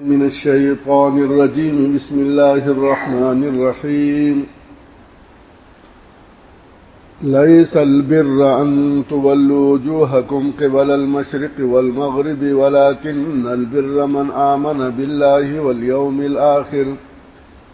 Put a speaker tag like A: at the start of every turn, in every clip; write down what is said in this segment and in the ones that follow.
A: من الشيطان الرجيم بسم الله الرحمن الرحيم ليس البر أن تولوا وجوهكم قبل المشرق والمغرب ولكن البر من آمن بالله واليوم الآخر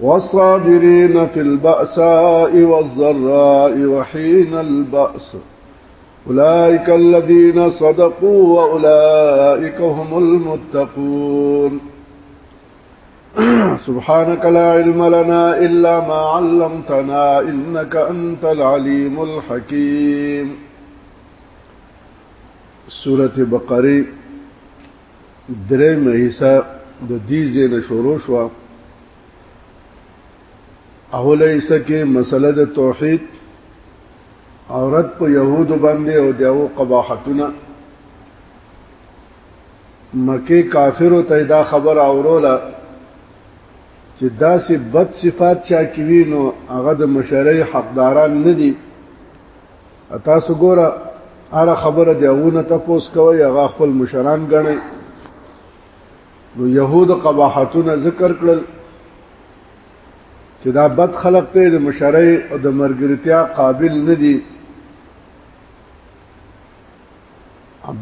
A: والصابرين في البأساء والضراء وحين البأس أولئك الذين صدقوا وأولئك هم المتقون سبحانك لا علم لنا إلا ما علمتنا إنك أنت العليم الحكيم سورة بقري درې مېسا د دې زین شروع شو اوله ایسه کې مسله د توحید عورت په يهودو باندې او دیو قباحتونه مکه کافرو ته دا خبر اوروله چې داسې بد صفات چا کوي نو هغه د مشرۍ حقداران نه دي تاسو ګوره اره خبره دی اونه تاسو کوي هغه خپل مشران غني نو يهود قباحتونه ذکر کړل چې دا بد خلق ته د مشرۍ او د مرګرتیا قابل نه دي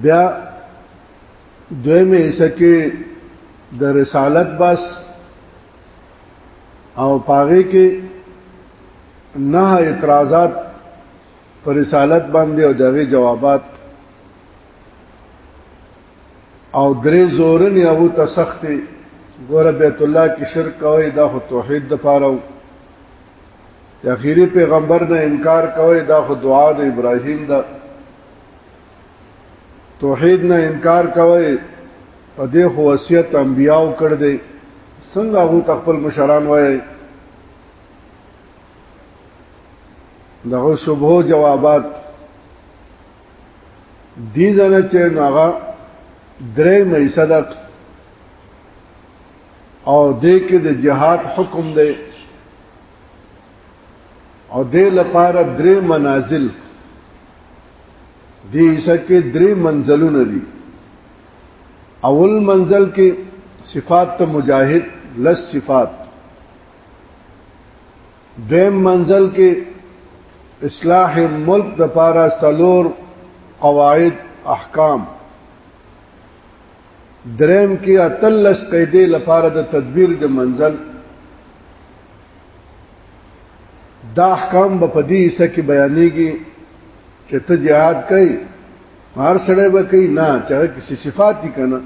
A: بیا دویمه حصہ کې د رسالت بس او پاغه کې نه اعتراضات پر رسالت باندې او دغه جوابات او درې زورن یا وو تسختی ګور بیت الله کې شرک کوي دا خو توحید د پاره او اخیری پیغمبر نه انکار کوي دا خو دعا د ابراهیم ده توحید نه انکار کوي په دې خو وصیت انبیاو کړ دې څنګه هغه تخپل مشران وای دغه شبهه جوابات دي ځنه چې هغه درې مې صدق او دې کې د جهاد حکم دی او دې لپاره درې منازل دې سکه درې منزلونه دي اول منزل کې صفات ته مجاهد لس صفات دویم منزل کې اصلاح ملک د پاره سلور قواعد احکام دریم کې اتلس قیدې لپاره د تدبیر د منزل دا احکام به په دې حصہ کې بیانېږي چې ته jihad کوي هر سړی به کوي نه چې کسی صفات دي کنه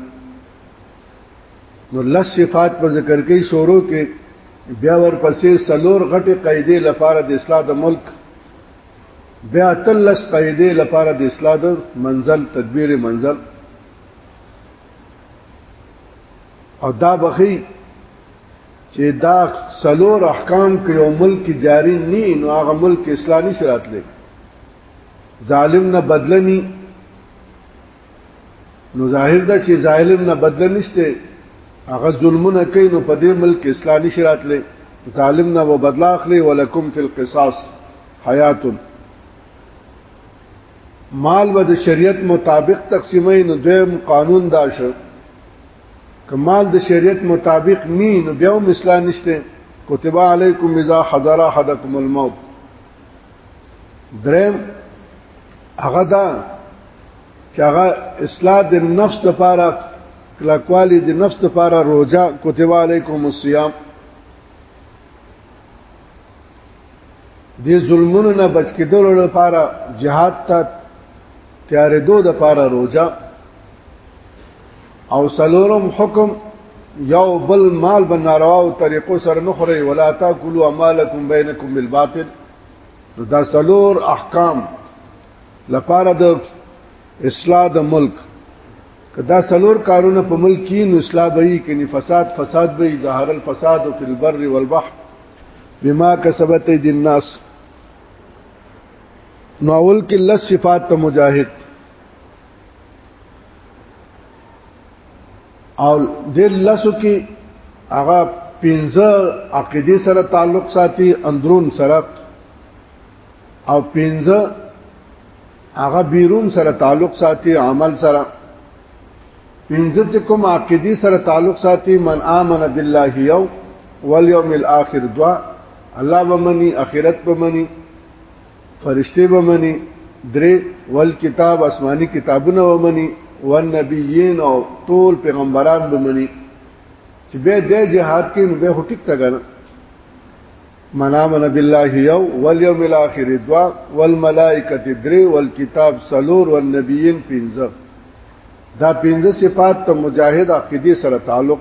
A: نو لس صفات په ذکر کې شروع کې بیا ورپسې سلور غټي قاعده لپاره د اصلاح د ملک بیا تلس قاعده لپاره د اصلاح د منزل تدبیر منزل او دا بخي چې دا سلور احکام کې یو ملک جاری نه نو هغه ملک اسلامي شرایط لري ظالم نه بدلني نو ظاهر دا چې ظالم نه بدل نشته هغه ظلمونه کوي نو په دې ملک اسلامي شرایط لري ظالم نه و بدلا اخلي ولکم فی القصاص حیات مال و د شریعت مطابق تقسیمې نو دویم قانون دا شو کمال د شریعت مطابق نی نو بیا هم اصلاح نشته کتب علیکم اذا حضر احدکم الموت درم هغه دا چې هغه اصلاح د نفس لپاره کلکوالی د نفس لپاره روزه کتب علیکم الصیام د ظلمونو نه بچ کېدلو لپاره جهاد ته تیارېدو لپاره روزه او سلورم حکم یو بل مال بن ناروا او طریقو سره نخره ولا تاکلوا امالکم بینکم بالباطل دا سلور احکام لپاره د اصلاح د ملک دا سلور کارونه په ملک کې نو اصلاح به یې کني فساد فساد به یې ظاهر الفساد فی البر والبحر بما کسبت اید الناس نو اول کې لس صفات ته مجاهد او د لاسو کې هغه پنځه عقیده سره تعلق ساتي اندرون سره او پنځه هغه بیرون سره تعلق ساتي عمل سره پنځه چې کوم عقیدی سره تعلق ساتي من امن بالله یو والیوم الاخر دعا الله بمنی اخرت بمنی فرشتي به مني درې ول کتاب آسماني کتابونه به مني ول نبيين او ټول پیغمبران به مني چې به د جهاد کې نو به هټیک تا کنه منامن بالله یو والیوم الاخر دوا والملائکه درې والکتاب سلور والنبیین پنځه دا پنځه صفات ته مجاهد عقیده سره تعلق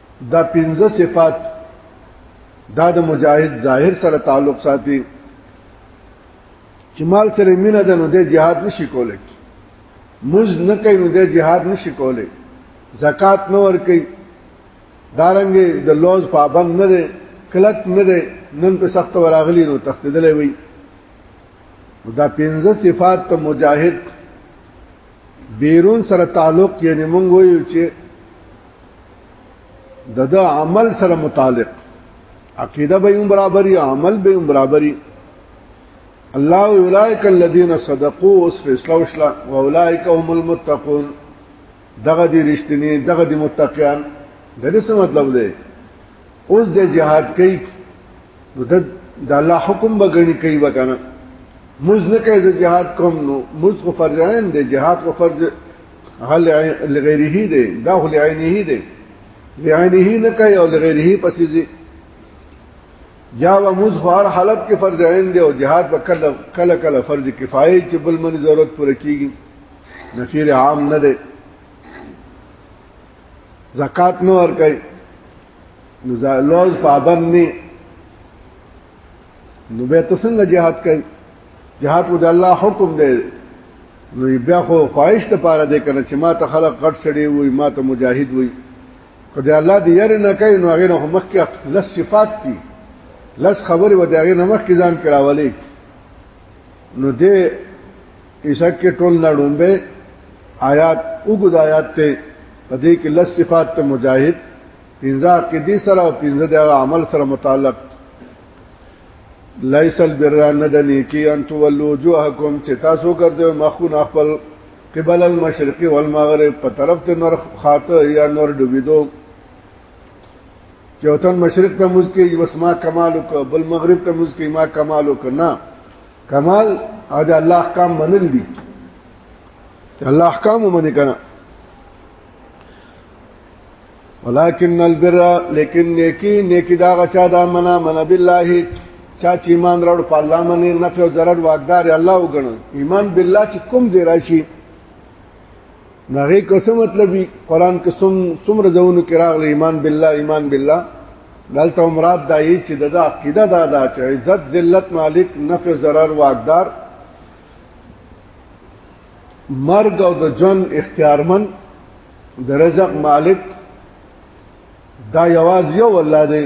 A: دا پنځه صفات دا د مجاهد ظاهر سره تعلق ساتي چې مال سره مینه ده نو د جهاد نشي کولای موز نه کوي نو د جهاد نشي کولای زکات نه ور کوي دارنګ د لوز پابند نه ده کلک نه ده نن په سخت وراغلی نو تختیدلې وي دا پنځه صفات ته مجاهد بیرون سره تعلق یعنی مونږ وایو چې د د عمل سره متعلق عقیده به هم برابرۍ عمل به هم برابرۍ الله اولائک الذین صدقوا اس په اسلام اسلام واولائک هم المتقون دغه دي رښتینی دغه دي متقیان د دې څه مطلب دی اوس د جهاد کوي نو د د الله حکم بغنی کوي وکنه موز نه کوي د جهاد کوم نو موز خو فرض عین دی جهاد خو فرض هل لغیره دی دا خو لعینه دی لعینه نه کوي او لغیره پسې ځي یا و موز خو هر حالت کې فرض عین دی او جهاد به کله کله کله فرض کفایه چې بل من ضرورت پوره کیږي نفیر عام نه دی زکات نه ور کوي نو لوز پابند نه نو به ته څنګه jihad کوي jihad ود الله حکم دی نو بیا خو خواهش ته پاره دی کنه چې ما ته خلق غټ سړي وي ما ته مجاهد وي کله الله دې ير نه کوي نو هغه نو مخ کې لس صفات دي لس خبرې و دې هغه نو مخ کې ځان کراولې نو دې ایسا کې ټول نړومبه آیات وګد آیات ته په دې کې لس صفات ته مجاهد پنځه کې دې سره او پنځه د عمل سره متعلق ليس البر ان د نیکی ان تولوا وجوهکم چې تاسو ګرځو مخون خپل قبل المشرق والمغرب په طرف ته نور خاطه یا نور ډوبیدو چې وطن مشرق ته مسکی وسما کمالو ک بل مغرب ته مسکی ما کمالو ک نه کمال او د الله احکام منل دي الله احکام ومني کنه ولكن البر لیکن نیکی نیکی دا غچا دا منا من بالله چا چې ایمان راوړ په الله باندې نفع او ضرر واقدار الله وګڼ ایمان بالله چې کوم دی راشي نغه کوم مطلب قرآن کې سم سم رزونو کې راغلی ایمان بالله ایمان بالله دلته مراد دا یی چې د عقیده دا دا چې عزت ذلت مالک نفع ضرر واقدار مرګ او د جن اختیارمن د رزق مالک دا یواز یو الله دی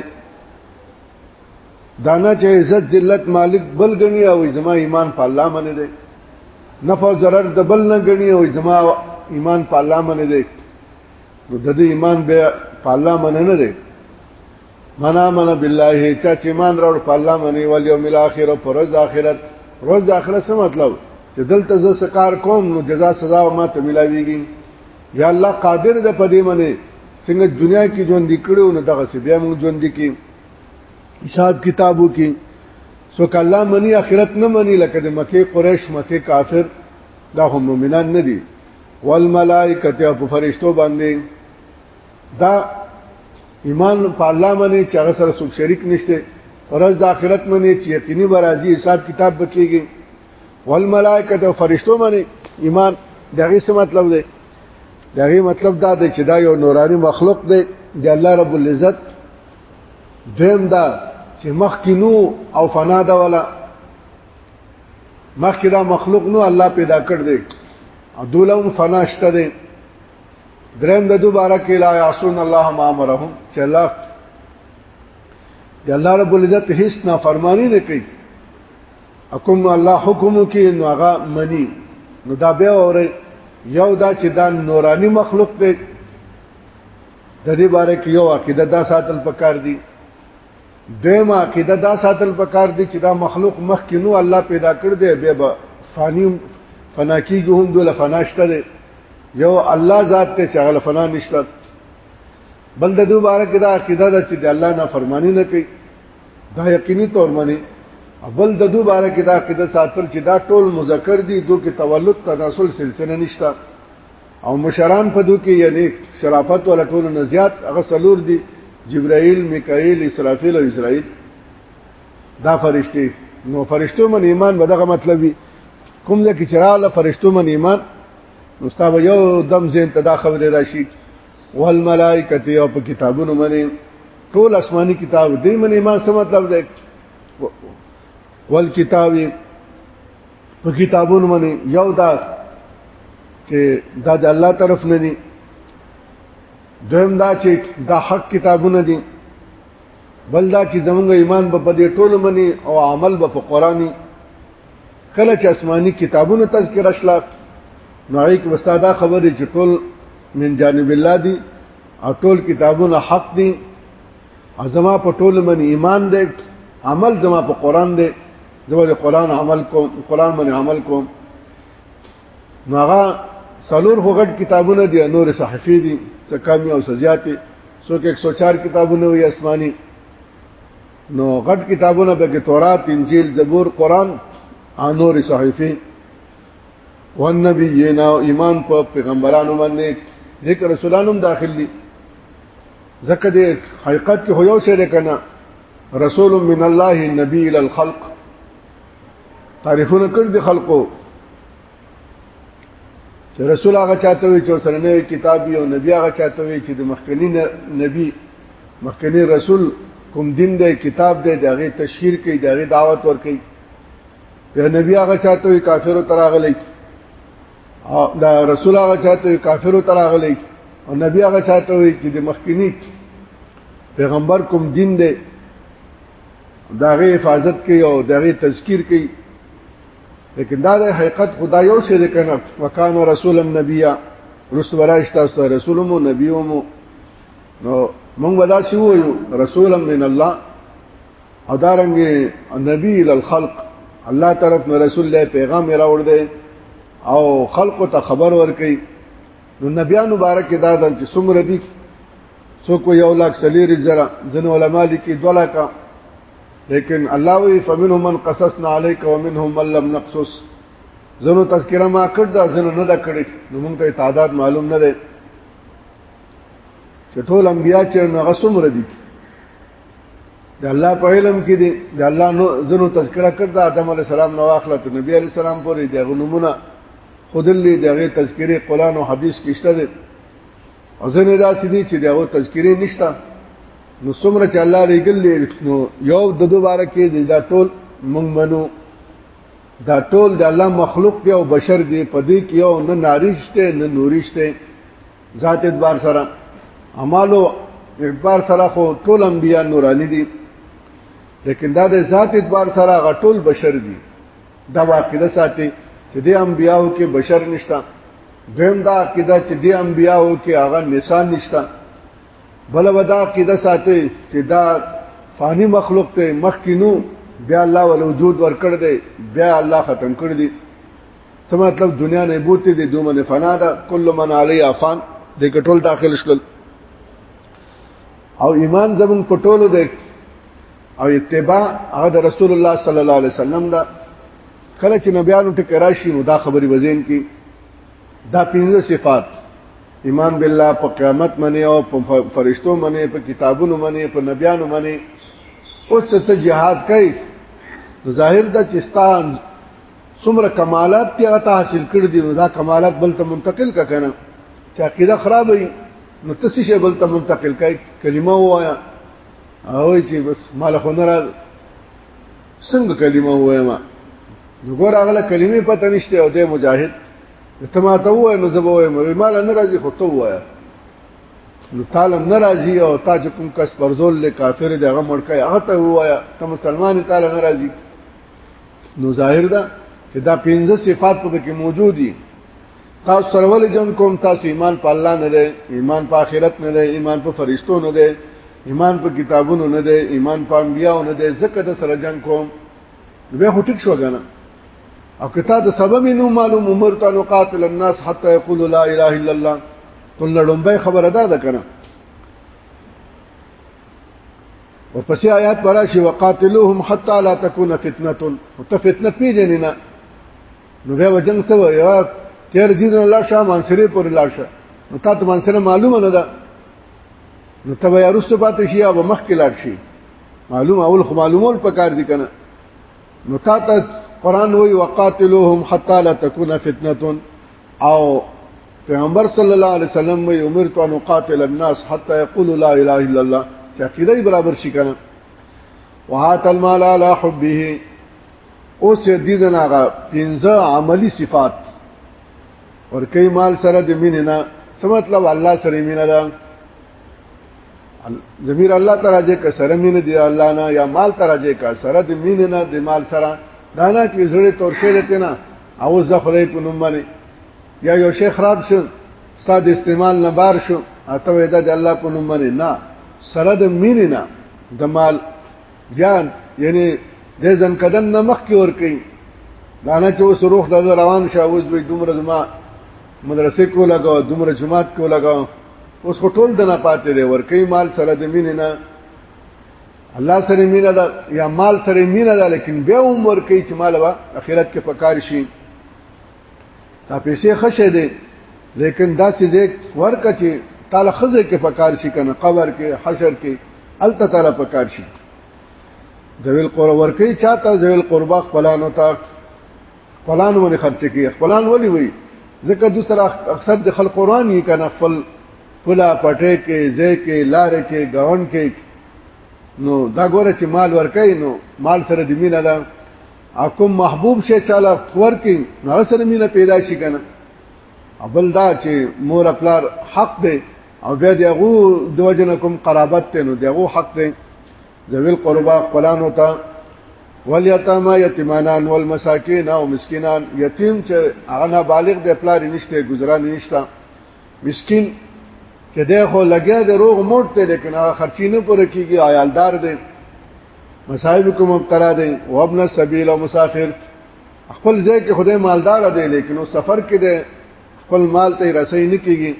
A: دانا چې عزت ذلت مالک بل غني او زما ایمان په الله باندې دی نفع او ضرر د بل نه غني او زما ایمان په الله باندې دی نو د دې ایمان به په الله باندې نه دی منا منا بالله چې چې ایمان راوړ په الله باندې او یوم الاخر او پرز اخرت روز اخرت څه مطلب چې دلته زه سکار کوم نو جزا سزا ما ته ملاويږي یا الله قادر ده په دې باندې څنګه دنیا کې ژوند کړو نو دغه څه بیا موږ ژوند کې حساب کتابو کې سو کله منی اخرت نه منی لکه د مکه قریش مکه کافر دا هم مؤمنان نه دي والملائکه او فرشتو باندې دا ایمان په الله باندې چې هغه سره څوک شریک نشته ورځ د آخرت باندې چې یقیني برازي حساب کتاب بچيږي والملائکه او فرشتو باندې ایمان دغه څه مطلب دی دغه مطلب دا دی چې دا یو نوراني مخلوق دی د الله رب العزت دویم دا چې مخکینو او فنا دا ولا مخکې دا مخلوق نو الله پیدا کړ دی او دولهم فنا شته دی درم د دوباره کې لا یعصون الله ما امرهم چې الله د الله رب العزت هیڅ نه فرمانی نه کوي اكم الله حکم کې نو هغه منی نو دا به اوري یو دا چې دا نورانی مخلوق دی د دې باره کې یو عقیده دا ساتل پکار دي دویمه عقیده دا ساتل پکار دي چې دا مخلوق مخ کې نو الله پیدا کړ دی بیا به فانی فنا کیږي هم دوله فنا شته دی یو الله ذات ته چې هغه فنا نشته بل د دوی باره کې دا عقیده ده چې د الله نه فرمانی نه کوي دا یقیني تور منی بل د دوی باره کې دا عقیده ساتل چې دا ټول مذکر دي دوی کې تولد تناسل سلسله نشته او مشران په دوی کې یعنی شرافت ولا ټول نه زیات هغه سلور دي جبرائیل میکائیل اسرافیل او اسرائیل دا فرشتي نو فرشتو من ایمان به دغه مطلب وي کوم ځکه چې رااله فرشتو من ایمان نو ستاسو یو دم زین ته دا خبره راشي والملائکه او په کتابونو باندې ټول آسماني کتاب دې من ایمان څه مطلب دی ول کتاب په کتابونو باندې یو دا چې دا د الله طرف نه دي دویم دا چې دا حق کتابونه دي بل دا چې زمونږ ایمان به په دې ټولو باندې او عمل به په قرآني کله چې آسماني کتابونو تذکر اشلا نوعی کې وساده خبرې چې ټول من جانب الله دي او ټول کتابونه حق دي ازما په ټول من ایمان دې عمل زما په قران دې زما د قران عمل کوم قران باندې عمل کوم نو هغه سلور هوګټ کتابونه دي نور صحیفه دي څه کمی او سزیات سو کې 104 کتابونه وي آسماني نو غټ کتابونه به کې تورات انجیل زبور قران انور صحیفه والنبیین ایمان په پیغمبرانو باندې ذکر رسولانو داخل دي ځکه د حقیقت کې هو یو څه ده کنه رسول من الله نبی ال الخلق تعریفونه کړ دي خلقو چې رسول هغه چاته وي چې سره نه کتابي او نبی هغه چاته وي چې د مخکنی نبی مخکنی رسول کوم دین دی کتاب دی دغه تشهیر کوي دغه دعوت ور کوي په نبی هغه چاته وي کافرو تراغلی او دا رسول هغه چاته کافرو تراغلی او نبی هغه چاته وي چې د مخکینی پیغمبر کوم دین دی داغه حفاظت کوي او داغه تذکیر کوي لیکن دا د حقیقت خدا یو څه ده کنه وکانو رسول النبی رسول راځتاسو رسول مو نبی مو نو مونږ ودا سی وو رسولم من الله او دارنګ نبی للخلق الله طرف نه رسول الله پیغام راوړ دی او خلق ته خبر ورکړي نو نبیان مبارک دا د څومره دي څوک یو لاک سلیر زرا ځن علماء لیکي دولاکا لیکن الله وی فمنهم من قصصنا عليك ومنهم من لم نقصص زنو تذکرہ ما کړ دا زنو نه دا کړی نو موږ ته تعداد معلوم نه دی چې ټول انبیا چې هغه څومره دي د الله په علم کې دی د الله نو زنو تذکرہ کړ د آدم علی السلام نو اخلت نبی علی السلام پورې د غنمونه خودلې دغه تذکرې قران او حدیث کې شته دي او زنه دا سدي چې دغه تذکرې نشته نو څومره چې الله لګل نو یو د دوباره کې دا ټول مونږ منو دا ټول د الله مخلوق دی او بشر دی په دې کې یو نه ناريشته نه نوريشته ذات اعتبار سره اعمالو اعتبار سره خو ټول انبیا نورانی دي لیکن دا د ذات اعتبار سره غټول بشر دي دا واقعده ساتي چې د انبیاو کې بشر نشتا دویم دا عقیده چې د انبیاو کې هغه نسان نشتا بل ودا عقیده ساتي چې دا فانی مخلوق ته مخکینو بیا الله ول وجود ورکړ دی بیا الله ختم کړ دی څه مطلب دنیا نه بوتي دي دومره نه فنا ده کله من علی افان د کټول داخل شول او ایمان زمون پټولو ده او اتباع هغه د رسول الله صلی الله علیه وسلم دا کله چې نبیانو ټک راشي نو دا خبري وزین کی دا پنځه صفات ایمان بالله په قیامت منی او په فرشتو منی په کتابونو منی په نبیانو منی اوس ته جهاد کوي ظاهر د چستان څومره کمالات ته غته حاصل کړ دي نو دا کمالات بل ته منتقل کا کنه چې عقیده خراب وي نو تاسو شی بل ته منتقل کای کلمه وایا او چې بس مال خو نه را څنګه کلمه وایم نو ګور هغه کلمې پته نشته او د مجاهد ته ما ته وای نو زبو وایم مال نه راځي خو ته وایا نو تعالی ناراضي او تا چې کوم کس پرزول له کافر دغه مړکه هغه ته وایا ته مسلمان تعالی ناراضي نو ظاهر ده چې دا پنځه صفات په کې موجود دي تاسو سره ولې جنگ کوم تاسو ایمان په الله نه دی ایمان په آخرت نه دی ایمان په فرشتو نه دی ایمان په کتابونو نه دی ایمان په انبیانو نه دی ځکه د سره جنگ کوم به هټیک شو غنه او کته د سبب نو معلوم عمر ته قاتل الناس حتى يقول لا اله الا الله تل لړمبه خبره ده ده کنه ورپسې آیات براشي وقاتلوهم حتا لا تكون فتنه او ته فتنه پیژنې نه نو بیا وجنګ څه وایو تیر دین الله شاه منصری پر الله شاه نو تا ته منصره معلومه نه ده نو ته بیا رسته پاتې شي او مخ کې لاړ شي معلوم اول خو معلومول پکار دي کنه نو تا ته قران وی وقاتلوهم حتا لا تكون فتنه او پیغمبر صلی الله علیه وسلم وی عمر تو ان قاتل الناس حتا یقول لا اله الا الله چې عقیده برابر شي کنه وهات المال على حبه اوس چې دې دغه پنځه عملی صفات ور کوي مال سره د مینې نه څه مطلب الله سره مینه ده زمير الله تعالی دې کا سره مين دي الله نه یا مال تعالی دې کا سره دې مين نه دې مال سره دا نه چې زړه تور شي دې نه او زه خدای په نوم باندې یا یو شی خراب شو ستاد استعمال نه بار شو اته وې د الله په نوم باندې نه سره د مين نه د مال یا یعنی د ځن کدن نه مخ کې ور کوي دانه چې اوس روح د روان شه اوس به دومره زما مدرسې کو لگاو دومره جماعت کو لگاو اوس خو ټول دنه پاتې دی ور کوي مال سره د مين نه الله سره مینه ده یا مال سره مینه ده لیکن به عمر کوي چې مال وا اخرت کې پکار شي دا پیسې خشه دي لیکن دا چې زه ورکه چې تعالی خزه کې پکار شي کنه قبر کې حشر کې الته تعالی پکار شي ذویل قرب ورکی چاته ذویل قربا خپلانو تا خپلان ولې خرچ کی خپلان ولې وي ځکه دوسر اکثر د خلق قران یې کنه خپل پلا پټه کې زې کې لار کې گاون کې نو دا ګوره چې مال ورکې نو مال سره د مینه ده اكم محبوب شي چاله ورکي نو سره مينه پیدا شي کنه ابل دا چې مور خپل حق دی او بیا دغه د وجنه کوم قرابت ته نو دغه حق دی ذویل قربا قلان وتا ولیتما یتیمانان والمساکین او مسکینان یتیم چې هغه بالغ د خپل نشته گزارا نشته مسكين چې ده خو لګیا د روغ موټ ته لیکن هغه خرچي نه پوره کیږي عیالدار دی مصائب کوم مبتلا دی او ابن سبیل او مسافر خپل ځای کې خدای مالدار دی لیکن او سفر کې دی خپل مال ته رسې نه کیږي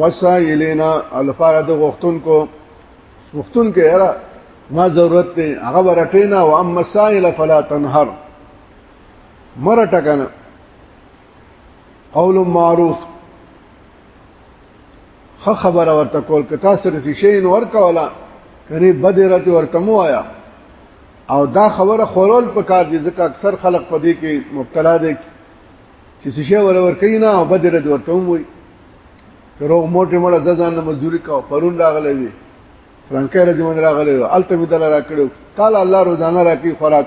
A: وسایلینا الفار د غختون کو غختون کې هره ما ضرورت دی هغه ورټینا او اما سائل فلا تنهر مرټه کنه قول معروف خ خبر ورته کول که تاسو رسی شي نو ورکولا کني بدرته ورته مو آیا او دا خبره خورول په کار دي ځکه اکثر خلک په دې کې مبتلا دي چې څه شي ور ور کوي نه او بدره دي ورته وي ترو موټه مړه د ځان مزدوري کا پرون راغلې وي فرانکې راځي من راغلې الته می دل را کړو قال الله روزانه راکې خوراک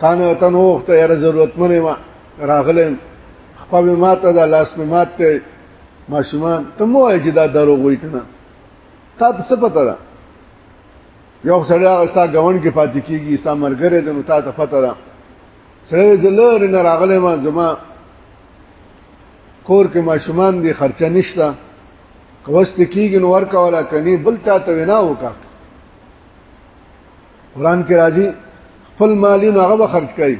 A: قانه تنو وخت یې ضرورت منه ما راغلم خپل ماته د لاس په مات ته ماشومان ته مو چې دا درو وای کنه تا ته څه پته ده یو سړی هغه ستا غون کې پاتې کیږي ستا مرګره د نو تا ته پته ده سړی زلور نه راغله ما زما کور کې ماشومان دي خرچه نشته کوست کیږي نو ورکا ولا کني بل تا ته وینا وکړه قران کې راځي خپل مالي نه هغه خرج کوي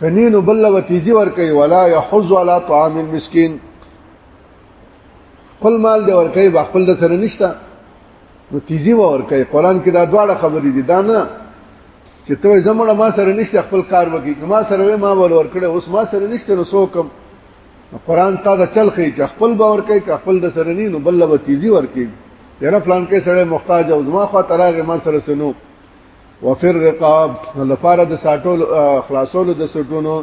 A: کني نو بل وتیزي ور کوي ولا يحز ولا طعام المسكين خپل مال دی ور کوي خپل د سره نشته نو تیزی ور کوي قران کې دا دواړه خبرې دي دا نه چې ته زموږ ما سره نشته خپل کار وکي ما سره ما ور ور کړې اوس ما سره نشته نو سو کم قران تا د چل خې چې خپل باور کوي که خپل د سره نه نو بل به تیزی ورکی یره پلان کې سره محتاج او زما خو تراغه ما سره سنو وفر رقاب لپاره د ساټول خلاصولو د سټونو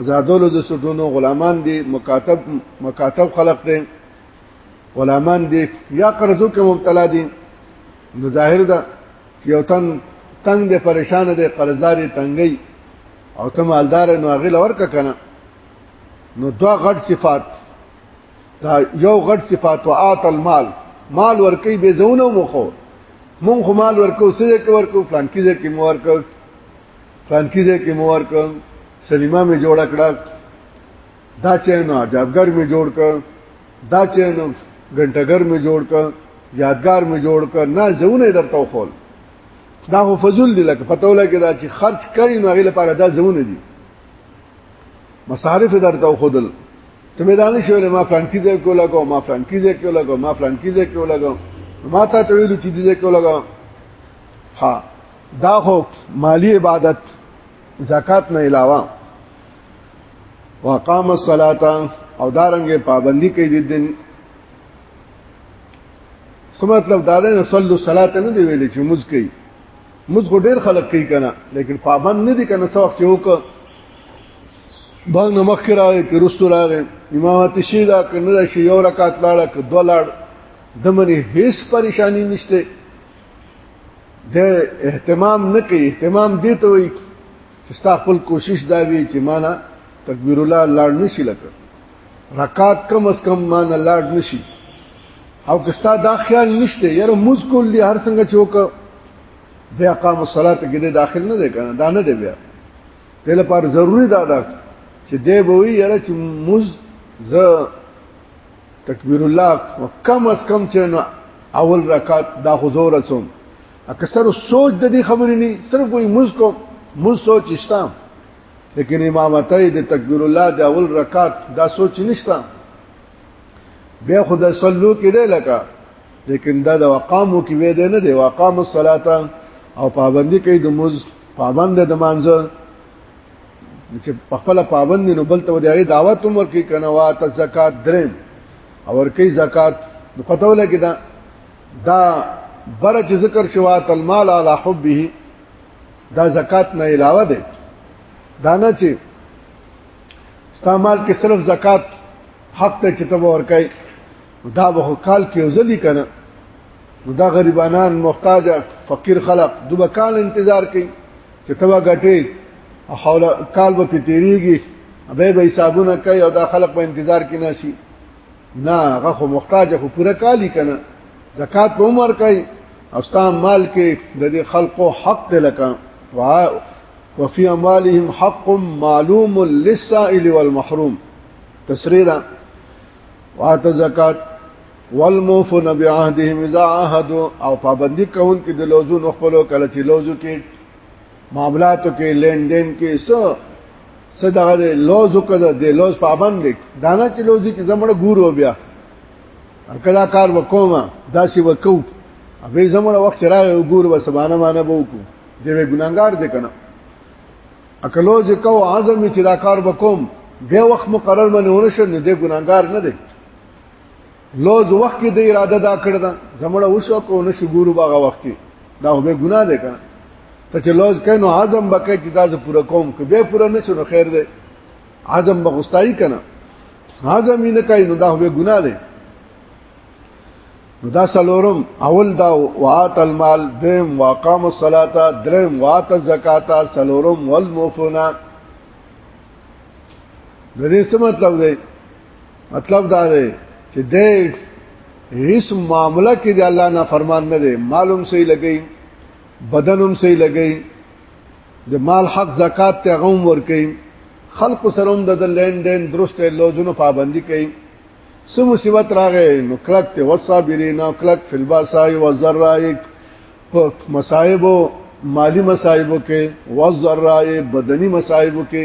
A: آزادولو د سټونو غلامان دي مکاتب مکاتب خلق دي غلامان دي یا قرضو کې مبتلا دي نو ظاهر ده چې یو تن تنگ دي پریشان دي قرضداري تنګي او ته مالدار نو غل ورک کنه نو دا غټ صفات دا یو غټ صفات وات المال مال ورکی به زونه مخو مون خو مال ورکو سره کې ورکو فلان کې ځکه مو ورکو فلان کې ځکه مو ورکو سلیمه می جوړ کړه دا چینو عجبګر می جوړ کړ دا چینو غنټګر می جوړ کړ یادګار می جوړ کړ نه زونه درته خول دا خو فضل دی لکه پتو لګی دا چې خرج کړي نو غیله لپاره دا زونه دي مصارف درته خودل ته مې دانه شو ما فلانکی ځای کو لګو ما فلانکی ځای کو لګو ما فلانکی ځای کو لګو ما ته ته ویل چې دې ځای کو لګو ها دا هو مالی عبادت زکات نه علاوه وقام الصلاه او دارنګ پابندی کوي د دین سمطلب دا نه صلو صلات نه دی ویل چې موږ کوي موږ خو ډیر خلک کوي کنه لیکن پابند نه دي کنه څو وخت یو ک باندې نو مخ راغی کې رستو راغی امامت شي دا کنه دا شي یو رکعت لاړه ک دوه لاړ دمنه هیڅ پریشانی نشته د اهتمام نه کوي اهتمام دي ته وي چې ستا خپل کوشش دا وي چې معنا تکبیر الله لاړ نشي لکه رکعات کم اس کم مان لاړ نشي او کستا دا خیال نشته یاره موز کول دي هر څنګه چوک بیا قام الصلاه کې د داخل نه دی کنه دا نه دی بیا په لپاره ضروری دا ده چې دی به وي یاره چې موز ز تکبیر الله کم اس کم چې نو اول رکعت دا حضور اسوم اکثر سوچ د دې خبرې نه صرف وي موز کو موز سوچ استام لیکن امامت د تکبیر الله د اول رکعت دا سوچ نشته بیا خود صلو کې دی لکه لیکن دا د وقامو کې وې دی نه دی وقام الصلاه او پابندي کوي د موز پابند د مانزه چې په خپل پابند نه بل ته دی دعوت عمر کې کنوات زکات درم اور کوي زکات نو پته ولګی دا دا برج ذکر شوات المال علی حبه دا زکات نه علاوه ده دا نه چې استعمال کې صرف زکات حق ته چې تب ورکای دا به کال کې وزلی کنه نو دا غریبانان محتاج فقیر خلق دوبه کال انتظار کوي چې تبا غټي حول کال به تیریږي به به حسابونه کوي او دا خلق په انتظار کې ناشي نه هغه خو محتاج خو پوره کالی کنه زکات په عمر کوي او ستا مال کې د دې خلقو حق دی لکه وفي اموالهم حق معلوم للسائل والمحروم تسریرا وات زکات والموفون بعهدهم اذا عهدوا او پابندي کوون کې د لوزو نخپلو کله چې لوزو کې معاملاتو کې لین دین کې څه څه دغه د لوز وکړه د لوز پابند دی دا نه چې لوز کې زمړه ګورو بیا کدا کار وکوم دا سی وکو به زمړه وخت راغی ګور و سبانه مانه بو کو دی ګناګار دی کنه اکلوز کو عزم چې دا کار وکوم به وخت مقرر منه ونه شو نه دی ګناګار نه دی لوز وخت کې د اراده دا کړ دا زمړه وشو کو نه شي ګورو باغه وخت کې دا به ګناه ده کنه ته چې لوز کینو عزم بکې چې دا پوره کوم کې به پوره نه شو خیر ده عزم بغستای کنه عزم نه کوي نو دا به ګناه ده نو دا سلورم اول دا وات المال دیم واقام الصلاه دریم وات الزکات سلورم والموفنا د دې څه مطلب دی مطلب دا دی چې د هیڅ معاملې کې د الله نه فرمان نه دی معلوم صحیح لګی بدنم صحیح لګی د مال حق زکات ته غوم ور کوي خلق سروم د لین دین درست لوزونو پابندي کوي سو مصیبت راغې نو کلک ته وصابرین او کلک فل باسای و ذرایک په مصايبو مالی مصايبو کې و ذرای بدني مصايبو کې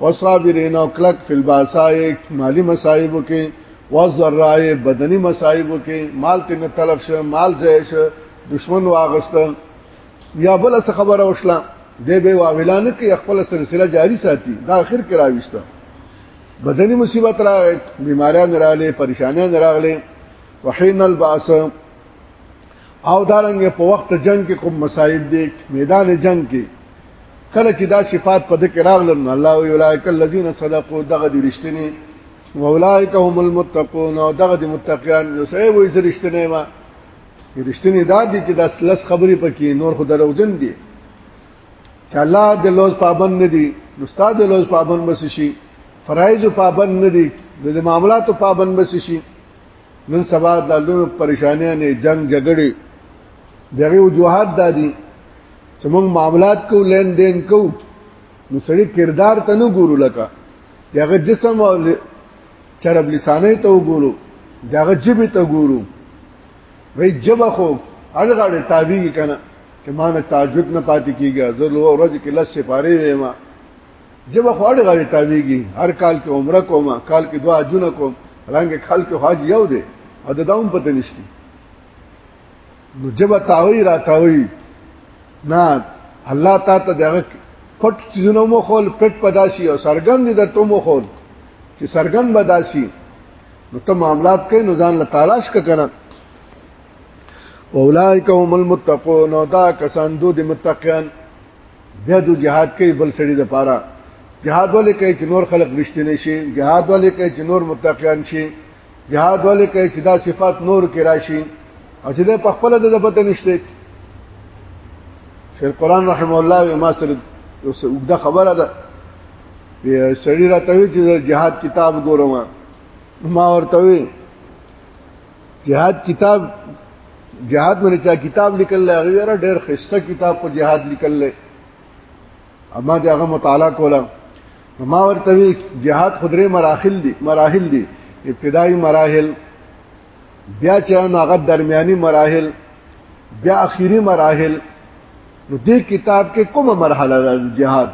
A: وصابرین او کلک فی الباسای مالی مصائب کې وزرای بدنی مصائب کې مال تین تلف شه مال ځای شه دشمن واغست یا بل څه خبره وشله دی به واولانه کې خپل سلسله جاری ساتي دا اخر کې راويسته بدني مصیبت را بیماریاں راغله پریشانیاں راغله وحین الباس او دارنګ په وخت جنگ کې کوم مصائب دي میدان جنگ کې کله چې دا صفات په ذکر راغلم الله وی اولایک الذین صدقوا دغه دي رښتینی و اولایک هم المتقون او دغه دي متقیان نو سه وې رښتینی ما رښتینی دا دي چې دا لس خبرې پکې نور خو دروغجن دي چې الله د لوز پابند نه دي نو استاد د لوز پابند بس شي فرایض پابند نه دي د معاملاتو پابند بس شي نن سبا د لوی پریشانې نه جنگ جګړې دغه وجوهات دادي چې موږ معاملات کو لین دین کو نو سړی کردار ته نه ګورو لکه دغه جسم او چرب لسانه ته وګورو دغه جب ته ګورو وای جب خو الګړې تابع کنه چې ما نه تعجب نه پاتې کیږي زه لو ورځ کې لس سپاره وېما جب خواړه غړي تاویږي هر کال کې عمره کوم کال کې دعا جون کوم رنګ کال کې حاج یو دی او د داوم پته نشتی نو جب تاوی را تاوی نه الله تا ته دغه پټ چیزونه مو خول پټ پداسي او سرګم دي د تو مو خول چې سرګم بداسي نو ته معاملات کوي نو ځان له تلاش کړه اولائک هم المتقون دا کسان دو دي متقین بیا د جهاد کوي بل سړي د پاره جهاد ولې کوي چې نور خلق رښتینه شي جهاد ولې کوي چې نور متقیان شي جهاد ولې کوي چې دا صفات نور کې راشي او چې په خپل د پته نشته شیخ قران رحم الله ما سره وګدا خبره ده سړی راته وی چې جهاد کتاب ګورم ما ورته وی جهاد کتاب جهاد باندې چا کتاب لیکل هغه ډېر ډېر خسته کتاب په جهاد لیکل لې اما دا هغه مطالعه کوله ما ورته وی جهاد خدره مراحل دي مراحل دي ابتدایي مراحل بیا چې هغه درمیاني مراحل بیا اخیری مراحل نو دې کتاب کې کومه مرحله ده جهاد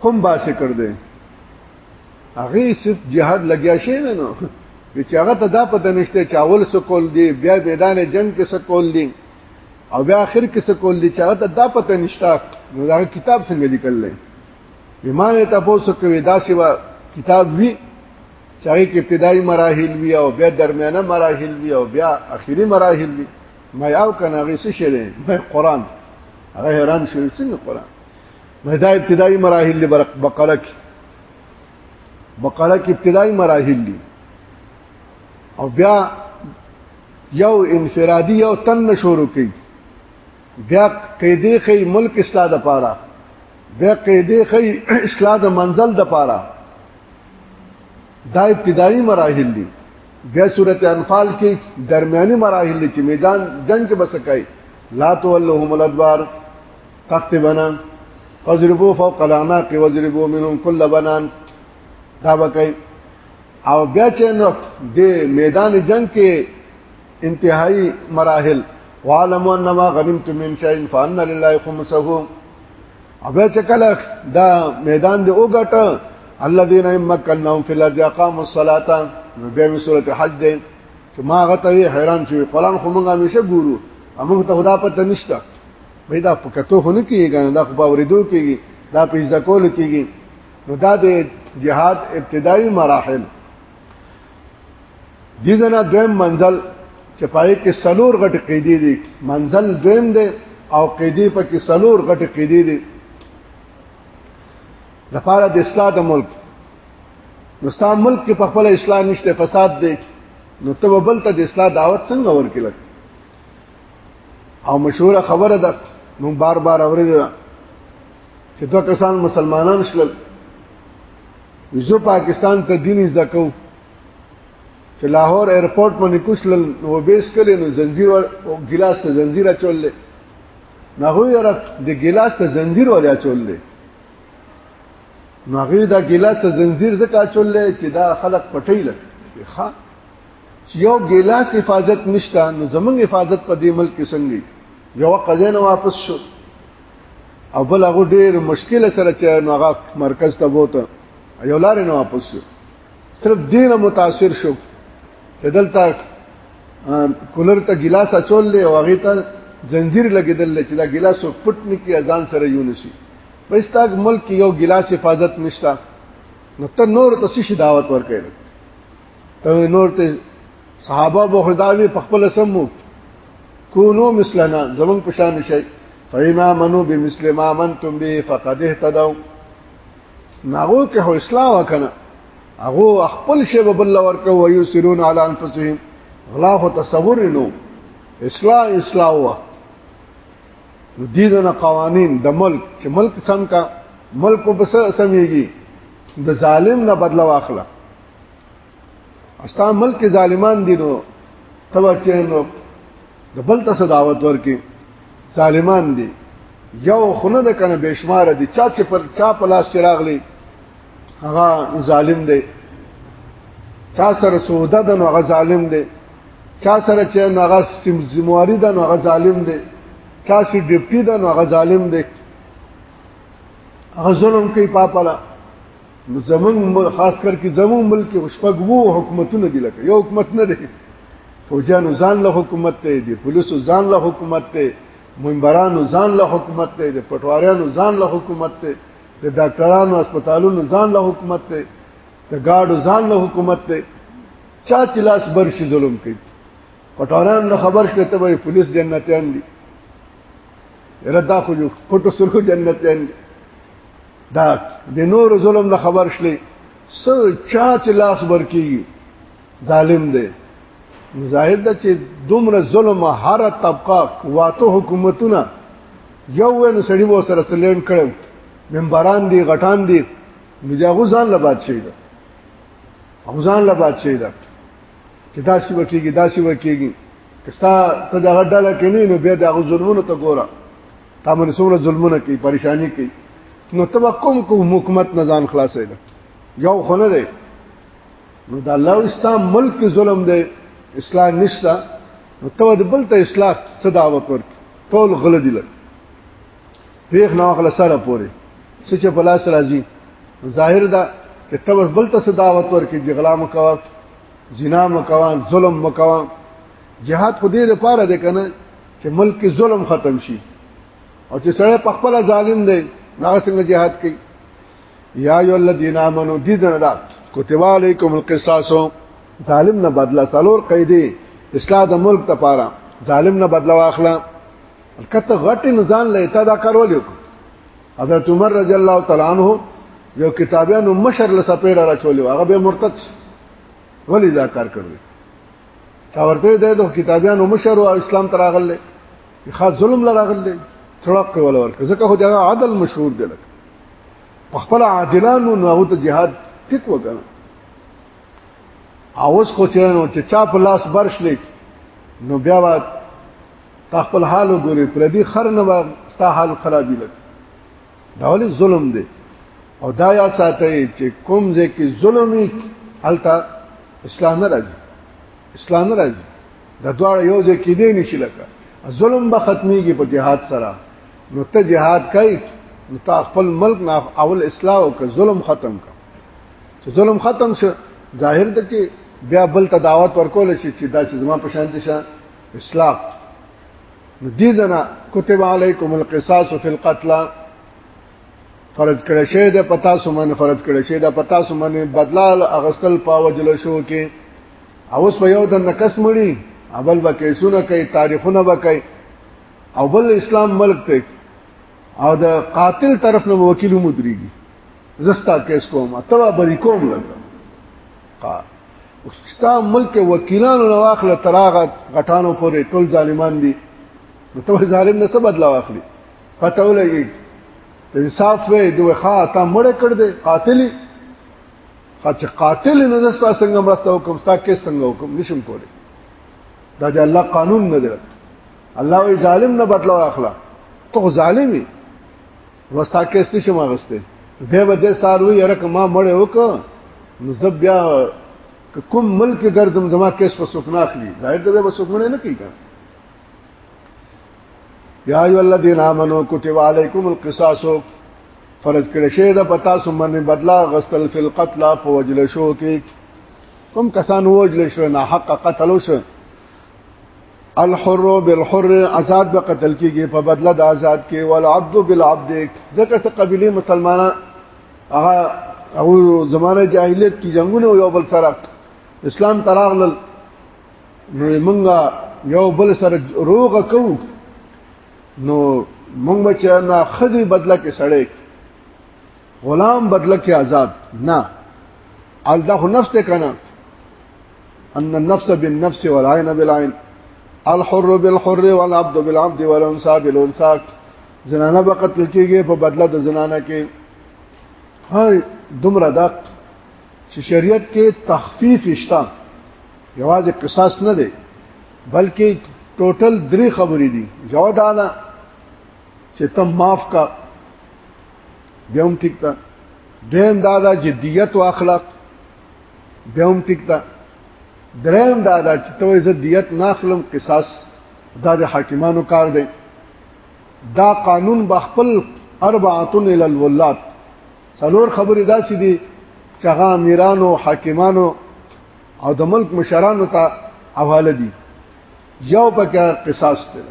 A: کوم باسه کړ دې هغه صرف جهاد لګیا شي نه نو چې هغه ته دا پته نشته چې اول سکول دی بیا میدان جنگ کې سکول دی او بیا اخر کې سکول دی چې هغه ته دا پته نشته نو دا کتاب څنګه لیکل لای ایمان ته پوسو کوي دا سیوا کتاب وی چې هغه کې ابتدایي مراحل وی او بیا درمیانه مراحل وی او بیا اخیری مراحل وی ما یو کنه غیسه شې دی قرآن هغه حیران شوی څنګه قرآن دا ابتدایي مراحل دی بقره کې بقره کې ابتدایي مراحل دي او بیا یو انفرادي یو تن شروع کوي بیا قیدې خې ملک اصلاح د پاره بیا قیدې خې اصلاح د منزل د پاره دا ابتدایي مراحل دي بیا سورته انفال کې درمیاني مراحل چې میدان جنگ کې بسکای لا تو اللهم الادبار تخت بنان فضربو فوق الاعناق وضربو منهم كل بنان دا وکي او بیا چې نو د میدان جنگ کې انتهایی مراحل وعلموا انما غنمتم من شيء فان لله خمسه او بیا چې کله دا میدان دی وګټ الذين مكنهم في الارض اقاموا الصلاه نو به سورته حج دی چې ما غته حیران شوی قرآن خو موږ همیشه ګورو موږ ته خدا پته نشته وای دا په کتو خو نه کیږي کنه دا خو په اوریدو کیږي دا په ځکه کول کیږي نو دا د جهاد ابتدایي مراحل دي دنا دویم منزل چې پای کې سلور غټ قیدی دي منزل دویم دی او قیدی په کې سلور غټ قیدی دي لپاره د اصلاح د ملک نو ستا ملک کې په خپل اصلاح نشته فساد دی نو ته بل ته د اصلاح دعوت څنګه ورکړل او مشهوره خبره ده مون بار بار اوریدل چې دوه کسان مسلمانان شلل ویزو پاکستان ته دین زده کو چې لاهور ایرپورټ باندې کوشلل نو بیس کړي نو زنجیر او ګلاس ته زنجیر چولې نه هو یره د ګلاس ته زنجیر ولیا چولې نو هغه دا ګلاس ته زنجیر زکه چولې چې دا خلق پټی لک ښا چې یو ګلاس حفاظت نشته نو زمونږ حفاظت په دې ملک کې څنګه یو قضیه نه واپس شو او بل هغه ډیر مشکل سره چې نو هغه مرکز ته بوته یو لار نه واپس شو صرف دینه متاثر شو چې دلته کولر ته ګلاس اچول له او هغه ته زنجیر لګیدل چې دا ګلاس پټ نه کی اذان سره یو نشي په استاګ ملک یو ګلاس حفاظت نشتا نو ته نور ته شي دعوت ورکړي او نور ته صحابه به خداوی په خپل سمو کونو مثلنا زمون پشان شي فینا منو بمثل ما منتم به فقد اهتدوا ناغو که هو اسلام وکنه هغه خپل شی به بل ورکو او یسرون علی انفسهم غلا هو تصور نو اصلاح اصلاح وا دیدنه قوانین د ملک چې ملک سم کا ملک په بس سميږي د ظالم نه بدلا واخله استا ملک ظالمان دي نو تبا چینو د بل ته صداوت ورکي ظالمان دي یو خونه د کنه بشمار دي چا چې پر چا پلاس چراغلي هغه ظالم دی چا سره سوده د نو هغه ظالم دی چا سره چې نو هغه سم ذمہواری د نو هغه ظالم دی چا سي ډیپټي د نو هغه ظالم دی هغه ظلم کوي پاپلا نو زمون خاص کر کې زمون ملک شپږ وو حکومتونه دي لکه یو حکومت نه دی فوجانو ځان له حکومت ته دي پولیسو ځان له حکومت ته منبرانو ځان له حکومت ته دي پټواریانو ځان له حکومت ته د ډاکټرانو هسپتالونو ځان له حکومت ته د ګاډو ځان له حکومت ته چا چې لاس برشي ظلم کوي پټواران نه خبر شته ته وي پولیس جنتیان دي ردا خو یو پټو سرخو جنتیان دي دا د نور ظلم نه خبر شلې سو چا چې لاس ورکیږي ظالم دی ظاهر ده چې دومره ظلم هر طبقه واته حکومتونه یو ون سړی وو سره سلیم کړو منبران دي غټان دي مجاغو ځان له بادشاہ ده غزان له بادشاہ ده چې داسې وکیږي داسې وکیږي کستا ته دا غډاله کینې نو بیا د غزلونو ته ګوره تا باندې څومره ظلمونه کوي پریشانی کوي نو تبا کوم کوم حکومت نه ځان خلاصې ده یو خونه ده نو دا الله اسلام ملک ظلم ده اسلام نشتا نو تبا د بل ته اصلاح صدا وکړ ټول غل دي لګ پیخ نو خلاص سره پوري سچ په لاس راځي ظاهر ده چې تبا بل ته صدا وکړ کې جګړه مکوا زنا مکوا ظلم مکوا جهاد خو دې لپاره ده کنه چې ملک کې ظلم ختم شي او چې سره په خپل ظالم دی هغه څنګه jihad کوي یا ایو الذین آمنو دې دا کتب علیکم القصاص ظالم نه بدلا سالور قیدی اصلاح د ملک لپاره ظالم نه بدلا واخلا کته غټ نزان لته دا کارول یو حضرت عمر رضی الله تعالی عنہ یو کتابیانو مشر لسپیډه را چولیو هغه به مرتد ولی دا کار کړی تا ورته دی د کتابیانو مشر او اسلام تراغله خاص ظلم لراغله تړق ولا ورکه ځکه خو دا عدل مشهور دی لکه په خپل عادلانو نو هغه ته jihad ټیک وکړه اوس خو چې نو چې چا په لاس برش لیک نو بیا وا خپل حال وګوري پر دې خر نه ستا حال خرابې لګ دا ولې ظلم دی او دا یا ساتي چې کوم ځای کې ظلمي التا اسلام نه راځي اسلام نه راځي دا دواړه یو ځای کې دی نشي لکه ظلم به ختميږي په جهاد سره نو ته جهاد کوي نو تا خپل ملک نه اول اصلاح او که ظلم ختم کا چې ظلم ختم شو ظاهر د چې بیا بل ته دعوت ورکول شي چې دا چې زما په شان دي اصلاح دي زنا كتب عليكم القصاص في القتل فرض کړی شی د پتا سومن فرض کړی شی د پتا سومن بدلال اغستل پاوجل شو کې اوس په یو د نکس مړي اول به کیسونه کوي تاریخونه به کوي او بل اسلام ملک ته او د قاتل طرف نه وکیل مدريږي زستا کیس کوم اتوا بری کوم لګا ستا ملک وکیلانو نو اخله تراغه غټانو پورې ټول ظالمان دي نو ته ظالم نه څه بدلا واخلي پته ولګي انصاف وې دوه خا تا مړ کړ دې قاتلی خاطر قاتل نه زستا څنګه مرسته وکم تا کې څنګه وکم نشم کولی دا د الله قانون نه دی الله وی ظالم نه بدلا واخلا ته ظالمي وستا کېستی شم غسته به به د سارو یره کما مړ وک نو زب بیا کوم ملک دردم زما کیس په سکنا اخلي ظاهر ته به سکمنه نه کیږي یا ایو الذین آمنو کتب علیکم القصاص فرض کړی شه د پتا سمن بدلا غسل فی القتل په وجل شو کې کوم کسان وجل شو نه حق قتل شو الحر بالحر آزاد به قتل کیږي په بدله د آزاد کې والعبد بالعبد ځکه چې قبيله مسلمانان هغه او زمانه جاهلیت کې جنگونه یو بل سره اسلام تراغل نو موږ یو بل سره روغ کو نو موږ بچ نه خزي بدله کې سړې غلام بدله کې آزاد نه الدا خو نفس ته کنه ان النفس بالنفس والعين بالعين الحر بالحر والعبد بالعبد والانثى بالانثى زنانه به قتل کیږي په بدله د زنانه کې هاي دومره دا چې شریعت کې تخفیف شته یوازې قصاص نه دی بلکې ټوټل درې خبرې دي یو دا ده چې تم معاف کا بیا هم ټیک ده دیم دا ده جدیت او اخلاق به هم ټیک ده دریم دا دا چې توې زه دیت ناخلم قصاص دا د حاکمانو کار دی دا قانون به خپل اربعتن ال الولات څلور خبرې داسې دي چې هغه امیرانو حاکمانو او د ملک مشرانو ته حواله دي یو پکې قصاص دی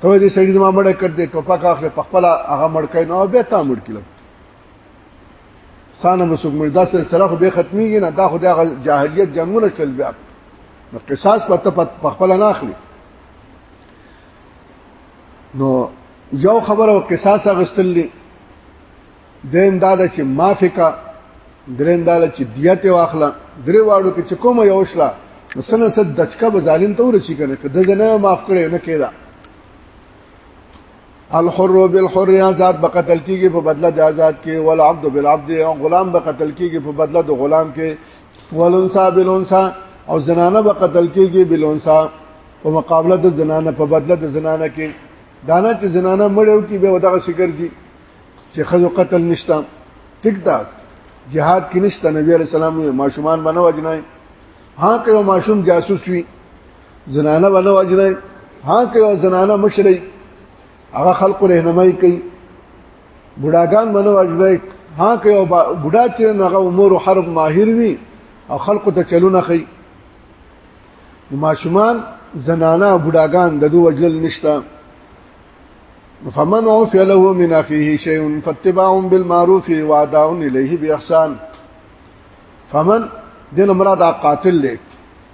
A: ته دې سړي زما مړ کړ دې ټوپک اخلي په خپل هغه مړ کین او به تا مړ کړل سانه مسوک مړ دا سلسله خو به ختميږي نه دا خو د جاهلیت جنگونه شل بیا نو قصاص پته په خپل نه اخلي نو یو خبر او قصاص غستلې دین دا چې مافکا درین دا چې دیت واخله درې واړو کې چې کوم یو شلا نو سنه صد دچکا به ظالم ته ورچی کنه که د نه معاف کړي نه کېدا الحر بالحر آزاد به قتل کیږي په بدله د آزاد کې ول عبد بالعبد او غلام به قتل کیږي په بدله د غلام کې ولنسا بلنسا او زنانه به قتل کیږي بلنسا په مقابله د زنانه په بدله د زنانه کې دانا چې زنانه مړیو کې به ودغه شکر دي چې خزو قتل نشتا ټیک دا جهاد کې نشتا نبی عليه السلام ما شومان بنو وجنای ها که ما شوم جاسوس وي زنانه باندې وجنه ها کې او زنانه مشري هغه خلق رهنمایي کوي بډاګان باندې وجنه ها کې او بډا چې هغه امور حرب ماهر وي او خلق ته چلونه کوي ماشومان زنانه بډاګان د دوه وجل نشته فمن عفي له من اخيه شيء فاتباع بالمعروف واداء اليه باحسان فمن دین مراد قاتل له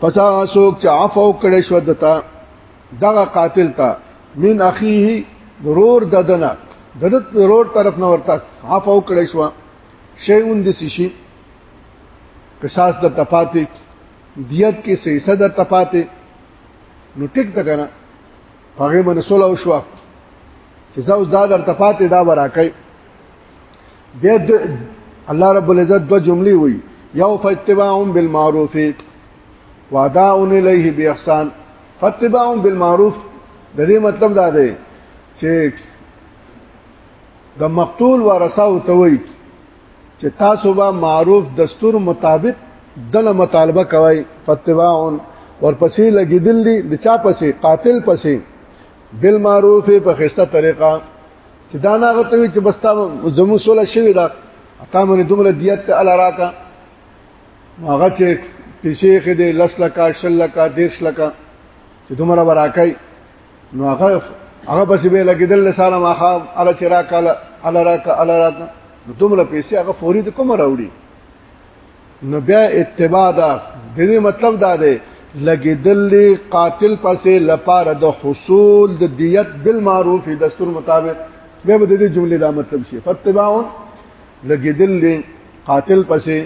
A: پس هغه څوک چې عفو کړي شو دتا دغه قاتل ته من اخیه ضرور ددنه د ضرور طرف نه ورته عفو کړي شو شیون د سشي قصاص د تفاته دیت کې سې صد تفاته نو ټیک ته کنه هغه من سول او شو چې زاوس دا در تفاته دا ورا کوي بیا الله رب العزت دو جملې وي یو فاتباعهم بالمعروف واداء الیه باحسان فاتباعهم بالمعروف د دې مطلب دا دی چې د مقتول ورثه او توي چې تاسو به معروف دستور مطابق دله مطالبه کوي فتباع ورپسې لګیدل دي د چا پسې قاتل پسې بالمعروف په خسته طریقه چې دا نه غته وي چې بس تا زمو سوله شوی دا تا مونږ دومره دیت ته الا راکا هغه چې پیسې خې دې لس لکا شل لکا دیش لکا چې دومره وراکای نو هغه هغه بس به لګیدل لسانه ما خام الا چې راکاله الا راکا الا راکا نو دومره پیسې هغه فوري د کوم راوړي نو بیا اتباع دا دې مطلب دا دی لګیدل قاتل پسې لپاره د حصول د دیت بالمعروف دستور مطابق به د دې جملې دا مطلب شي فتباون لګیدل قاتل پسې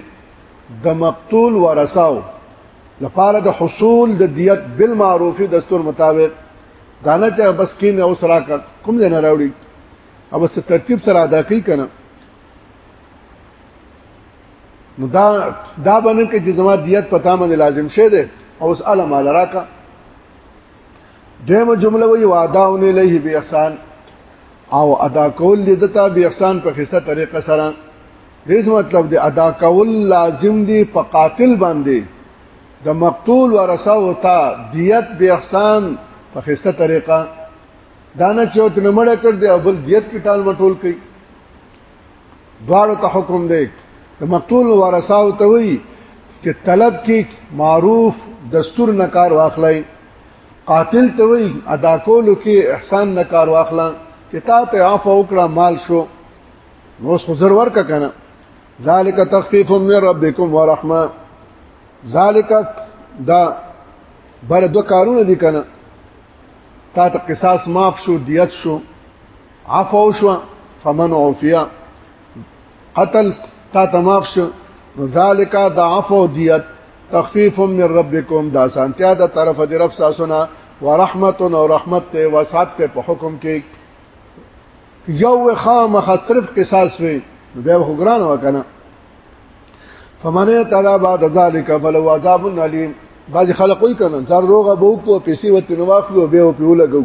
A: د مقتول ورثاو لپاره د حصول د دیت بالمعروف دستور مطابق دانه چې بس کین او سره کوم نه راوړي او بس ترتیب سره ادا کوي کنه نو دا دا باندې کې چې زما دیت پتا من لازم شه ده او اس علم علی راکا دغه جمله وی وعده ان الیه به احسان او ادا کول دې دته به احسان په خسته طریقه سره دې مطلب دې ادا کول لازم دي په قاتل باندې د مقتول ورثه او تا دیت به احسان په خسته طریقه دانه چې وت نمړ کړ دې او بل دیت کې ټال مټول کوي دواړو ته حکم دی د مقتول ورثه او ته وی چې طلب کې معروف دستور نه کار واخلای قاتل ته وی ادا کولو کې احسان نه کار واخلا چې تا ته عفو وکړه مال شو نو اوس خزر ورک کنه ذالک تخفیف من ربکم ورحمه ذالک دا بر دو کارونه دي کنه تا ته قصاص معاف شو دیت شو عفو شو فمن عفیا قتل تا تماف شو ذالک دا عفو دیت تخفیف من ربکم دا سانتیا دا طرف دی رب ساسونا ورحمت او رحمت ته وسات ته په حکم کې یو خامخ صرف قصاص وي بیا خو ګران وکنه فمن تعالی بعد ذلك فلو عذاب علیم بعض خلقوی کنه زر روغه بوکو پیسې وته نو واخلو به او پیو لګو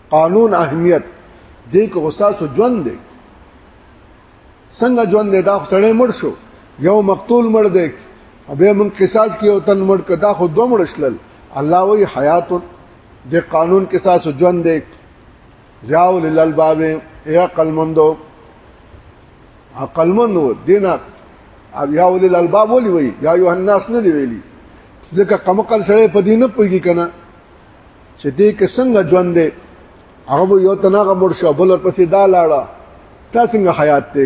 A: قانون اهمیت دې کې غساسو ژوند دی څنګه ژوند دی دا سړی مړ شو یو مقتول مړ دی به من قصاص کې او تن مړ کدا خو دوه مړ شلل الله وی حیات د قانون کې ساس ژوند دی یاو للباب یا قلمندو عقلمنو دینه او یاو للباب ولي وی یا یوهناس نه دی ویلی ځکه کمقل سره په دینه پوي کنه چې دې کې څنګه ژوند دی هغه یو تناغه مړ شو بل پسې دا لاړه تا څنګه حیات دی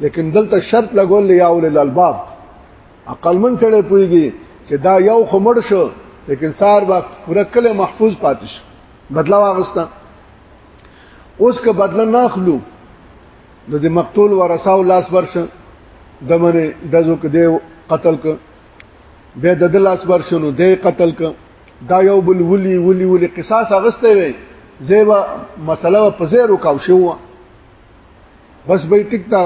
A: لیکن دلته شرط لګول یا اول الالباب عقل من سره پويږي چې دا یو خمړ شو لیکن سار وخت پوره کله محفوظ پاتې شو بدلا واغستا اوس که بدلا نه خلو نو د مقتول ورثاو لاس ورشه دمنه دزو کې دی قتل ک به د لاس ورشنو دی قتل ک دا یو بل ولي ولي ولي قصاص اغسته وي زیبا مسله په زیرو کاو شو بس به ټیک دا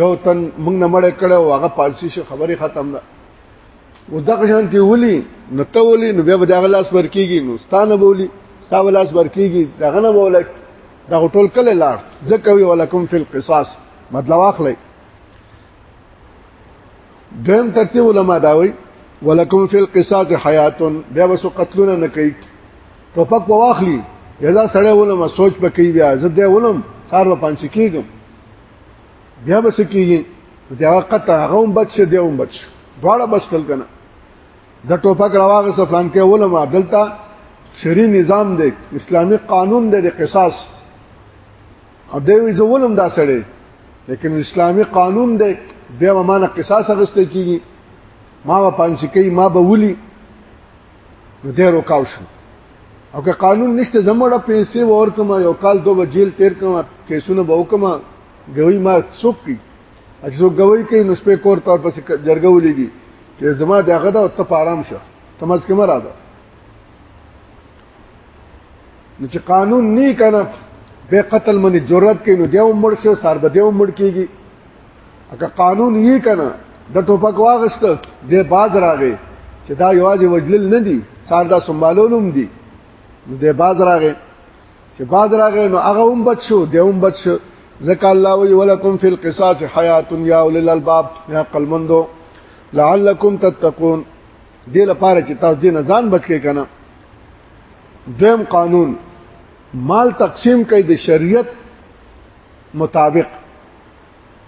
A: یو تن موږ نه مړ کړه او هغه پالسی شي خبره ختم ده و دغه شان دی ولي نو ته ولي نو بیا به دغه لاس ورکیږي نو ستانه بولی ساو لاس ورکیږي دغه نه بولک دا ټول کله لاړ ځکه وی ولکم فی القصاص مطلب اخلي دویم ترتیب علما داوي ولکم فی القصاص حیات بیا وسو قتلونه نه کوي ټوپک په واخلي یدا سړی ولما سوچ پکې بیا زه دې ولم سار په پانسی کېږم بیا بس کېږي دا قطع هغه هم بچ دی هم بچ دواړه بچل کنه د ټوپک راواغه سفلان کې علماء دلته شری نظام دی اسلامی قانون دی د قصاص او دی وی زولم دا سړی لیکن اسلامی قانون دی بیا به مانه قصاص اغسته کیږي ما به پانسی کوي ما به ولي نو دی روکاو شو او که قانون نشته زموږه پیسې ور کوم یو کال دوه جیل تیر کوم کیسونه به وکم غوي ما څوک کی اجزو غوي کوي نو سپې کور تور پس جرګه ولېږي چې زما دغه دا ته آرام شه تمز کې مراد نو چې قانون نه کنه به قتل منی جرأت کوي نو دیو مړ شي سر به دیو مړ کیږي اګه قانون یې کنه د ټوپک واغست د باز راغی چې دا یوازې وجلل نه دي سار دا سمبالولوم دي نو د باز راغی چې باز راغی نو هغه هم بچ شو دی هم بچ شو ذکا الله وی ولکم فی القصاص حیات یا اولل الباب یا قلمندو لعلکم تتقون دې لپاره چې تاسو دې نه ځان بچ کې کنه دویم قانون مال تقسیم کوي د شریعت مطابق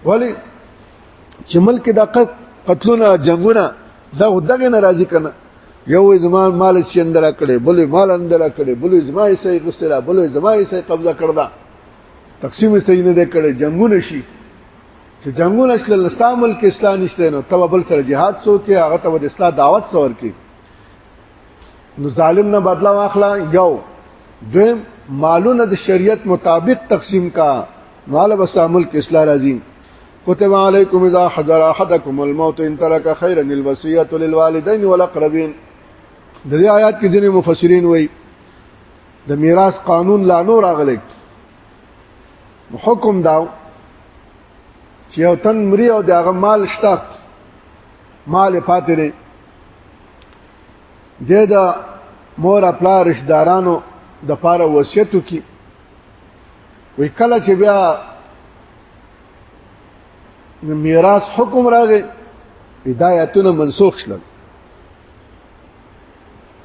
A: ولی چې ملک د قتلونه جنگونه دا دغه ناراضي کنه یو زمان مال شي اندر کړي بلې مال اندر کړي بلې زما یې صحیح غسرا بلې زما یې صحیح قبضه کړدا تقسیم صحیح نه کړي جنگونه شي چې جنگونه شل اسلام ملک اسلام نشته نو تب بل سره jihad سو کې هغه ته د اسلام دعوت سور کې نو ظالم نه بدلا واخلا یو دویم مالونه د شریعت مطابق تقسیم کا مال بس ملک اسلام راځي كتب عليكم اذا حضر احدكم الموت ان ترك خيرا الوصيه للوالدين والاقربين د دې آیات کې ځینې مفسرین وایي د میراث قانون لا نور اغلق حکم داو چې یو تن مری او دغه مال شته مال پاتې دی د د مور خپل رشدارانو د پاره وصیت کی وی کله چې بیا میراث حکم راغی هدایتونه منسوخ شلل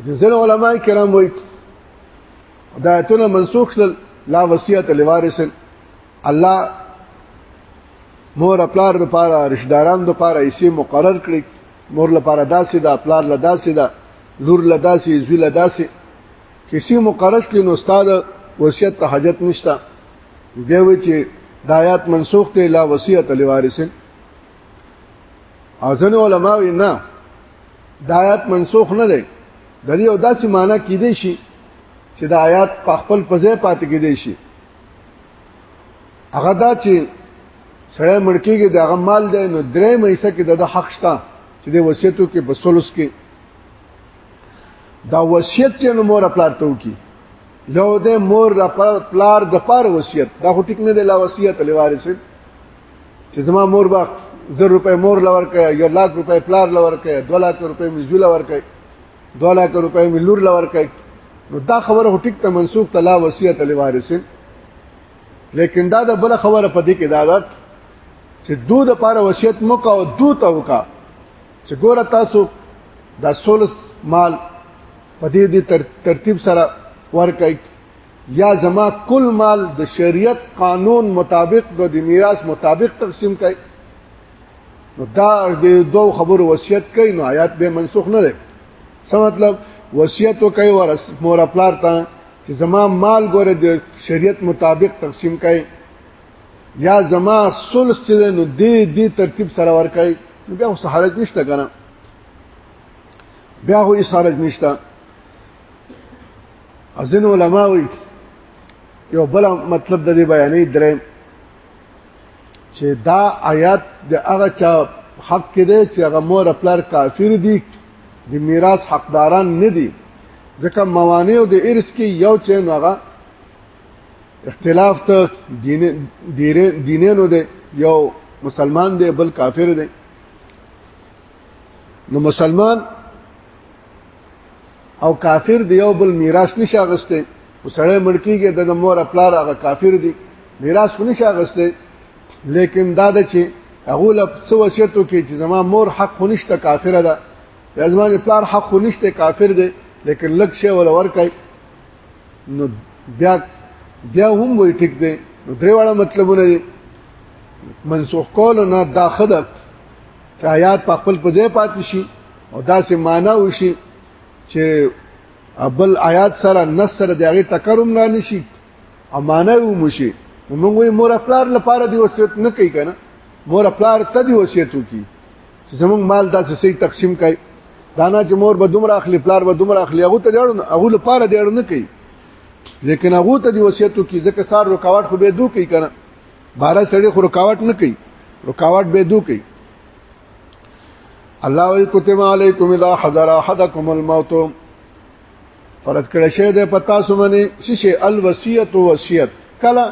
A: ځینې علما کرام وایي دا ایتونه منسوخ شل لا وصیت لوارث الله مور خپلار لپاره رشداران لپاره ایسي مقرر کړی مور لپاره داسې دا خپلار لداسې دا لور لداسې زوی لداسې چې سی مقرر کړي نو استاد وصیت ته حاجت نشته بیا وی چې دایات منسوخ ته لا وصیت لوارثن ازن علماء نه دایات منسوخ نه دي د دې او داسې معنی کې دی شي چې د آیات په خپل پځه پاتې کې دی شي هغه دا چې سړی مړکیږي د هغه مال دی نو درې مېسه کې د حق شته چې د وصیتو کې په سلوس کې دا وصیت چې نو مور خپل ته وکي یو د مور خپل د پار وصیت دا هټیک نه دی لا وصیت لوارث چې زما مور با زر روپے مور لور کړي یو لاک روپے پلار لور کړي 2 لاک روپے می زول لور کړي 2 لاک روپے می لور لور کړي نو دا خبره هټیک ته منسوخ تلا وصیت لوارثین لیکن دا د بل خبره په دې کې دا ده چې دو د پاره وصیت مکو او دو ته وکا چې ګوره تاسو د سولس مال په دې دې ترتیب سره ورکړئ یا زما کل مال د شریعت قانون مطابق د میراث مطابق تقسیم کړي نو دا د دوه خبرو وصیت کوي نو آیات به منسوخ نه ده څه مطلب وصیت کوي ورس مور خپل ته چې زما مال ګوره د شریعت مطابق تقسیم کړي یا زما سلس چې نو دې دې ترتیب سره ور کوي نو بیا اوس حالت نشته کنه بیا هو اسارج نشته ازن علماء وی یو بل مطلب د دې بیانې درې چې دا آیات د هغه چا حق کې دی چې هغه مور خپل کافر دي د میراث حقداران نه دي ځکه موانع د ارث کې یو چین هغه اختلاف ته دین دینونو دی یو مسلمان دی بل کافر دی نو مسلمان او کافر دی یو بل میراث نشه غسته وسړی مړکیږي د مور خپل هغه کافر دی میراث نشه غسته لیکن دا د چې هغه له څه وصیتو کې چې زما مور حق نشته کافر ده یا زما خپل حق نشته کافر دی لیکن لک شی ول ورکای نو بیا بیا هم وای ټیک دی نو درې واړه مطلبونه دي منسوخ کول نه داخله چې آیات په خپل په ځای پاتې شي او دا سه معنا وشي چې ابل آیات سره نص سره د هغه ټکرم نه نشي امانه و مشي موږ وي مور خپلار لپاره دی وصیت نه کوي کنه مور خپلار ته دی وصیت وکي چې زموږ مال داسې صحیح تقسیم کړي دانا چې مور به دومره اخلي پلار به دومره اخلي هغه ته جوړ هغه لپاره دی نه کوي لیکن هغه ته دی وصیت وکي ځکه سار رکاوټ خو به دوه کوي کنه بارا سړی خو رکاوټ نه کوي رکاوټ به دوه کوي الله وی کتب علیکم اذا حضر احدکم الموت فرض کړی شه د پتا سمنه شیشه الوصیت وصیت کله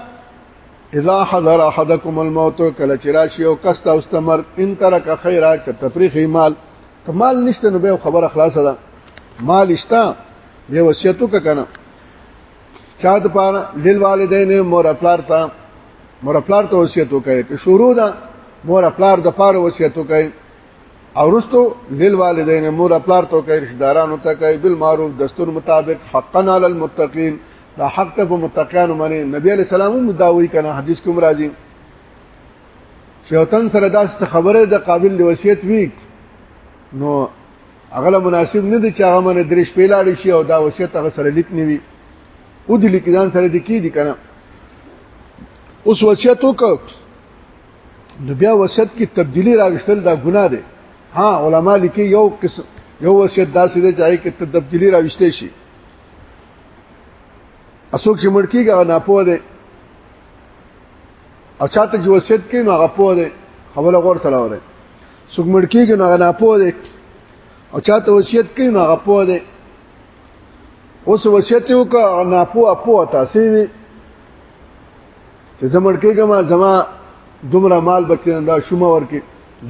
A: اذا حضر احدکم الموت کله چې راشي او کستا استمر ان ترک خیره ک تفریخ مال کمال نشته نو به خبره خلاصه ده مال اشتا به وصیتو کنه چا د پاره لیل والدین مور افلار ته مور افلار ته وصیت وکړي که شروع ده مور افلار د پاره وصیت وکړي او رستو لیل والدین مور افلار ته کوي رشدارانو ته کوي بالمعروف دستور مطابق حقا علی المتقین دا حق ته په متقینو باندې نبی علی سلام مداوی کنه حدیث کوم راځي شیطان سره دا خبره د قابل وصیت وی نو اغله مناسب نه دي چې هغه من درې شپې لاړ شي او دا وصیت هغه سره لیک نیوي او د لیکدان سره د کی دي کنه اوس وصیت وکړ نو بیا وصیت کې تبدیلی راوستل دا ګناه ده ها علما لیکي یو قسم یو وصیت داسې دی چې کې تبدیلی راوستې شي اسوک چې مړ کیږي هغه ناپوه دی او چاته چې وصیت کوي نو هغه پوه دی خبره غور سره وره څوک مړ کیږي نه نه پوه دی او چاته وصیت کوي نه غپوه دی اوس وصیت یو کا نه پوه پوه تاسو وی چې زمړ کېږم زما دومره مال بچی دا شومه ورکی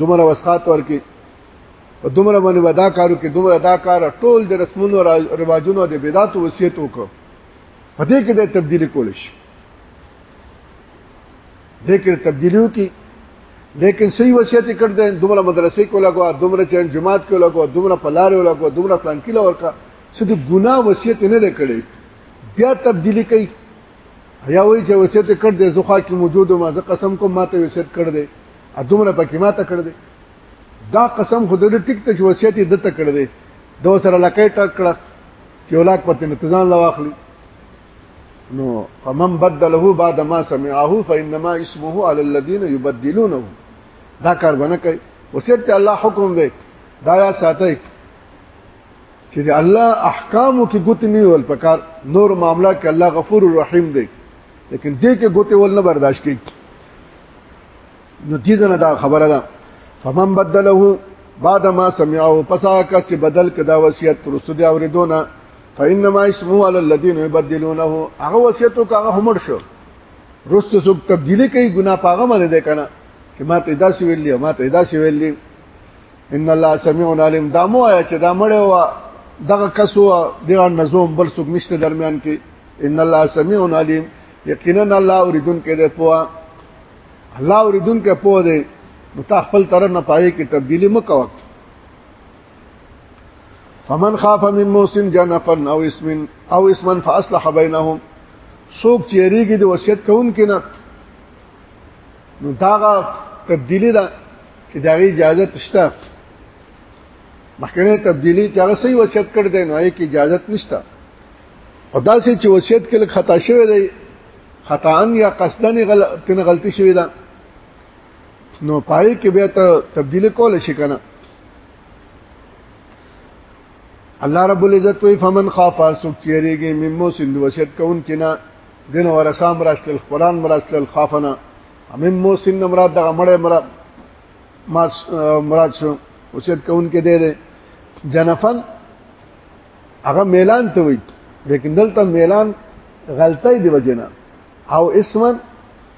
A: دومره وسخات ورکی او دومره باندې ودا کارو کې دومره دا کار ټول د رسمونو رواجونو د بدعت وصیت وکړه پدې کې د تبدیلی کول شي لیکن تبدیلیو کی لیکن صحیح وصیت کړ دې دومره مدرسې کو لګوا دومره چن جماعت کو لګوا دومره پلار کو لګوا دومره پلان کې لور کا څه دې ګنا وصیت نه لکړي بیا تبدیلی کوي یا وای چې وصیت کړ دې زخوا کې موجود ما زه قسم کوم ماته وصیت کړ دې ا دومره پکې ماته کړ دې دا قسم خود دې ټیک ته وصیت دې ته کړ دې دوه سره لکې ټک کړه چې ولاک پته نه تزان لا واخلي نو فمن بدله بعد ما سمعه فانما اسمه على الذين يبدلونه دا کار باندې کوي وسیت الله حکم دی دا یا ساتي چې الله احکامو کې ګوت نه ول پکار نور معاملہ کې الله غفور الرحیم دی لیکن دې کې ګوت ول نه برداشت کوي نو دې نه دا خبره ده فمن بدله بعد ما سمعه پسا کس بدل کدا وصیت ترسو دی اوریدونه فإنما اسمه على الذين يبدلونه هغه وصیتو کاغه همړ شو رسته څوک تبدیلی کوي ګنا پاغه باندې ده کنه چې ما ته داسې ویلې ما ته داسې ویلې ان الله سميع عليم دا مو آیا چې دا مړ و دغه کسو دغه نظم بل څوک نشته درمیان کې ان الله سميع عليم یقینا الله اوریدون کې ده پوها الله اوریدون کې پوه دی نو تا خپل تر نه پاره کې تبدیلی مکوک فمن خاف من موسن جنفا او اسم او اسما فاصلح بينهم سوق چیریږي د وصیت کون کې نه نو داغه تبدیلی ده چې داغه اجازه تشته مخکنه تبدیلی چې هغه صحیح وصیت کړ دی نو یې کې اجازه نشته او دا چې وصیت کې خطا شوی دی خطا ان یا قصدن غلطی شوی ده نو پای کې به ته تبدیلی کول شي کنه الله رب العزت وی فمن خاف سوک چیریږي ممو سند وصیت کون کنا دین ورسام راستل قران مراستل خافنا ممو سند مراد دغه مړې مراد ما مراد شو وصیت کون کې دی جنفن هغه میلان ته وی لیکن دلته میلان غلطی دی وجنه او اسمن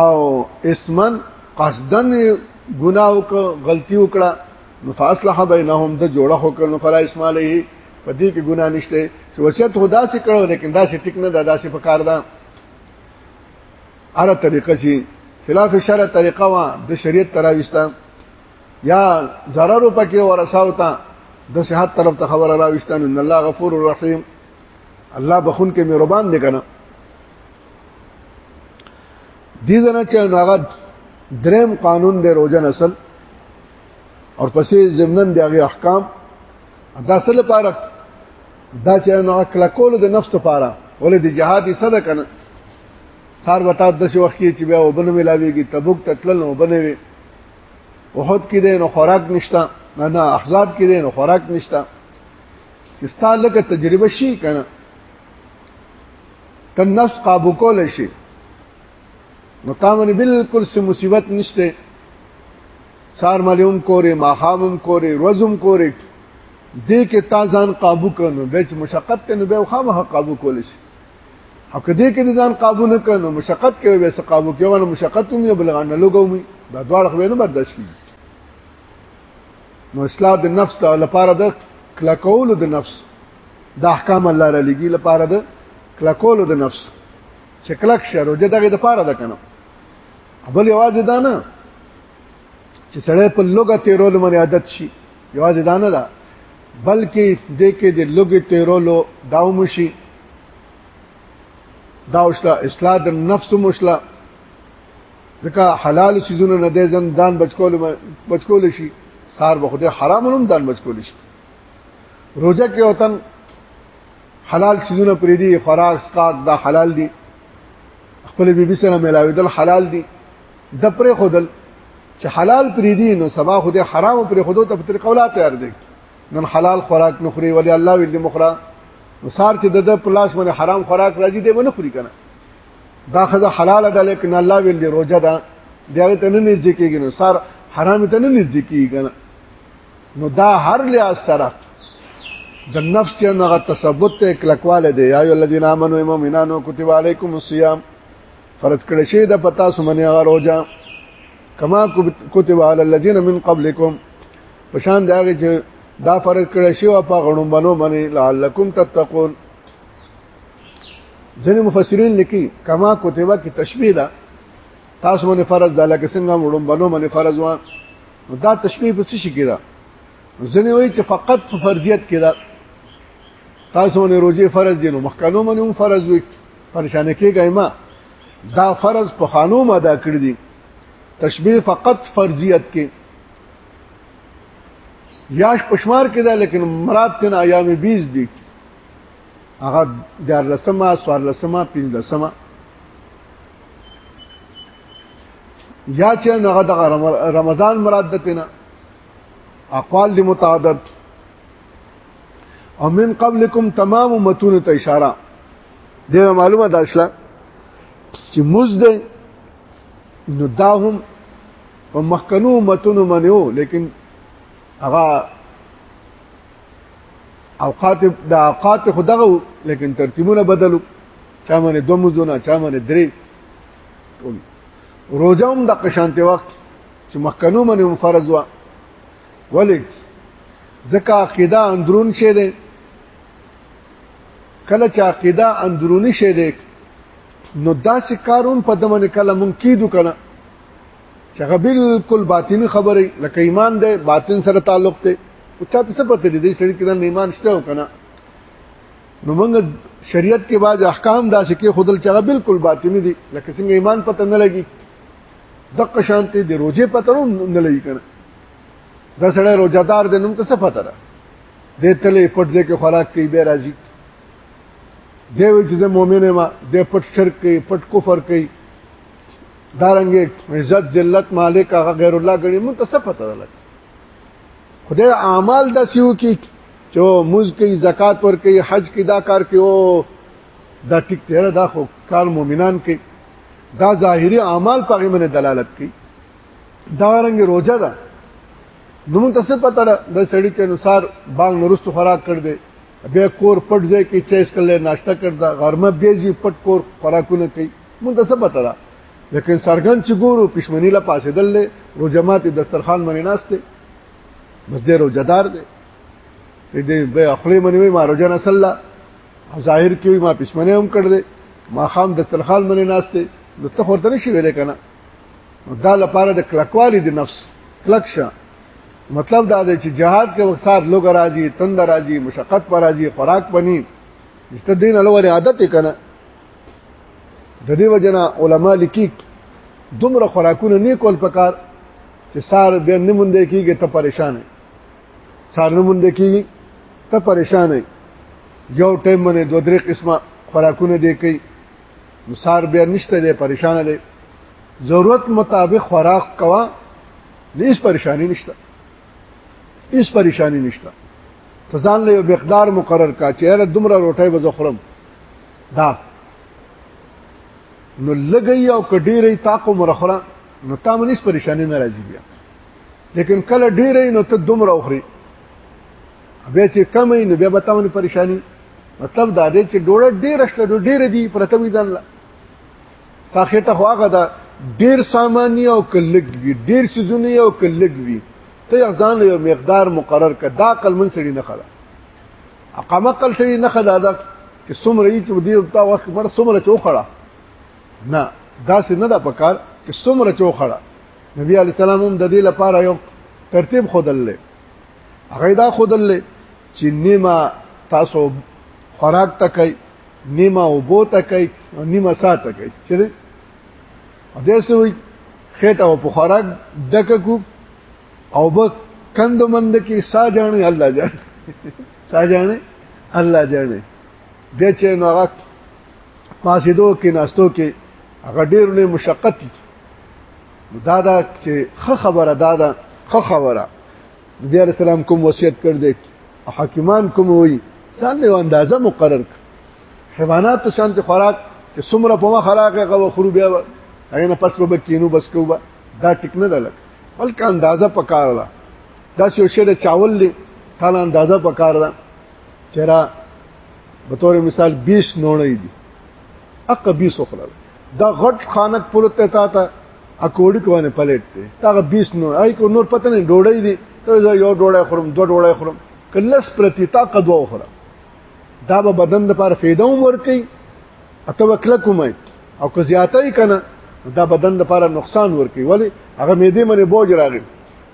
A: او اسمن قصدن ګناه وک غلطي وکړه نو فاصلح بینهم د جوړه هو کړو فلا اسم علیه په دې کې ګناه نشته چې وصیت خدا سي کړو لیکن دا سي ټیک نه دا داسې په کار ده اره طریقه چې خلاف شرع طریقه وا د شریعت تراويستا یا zarar پکې ورساوتا د صحت طرف ته خبر راويستان ان الله غفور رحیم الله بخون کې مهربان دی کنه دي زنه چې هغه دریم قانون دی روزه نسل اور پسې زمنن دی هغه احکام دا اصل لپاره دا چې نو کله کول د نفس لپاره ولې د جهاد یې صدا کنه سار وتا د څه وخت کې چې بیا وبنه ملاويږي تبوک تتلل نو بنه وي وحد کې دین او خوراک نشتا نه نه احزاب کې دین او خوراک نشتا چې ستاسو لکه تجربه شي کنه ته نفس قابو کول شي نو تامن بالکل سه مصیبت نشته سار مليوم کورې ماخامم کورې روزم کورې دې کې تا ځان قابو کړو د مشقت ته نو به خامه قابو کول شي او کدی کې ځان قابو نه کړو مشقت کې به څه قابو کې ونه مشقت هم یو بلغان نه لګوم دا دواړه خو نه برداشت کیږي نو اصلاح د نفس لپاره د کلکول د نفس د احکام الله را لګي لپاره د کلکولو د نفس چې کلک شه روزه دغه د پاره ده کنه بل یوازې دا نه چې سړی په لوګه تیرولو باندې عادت شي یوازې دا نه ده بلکې د کې د لوګه تیرولو داوم شي دا اوسه اصلاح د نفس مشله ځکه حلال سيزونه نه دي ځان دان بچکول بچکول شي سار به خدای حرام هم دان بچکول شي روزه کې وطن حلال سيزونه پرې دي خوراک سکاک دا حلال دي خپل بیبي سره ملاویدل حلال دي د پرې خودل چې حلال پرې دي نو سبا خو دې حرام پرې خودو ته پتر قولا تیار دي نن حلال خوراک نخري ولی الله ویل مخرا نو سار چې د پلاس باندې حرام خوراک راځي دې ونه خوري کنه دا خزه حلال ده لیکن الله ویل دې روزه ده دغه ته نه نږدې کېږي نو سار حرام ته نه نږدې کېږي کنه نو دا هر لحاظ سره د نفس چې هغه تثبت ته کلکواله دی یا الذین آمنوا مؤمنانو کتب علیکم الصیام فرض کړی شی د پتا سمنه هغه روزه کما کتب علی الذین من قبلکم پشان دا چې دا فرض کړی شی او په غنوم بنو منی لعلکم تتقون ځینې مفسرین لیکي کما کتبه کې تشبیه ده تاسو باندې فرض ده لکه څنګه وړم بنو باندې فرض و دا تشبیه په څه شي کې ده ځنې وایي چې فقط په فرضیت کې ده تاسو باندې روزي فرض دي نو مخکانو باندې هم فرض وي پریشان کېږئ ما دا فرض په خانو ما ادا کړی دي تشبیه فقط فرضیت کې یاش پښمار کې ده لیکن مراد تن ایام 20 دي هغه د لسمه سوار لسمه 15 لسمه یا چې هغه د رمضان مراد ده تینا اقوال دی متعدد او من قبلکم تمام متون ته اشاره د معلومه ده اصله چې مزد نو دا هم په مخکنو متونو منو لیکن هغه اوقات د اوقات خدغه لیکن ترتیبونه بدلو چا باندې دوه مزونه چا باندې درې ټول روزه هم د قشانته وخت چې مخکنو باندې هم فرض و ولې ځکه عقیده اندرون شه ده کله چې عقیده اندرونی شه ده نو داسې کارون په دمن کله مونږ کیدو کنه چې هغه بالکل باطنی خبره لکه ایمان ده باطن سره تعلق ته او چاته څه پته دي دې سړي کې د ایمان شته کنه نو موږ شریعت کې باز احکام داسې کې خودل چغه بالکل باطنی دي لکه څنګه ایمان پته نه لګي دغه شانته د روزه پته نه لګي کنه دا سړی روزادار دی نوم ته څه پته ده د تلې پټ دې کې خوراک کوي به راځي دی وی چې مؤمن ما د پټ شرک کوي پټ کفر کوي دارنګ عزت ذلت مالک هغه غیر الله غني مون ته څه پته ده خدای اعمال د سیو کې چې موز کوي زکات ور کوي حج کې دا کار کوي او دا ټیک تیره دا خو کار مؤمنان کوي دا ظاهري اعمال په غیمن دلالت کوي دا رنګ روزه ده نو موږ څه پته ده د سړی ته انصار بانګ نورست خوراک کړ دې بیا کور پټ ځای کې چیس کړل ناشته کړ دا غرمه بیا جی پټ کور خوراکونه کوي موږ څه پته ده لیکن سرګن چې ګورو پښمنی لا پاسېدل له روجمات دسترخوان باندې ناشته بس دې روزه دار دی دې به خپل منوي ما روزه نه صلی ظاهر کې ما پښمنه هم کړ دې ما خام د تلخال منې ناشته د تخور ته نشي ویل کنه دا لپاره د کلکوالي د نفس کلکشه مطلب دا دی چې جهاد کې وقصار لوګ راځي تند راځي مشقت پر راځي خوراک پني چې دین الوه عادت کنه د دې وجنه علما لیکي دومره خوراکونه نه کول پکار چې سار به نه مونږ کېږي ته پریشان یې سار نه مونږ کېږي ته پریشان یې یو ټیم باندې دوه درې قسمه خوراکونه دی کوي نو سار به نشته دی پریشان دی ضرورت مطابق خوراک کوا هیڅ پریشانی نشته هیڅ پریشانی نشته ته ځان له یو مقدار مقرر کا چې هر دومره روټۍ به زخرم دا نو لګي او کډيري تاکو مرخره نو تا منیس پریشانی نه راځي بیا لیکن کله ډیرې نو ته دومره اخري بیا چې کمې نو بیا به تا منی پریشانی مطلب دا دی چې ډوړه ډیر شته ډو ډیر دی پرته وی ځان لا ساخته خو هغه دا ډیر سامانی او کلګ وی ډیر سيزونه او کلګ وی ته ځان یو مقدار مقرر کړه دا قلمن سړي نه خلا اقامه کل شي نه خدا دا چې څومره یې چې دی په وخت پر څومره چوخړه نه دا څه نه دا پکار چې څومره چوخړه نبی علی السلام هم د دې لپاره یو ترتیب خودلې هغه دا خودلې چې نیمه تاسو خوراک تکای نیمه وبو تکای او نیمه سات تکای چې دې سوي خېټه او خوراک دک کو او به کند مند کې سا جانې الله جانې سا جانې الله جانې بیا چې نو هغه پاسېدو کې ناستو کې هغه ډېر لوی مشقت دي دا دا چې خه خبره دا دا خه خبره نبی عليه السلام کوم وصیت کړ دې حاکمان کوم وي ځان له اندازه مقرر کړ حیوانات ته شانت خوراک چې څومره په ما خوراک هغه خرو بیا هغه نه پس به کینو بس کوبه دا ټیک نه ده لکه بلکې اندازه پکار ده دا یو شی د چاول دی تا نه اندازه پکار ده چیرې به تور مثال 20 نوړې دي اق 20 خپل دا غټ خانک پورته تا ته اکوړی کوونه پلیټ دی دا 20 نو آی کو نور پته نه ډوړې دي ته یو ډوړې خورم دوه ډوړې خورم کلس پرتی تا قدو خورم دا به بدن د پر فایده هم ورکي اته وکړه کومه او که زیاتای کنه دا بدن د پر نقصان ورکي ولی هغه معده باندې بوج راغی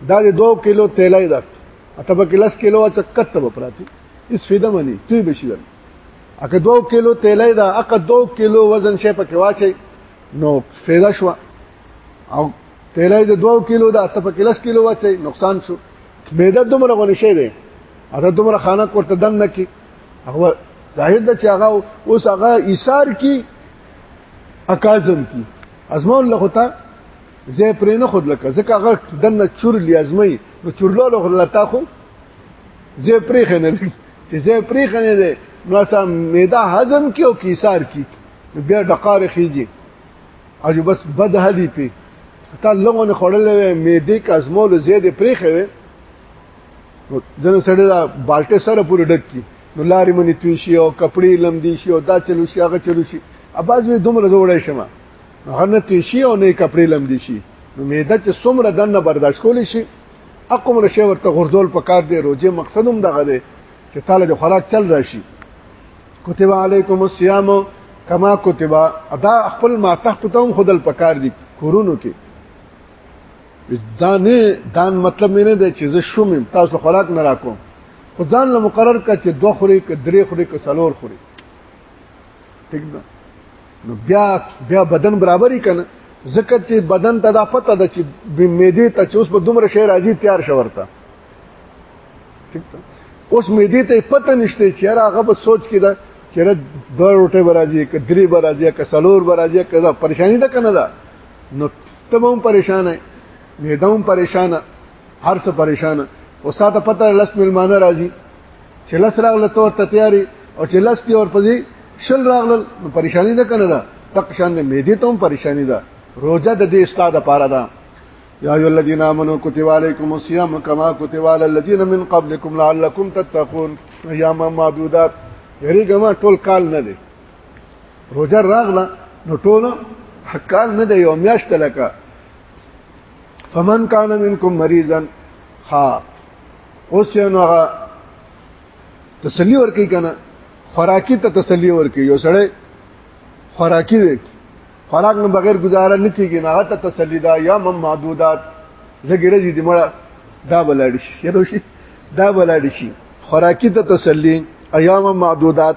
A: دا د 2 کیلو تیلای ده اته به کلاس کیلو چکت به پراتی اس فیده منی تی بشي ده اګه 2 کیلو تیلای ده اګه 2 کیلو وزن شي پکې واچي نو فیده شو او تیلای د 2 کیلو ده اته په کلاس کیلو واچي نقصان شو معده دومره غونې شي ده اته دومره خانه کوته دن نه کی هغه ظاهر د چې هغه اوس هغه ایثار کی اکاظم کی ازمون له خطا زه پرې نه خود لکه ځکه هغه دنه چور لیازمي نو چورلو له خود لتا خو زه پرې خنه چې زه پرې خنه ده نو سم میدا هضم کی او کیثار کی بیا ډقار خيږي او بس بد هدي پی تا لغونه خړلې مې دې کزمول زیاده پرې خوي ځنه سړی دا بالټه سره پورې ډک کی نو لارې منی توی شي او کپڑے لمدي شي او دا چلو شي هغه چلو شي اباز وې دومره جوړای شمه هغه نه توی شي او نه کپڑے لمدي شي نو معده چې څومره دنه برداشت کولی شي اقوم رشه ورته غردول پکار دی روزه مقصدم دغه دی چې تعالی د خوراک چل راشي کتب علیکم الصیام کما کتب ادا خپل ما تحت تم خدل پکار دی کورونو کې دا نه دا مطلب مې نه دی چې زه شوم تاسو خوراک نه راکوم خو ځان له مقرر کا چې دوه خوري ک درې خوري ک سلور خوري ٹھیک ده نو بیا بیا بدن برابرۍ کنه ځکه چې بدن ته دا پته ده چې معده ته چې اوس په دومره شی راځي تیار شورته ٹھیک ده اوس معده ته پته نشته چې هغه به سوچ کې ده چې دوه روټه برازي ک درې برازي ک سلور برازي ک دا پریشانی ده کنه ده نو تمام پریشان ہے میدوم پریشان هر څه پریشان او ساته پته لس ملمانه راځي چې لس راغله تور ته تیاری او چې لس دی اور پځي شل راغله نو پریشانی نه کنه دا تک شان نه میدې ته هم پریشانی ده روزه د دې استاد لپاره ده یا ایو الذین آمنو کتب علیکم الصیام کما کتب علی الذین من قبلکم لعلکم تتقون ایام معدودات یری ګما ټول کال نه دی روزه راغله نو ټول حقال نه دی یو میاشت لکه فمن کان منکم مریضا ها اوس نو هغه تسلی ورکی کنه خوراکي ته تسلی ورکی یو سړی خوراکي دی خوراک نه بغیر گزاره نه کیږي نه ته تسلی دا یا مم معدودات لګیره دي مړه دا بلاړ شي یره شي دا بلاړ شي خوراکي ته تسلی ایام معدودات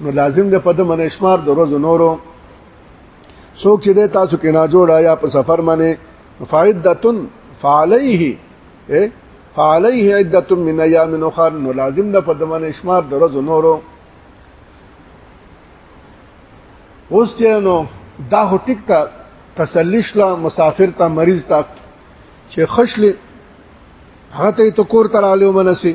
A: نو لازم ده په د منشمار د روز نورو څوک چې د تاسو کې نه جوړا یا په سفر باندې فائدتن فعليه فعليه عده من ايام اخر نو لازم ده په د منشمار د روز نورو اوس چې نو دا هو ټیک تا تسلیش لا مسافر تا مریض تا چې خشل هغه ته کور ترالیو منسي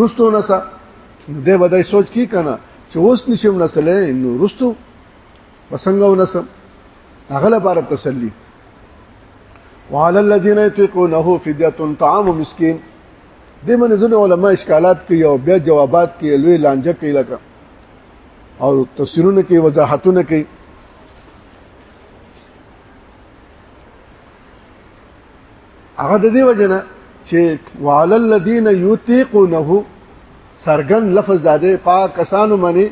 A: رستو نسا دې بدای سوچ کی کنه چې اوس نشم نسلې نو رستو وسنګ او نسم اغله بار تسلی وعلى الذين يطيقونه فديه طعام مسكين دې من ځنه علما اشکالات کوي او بیا جوابات کوي لوی لانجه کوي لکه او تفسیرونه کوي وضاحتونه کوي هغه د دې وجنه چې وعلى الذين يطيقونه سرګن لفظ داده پا کسانو منی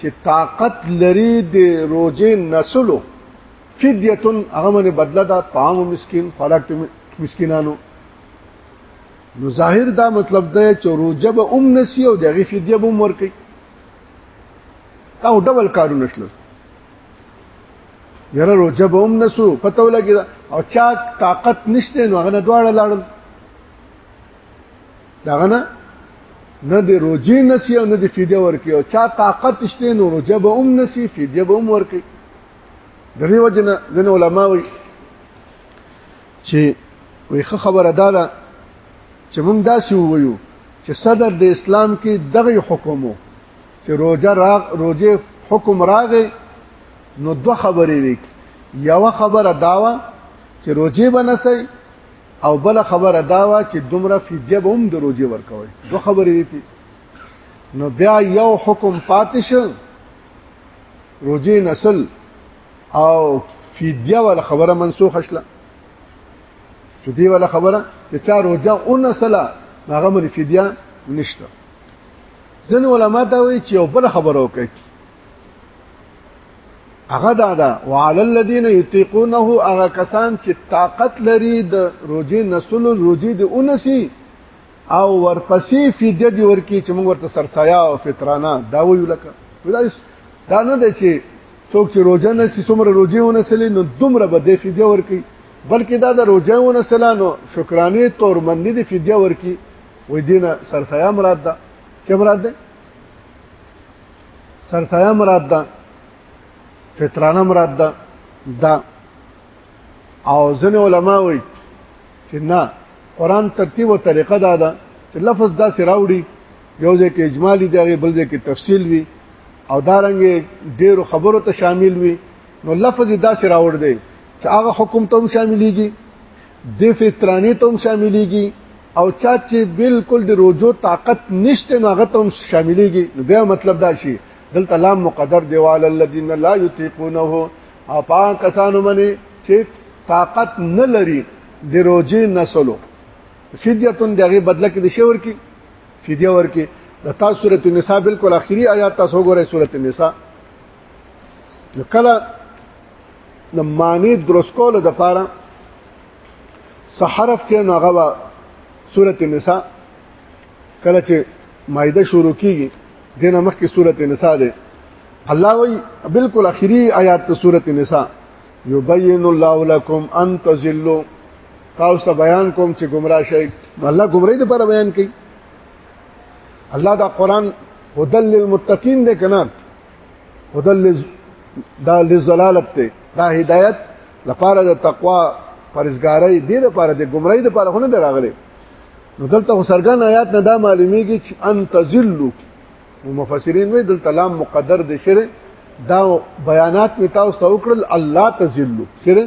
A: چې طاقت لري د روزې نسلو فدیتون هغه باندې بدله دا طعام مسكين خوراک مسکینانو نو ظاهر دا مطلب دی چې روزه به ام نسی او دغه فدیه به ورکړي دا ډول کارونه شلل یره روزه به هم نسو پته ولګی او چا طاقت نشته نو هغه دواړه لاړل داغه نه نه د روزي نسی او نه د فدیه ورکی او چا طاقت شته نو روزه به هم نسی فدیه به هم ورکی د دې وجنه ځنه علما وي چې وي خبره ده دا چې موږ داسې وویو چې صدر د اسلام کې دغه حکم وو چې روزه راغ روزه حکم راغی نو دوه خبرې وی یو خبره داوا چې روزه بنسي او بل خبره داوا چې دومره فدیه به هم د روزه ورکوي دوه خبرې دي نو بیا یو حکم پاتش روزه نسل او فدیه ول خبره منسوخ شله چې دی ول خبره چې چا روزه اون سلا هغه من فدیه نشته ځین علما دا وایي چې یو بل خبره وکړي هغه دا ده وعلى الذين يطيقونه هغه کسان چې طاقت لري د روزي نسل روزي د اونسي او ورپسې فدیه دی ورکی چې موږ ورته سرسایا او فطرانه دا ویو لکه دا نه دی چې څوک چې روزه نه سي څومره روزي ونه سلی نو دومره به د فدیه ورکی بلکې دا د روزه ونه سلانو شکرانه تور منني د فدیه ورکی وې دینه سرسایا مراد ده چې مراد ده سرسایا مراد ده فطرانه مراد ده دا او ځنه علما وایي چې نه قران ترتیب او طریقه دا ده چې لفظ دا سراوړي یو ځای کې اجمالی دی هغه بل ځای کې تفصیل وي او دا رنګ ډیرو خبرو ته شامل وي نو لفظ دا سراوړ دی چې هغه حکم ته هم شاملېږي د فطرانه ته هم شاملېږي او چا چې بالکل د روزو طاقت نشته نو هغه ته هم شاملېږي نو بیا مطلب دا شي دلته لام مقدر دیوال الذين لا يطيقونه او پاک کسانو باندې چې طاقت نه لري د روزي نسلو فدیتون دغه بدله کې د شور کې فدیه ورکې د تاسو سورته النساء بالکل اخیری آیات تاسو ګورئ سورته النساء نو کله د معنی درس کول د پاره سحرف چې نو هغه سورته نساء کله چې مایده شروع کیږي دنه مخکې سورته نساء ده الله وی بالکل اخیری آیات ته سورته نساء یبین الله لكم ان تزلوا تاسو ته بیان کوم چې گمراه شئ الله گمراهی لپاره بیان کوي الله دا قران هدل للمتقین دې کنه هدل دا لزلالت ته دا هدایت لپاره د تقوا پرزګارۍ دې لپاره د ګمړۍ لپاره خونه دراغلي نو دلته سرګن آیات نه دا معلومیږي چې ان تذلوا مفسرین وی دلته لام مقدر د شر دا بیانات می تاسو ته وکړل الله تذلوا شر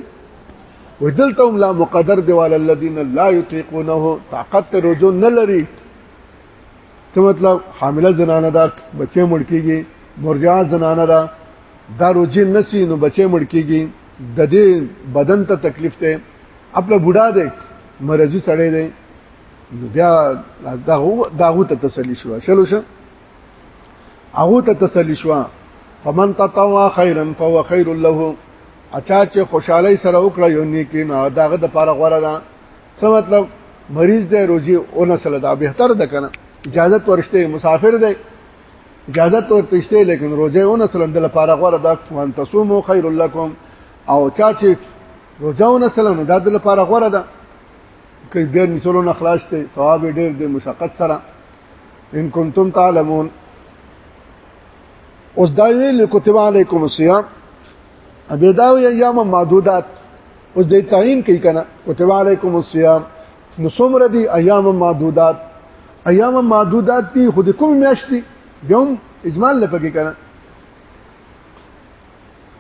A: ودلته هم لا مقدر دی وال الذين لا يطيقونه طاقت رجو نه لري څه مطلب حامله زنانه ده بچي مړ کیږي مرجعه زنانه ده دا روجي نسی نو بچي مړ کیږي د دې بدن ته تکلیف ته خپل بوډا دی مرضی سړی دی بیا داغو داغو ته تسلی شو شلو شو هغه ته تسلی شو فمن تطوع خيرا فهو خير له اچا چې خوشحالي سره وکړه یو نیکی نه داغه د پاره غوړه ده څه مطلب مریض دی روزي او نسل دا بهتر ده کنه اجازه ورشته مسافر دی اجازه تو پښته لیکن روزه اون اصلا د لپاره غوړه د وان تصومو خیر لکم او چا چې روزه اون اصلا د د لپاره غوړه ده کله به مثالونه خلاص ته ثواب ډیر د مشقت سره ان کنتم تعلمون اوس دا ویل کتب علیکم الصیام ابي دا ایام معدودات اوس دې تعین کوي کنه کتب علیکم الصیام نو څومره دي ایام معدودات ایام معدودات دي خو د کوم میاشتي بهم اجمال لپاره کنه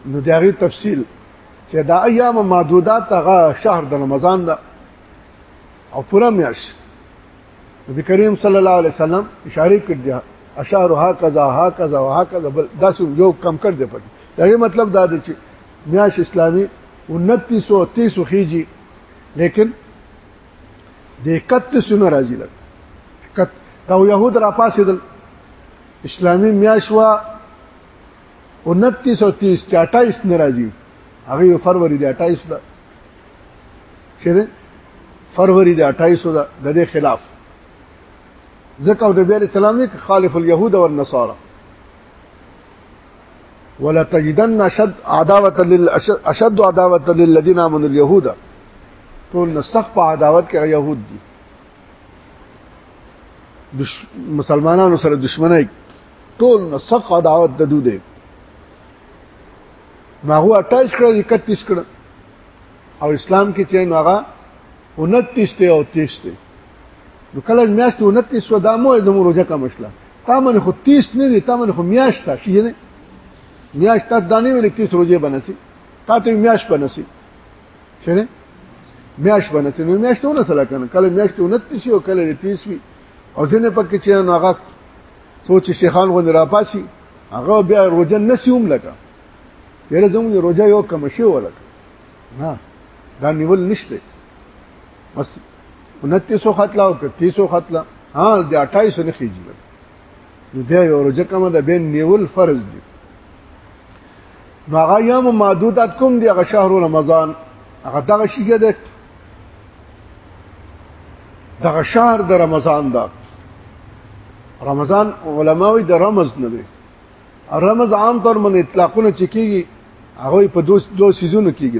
A: نو دغه تفصیل چې دا ایام معدودات هغه شهر د رمضان ده او پوره میاش نبی کریم صلی الله علیه وسلم اشاره کړ دی اشعار ها کذا ها کذا ها کذا بل داس یو کم کړ دی پکې دا مطلب دا دی چې میاش اسلامي 2930 خيجي لیکن د 31 نه راځي لګ کت دا يهود را پاسېدل اسلامي میاشوا 29 او 30 28 نه راځي هغه فروری د 28 ده چیرې فروری د 28 ده د دې خلاف ځکه او د بیر اسلامي خالف اليهود او النصارى ولا تجدن اشد عداوه للاشد اشد عداوه للذين امنوا اليهود ټول نسخ په عداوت کې يهود دي دش مسلمانانو سره دشمنی ټول نسخ عداوت د دوی دی نو هغه 28 کړه 31 کړه او اسلام کې چې هغه 29 ته او 30 ته نو کله میاشت 29 و دا مو زموږ روزه کمشله تامن خو تیس نه دي تامن خو میاشت شي نه میاشت ته دانه ویل تیس روزه بنسي تا ته میاشت بنسي شي نه میاشت بنسي نو میاشتونه سره کنه کله میاشت 29 شي او کله 30 وي او ځنه پکې چې نو هغه سوچ شیخان غو را پاسي هغه بیا روزه نسیوم لکه یره زموږ روزه یو کم شي ولکه نه دا نیول نشته بس 2900 خط لا او 300 خط لا ها د 28 نه خېږي نو بیا یو ورځ کوم د بین نیول فرض دي نو هغه یوم محدودات کوم دی هغه شهر رمضان هغه دغه شي ده دغه شهر د رمضان ده رمضان علماوی د رمز نه دی رمز عام طور من اطلاقونه چکیږي هغه په دوه دوه سيزونو کېږي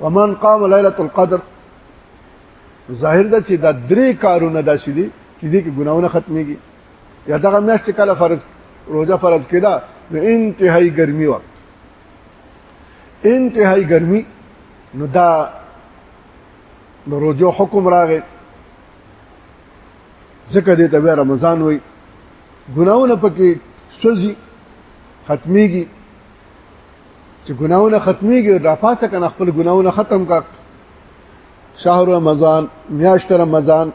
A: ومن قام ليله القدر ظاهر ده چې دا درې کارونه داسې دي چې دې کې ګناونه ختميږي یا دغه میاشت کله فرض روزه فرض کړه نو انتهایی ګرمي و انتهایی ګرمي نو دا نو روزه حکم راغی ځکه دې ته رمضان وای ګناونه پکې سوزي ختميږي چې ګناونه ختميږي را پاسه کنه خپل ګناونه ختم کا شهر رمضان میاشت رمضان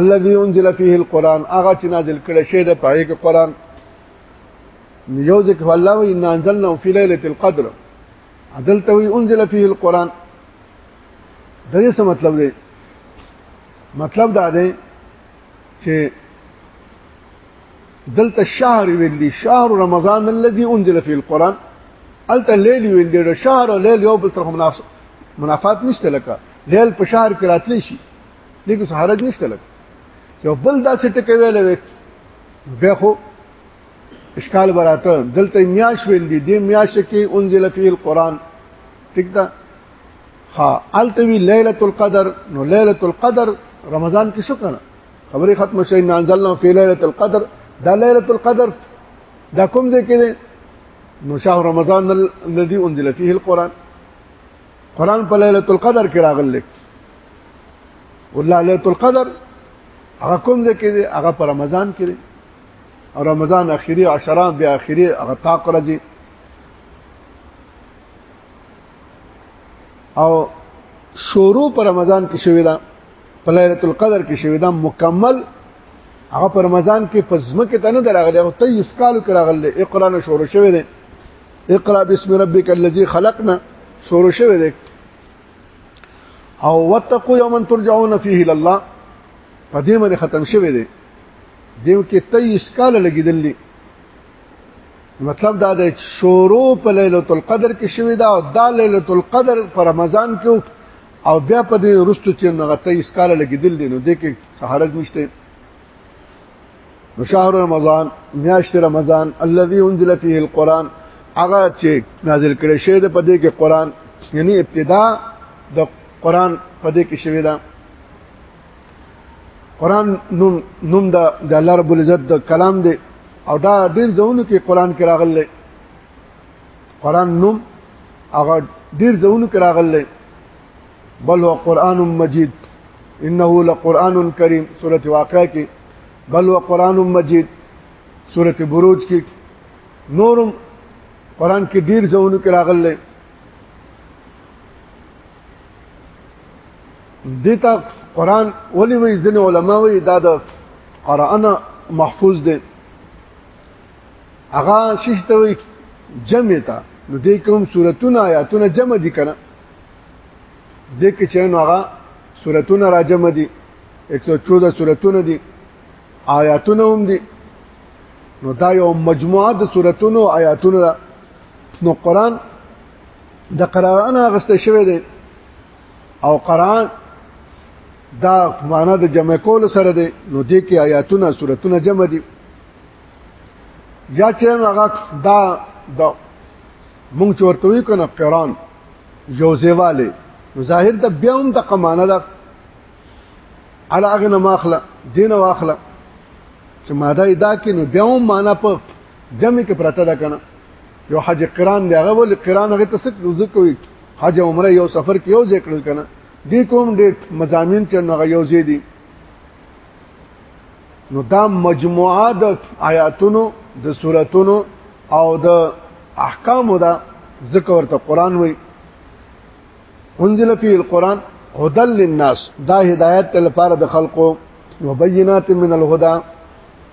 A: الذي انزل فيه القران هغه چې نازل کړي شه د پاره کې قران یو ذکر الله و ان انزلنا في ليله القدر عدل توي انزل فيه القران دا څه مطلب دی مطلب دا دی چې دلته شهر ویل دي شهر رمضان الذي انزل فيه القران الته ليل ویل دي شهر او ليل یو بل تر منافق منافات نشته لکه ليل په شهر کې راتلی شي لیکن حرج نشته لکه یو بل داسې ټکی ویل وي بیا خو اشکال براته دلته میاش ویل دي د میاش کې انزل فيه القران ټیک ده ها التوی ليله القدر نو ليله القدر رمضان کې شو کنه خبرې ختم شي ان انزلنا فی ليله القدر دا ليله القدر دا کوم ځای کې ده نو شهر رمضان الذي انزل فيه القران قران په ليله القدر کې راغلی والله ليله القدر هغه کوم ځای کې ده هغه په رمضان کې ده او رمضان اخیری عشرات بیا اخیری هغه طاق راځي او شروع پر رمضان کې شوی دا په ليله القدر کې شوی دا مکمل هغه پر رمضان کې په ځمکه ته نه دراغلی او ته یې سکالو کې راغلی اقرا نه شروع شوی دی اقرا بسم ربک الذی خلقنا شروع شوی دی او واتقوا یوما ترجعون فیه الی الله په دې باندې ختم شوی دی دیو کې 23 کال لګیدلې مطلب دا دی شروع په ليله القدر کې شوی دا او دا ليله القدر په رمضان کې او بیا په دې رستو چې نغه ته اسکاله لګیدل دي نو د کې سهارج نشته شهر رمضان میاشت رمضان الذي انزل فيه القران هغه چې نازل کړي شه د پدې کې قران یعنی ابتدا د قران پدې کې شوی دا قران نوم نوم د د الله رب العزت د کلام دی او دا ډیر ځونه کې قران کې راغلی قران نوم هغه ډیر ځونه کې راغلی بل هو قران مجید انه لقران کریم سوره واقعه کې بل هو قران مجید سوره بروج کې نورم قران کې ډیر ځونه کې راغلی دته قران ولې وی ځین علما وی دا د قران محفوظ دی هغه شیخ ته وی جمع تا نو دې کوم سورتونه آیاتونه جمع دي کنه دې کې چې نو هغه سورتونه را جمع دي 114 سورتونه دي آیاتونه هم دي نو دا یو مجموعه د سورتونو آیاتونو نو قران د قران اغسته شوی دی او قران دا معنا د جمع کول سره دی نو دې کې آیاتونه سورتونه جمع دي یا چې هغه دا د مونږ چورته وی کنه قران جوزیواله ظاهر د بیا هم د قمانه ده علا اغنه ماخله دین واخله چې ماده دا کې نو بیا هم معنا په جمع کې پرته ده کنه یو حج قران دی هغه ول قران هغه تسک ذکر حج عمره یو سفر کې یو ذکر کنه دې کوم ډېر مزامین چې نو یو ځای دي نو دا مجموعه د آیاتونو د سوراتونو او د احکامو دا ذکر ورته قران وای انزل فی القران هدى للناس دا هدایت لپاره د خلقو وبینات من الهدى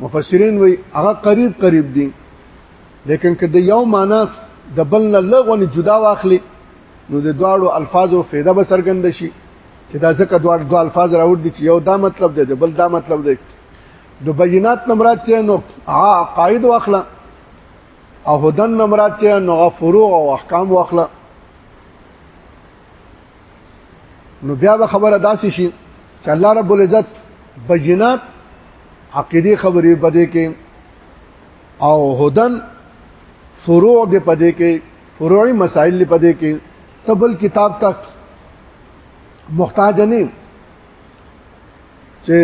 A: مفسرین وی هغه قریب قریب دي لیکن که د یو معنا د بل نه لغونه جدا واخلي نو د دواړو الفاظو فایده به څرګند شي چې دا ځکه دواړو دوه الفاظ راوړ دي چې یو دا مطلب دی د بل دا مطلب دی د بینات نمرات چې نو عقاید واخله او هدن نمرات چې نو فروع او احکام واخله نو بیا به خبره داسې شي چې الله رب العزت بجنات عقيدي خبرې پدې کې او هدن فروع دې پدې کې فروعي مسائل دې پدې کې تبل کتاب تک محتاج نه چې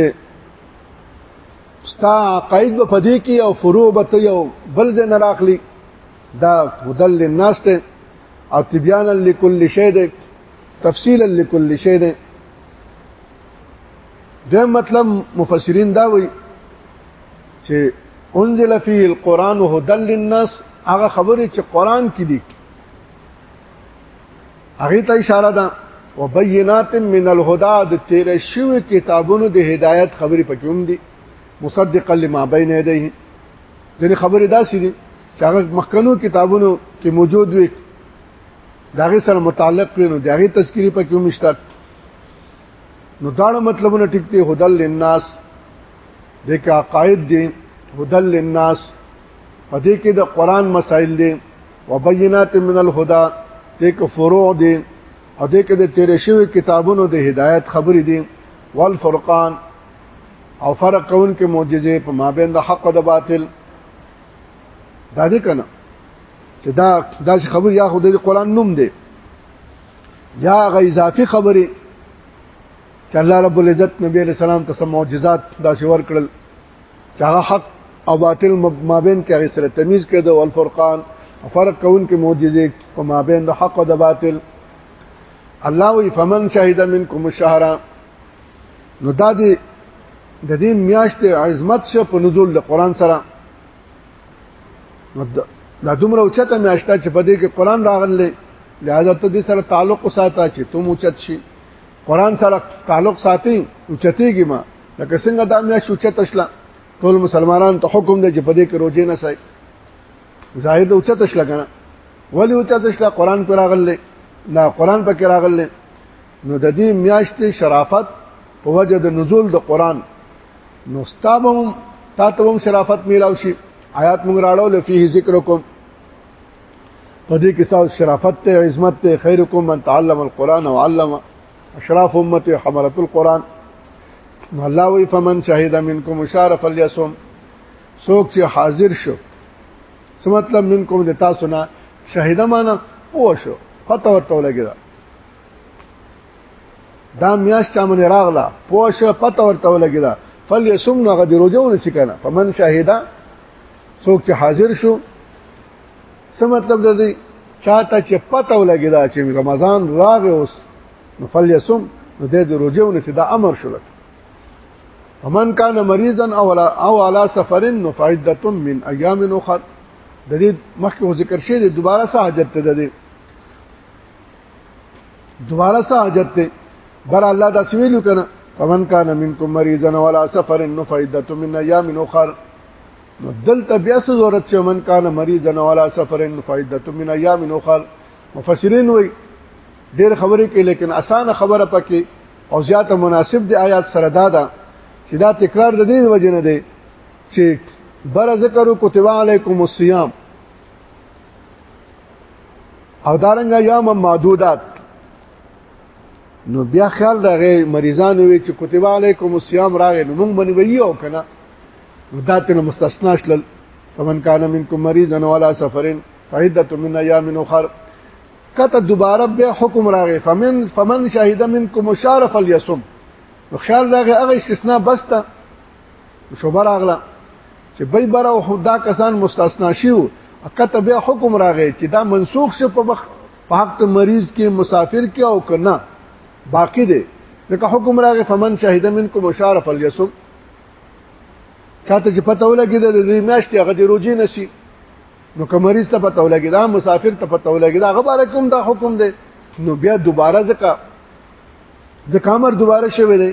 A: ستا عقاید په دې کې او فروع به ته یو بل ځای نه راخلی دا هدل للناس ته او تبیانا لكل شی ده تفصیلا لكل شی ده دا مطلب مفسرین دا وایي چې انزل فيه القرآن هدل للناس هغه خبره چې قران کې دي هغه ته اشاره ده وبينات من الهدى د تیر شوی کتابونو د هدایت خبرې پکې هم دي مصدقا لما بين يديه ځینې خبرې داسې دي چې هغه مخکنو کتابونو کې موجود وي داغه سره متعلق وي نو داغه تذکری په کې مشتاق نو دا مطلبونه ټیک دي هدل للناس د کا قائد دي هدل للناس پدې کې د قران مسائل دي وبینات من الهدى دې کې فروع دي او دې کې د تیرې شوی کتابونو د هدایت خبرې دي والفرقان او فرق کون کې معجزې په مابین د حق او د باطل دا دې کنه چې دا دا خبر یا خو د قران نوم دی یا غ اضافي خبره چې الله رب العزت نبی علیہ السلام ته معجزات دا څور کړل چې هغه حق او باطل مابین کې هغه سره تمیز کړي او الفرقان فرق کون کې معجزې په مابین د حق او د باطل الله وی فمن شهد منکم الشهر نو دا دی د دې میاشت عظمت شه په نزول د قران سره دا دومره اوچته میاشته چې په دې کې قران راغلی لہذا ته دې سره تعلق وساته چې تم اوچت شي قران سره تعلق ساتي اوچتيږي ما لکه څنګه دا میاشت اوچت شله ټول مسلمانان ته حکم دی چې په دې کې روزه نه سي ظاهر د اوچت شله کنه ولی اوچت شله قران پر راغلی نه قران پر راغلی نو د دې میاشتې شرافت په وجه د نزول د قران نو ستابم تا ته هم شرافت میلاو شي آیات موږ راړو لفيه ذکرکم په دې کې تاسو شرافت ته عظمت ته خیرکم من تعلم القرآن وعلم اشراف امته حملت القرآن نو الله وی فمن شهد منکم اشار فلیصم څوک چې حاضر شو څه مطلب منکم د تاسو نه شهیدمانه پوه شو پته ورته ولګی دا میاش چا من راغلا پوشه پته ورته ولګی دا فل یسم نو غدی روزونه سکنه فمن شاهدا څوک چې حاضر شو څه مطلب د دې چاته چې پته ولګی دا چې رمضان راغی اوس نو فل یسم نو د دې روزونه سدا امر شول ومن کان مریضا او او علی سفر نو فعدته من ایام اخر د دې مخکې ذکر شوی دوباره سه حاجت ته ده دوباره سا حاجت ته بر الله دا سویلو کنه فمن کان منکم مریضا ولا سفر فائدته من ایام اخر نو دلته بیا څه ضرورت چې من کان مریضا ولا سفر فائدته من ایام اخر مفسرین وای ډېر خبرې کوي لیکن اسانه خبره پکې او زیاته مناسب دی آیات سره دا ده چې دا تکرار د دې وجه نه دی چې بر ذکر کتب علیکم الصیام او دارنګ ایام معدودات نو بیا خیال دغه مریضان وی چې کتب علیکم الصیام راغې نو موږ باندې وی او کنه ذاتنه مستثنا شل فمن کان منکم مریضا ولا سفرن فعده من ایام اخر کته دوباره بیا حکم راغې فمن فمن شهد منکم الشهر فليصم خیال دغه هغه استثناء بسته شوبه راغله چې بل بره او دا کسان مستثنا شیو کته بیا حکم راغی چې دا منسوخ شي په وخت په حق مریض کې مسافر کې او کنه باقی دی ځکه حکم راغی فمن شهید منکم مشارف الیسم چاته چې پته ولګي د دې میاشتې هغه د روزي نشي نو کمریز ته پته ولګي دا مسافر ته پته ولګي دا غبره کوم دا حکم دی نو بیا دوباره ځکه ځکه امر دوباره شوی دی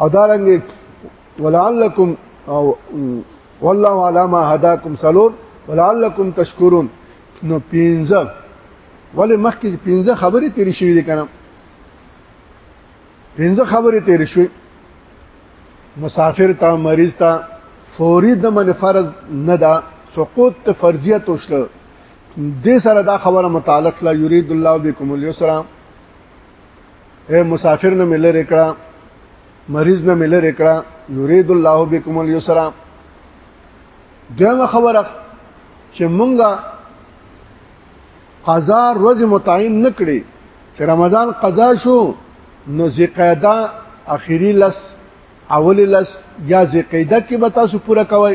A: او دارنګ ولعلکم او والله علامه هداکم سلور ولعلکم تشکرون نو پینځه ولې مخکې پینځه خبرې تیرې شوې دي کنه پینځه خبرې تیرې شوې مسافر ته مریض ته فوري د من فرض نه ده سقوط ته فرضیت وشله دې سره دا خبره متعلق لا یرید الله بكم اليسر اے مسافر نه ملې رکړه مریض نه ملې رکړه یرید الله بكم اليسر دغه خبره چې مونږه قضا روز متعین نکړي چې رمضان قضا شو نو ذقیدا اخیری لس اولی لس یا ذقیدا کې به تاسو پوره کوئ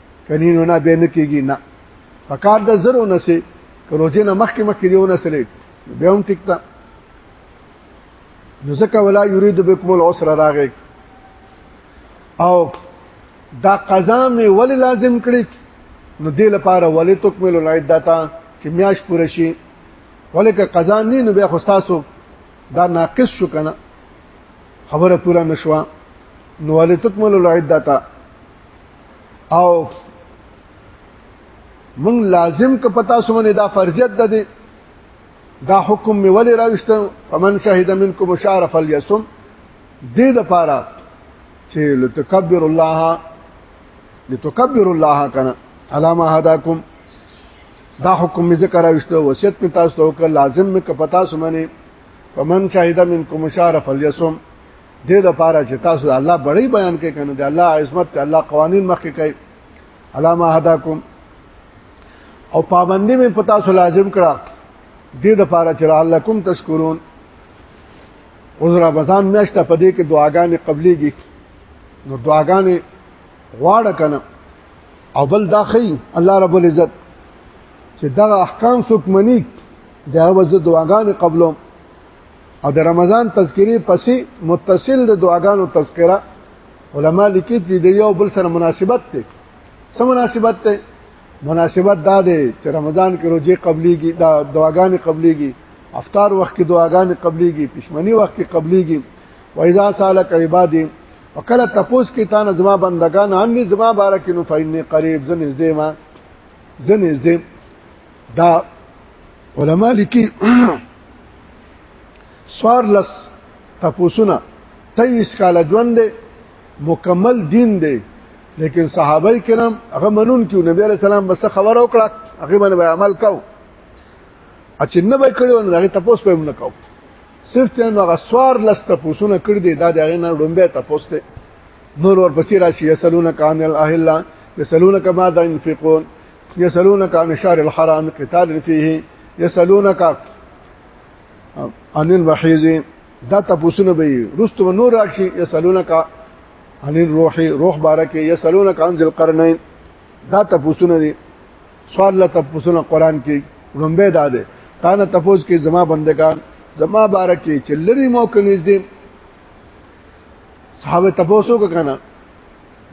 A: کنینو نه به نه کیږي نه پکار د زرو نه سي روزه نه مخکې مخکې دیونه سره به هم ټیک تا نو ځکه ولا یرید بكم العسر راغی او دا قضا می ول لازم کړی نو دې لپاره ولې تکمل العدت چې میاش پوره شي ولې که قضا نه نو بیا خو تاسو دا ناقص شو کنه خبره پوره نشوه نو ولې تکمل العدت او مونږ لازم ک پتا سمونه دا فرضیت ده دی دا حکم می ولی راوست فمن شهد منکم شهر فلیصم دې د پاره چې لتکبر الله لتکبر الله کنه علامه هداکم دا حکم می ذکر راوست وصیت می تاسو ته لازم ک پتا سمونه فمن شهد منکم شهر فلیصم دې د پاره چې تاسو د الله بړی بیان کې کنه د الله عظمت د الله قوانین مخکې کوي علامه هداکم او پابندی مې پتا سو لازم کړه دې د پاره چې لعلکم تشکرون اوس رمضان میاشت په دې کې دعاګانې قبليږي نو دعاګانې غواړه کنه او بل دا خی الله رب العزت چې دا احکام څوک منی دا وځ دعاګانې قبلوم او د رمضان تذکری پسې متصل د دعاګانو تذکره علما لیکي چې د یو بل سره مناسبت دی سم مناسبت دی مناسبت دا دی چې رمضان کې روزه قبليږي دا دعاګانې قبليږي افطار وخت کې دعاګانې قبليږي پښمنی وخت کې قبليږي وایذا سالک عبادی وکله تپوس کې تا نه زما بندگان ان زما بارک نو فین قریب زنه زما زنه زما دا علما لیکي سوار لس تپوسونه تیویس کال ژوند دی مکمل دین دی لیکن صحابه کرام هغه منون کیو نبی علی السلام بس خبر او کړه هغه باندې عمل کو اچ نه به کړو نه هغه تپوس په نه کو صرف ته هغه سوار لس تپوسونه کړ دی دا دغه نه ډومبه تپوس ته نور ور پسې راشي یسلون کان الاهلا یسلون کما دا انفقون یسلونک عن الشهر الحرام قتال فيه یسلونک عن الوحیز دا تاسو به رستو نور راشي یسلونک عن الروح روح بارکه یسلونک عن ذل قرنین دا تاسو نه دي سوال لا تاسو نه قران کې لومبه دا ده تا نه تاسو کې زما بندگان زما بارکه چې لري موکل نږدې صحابه تاسو کو کنه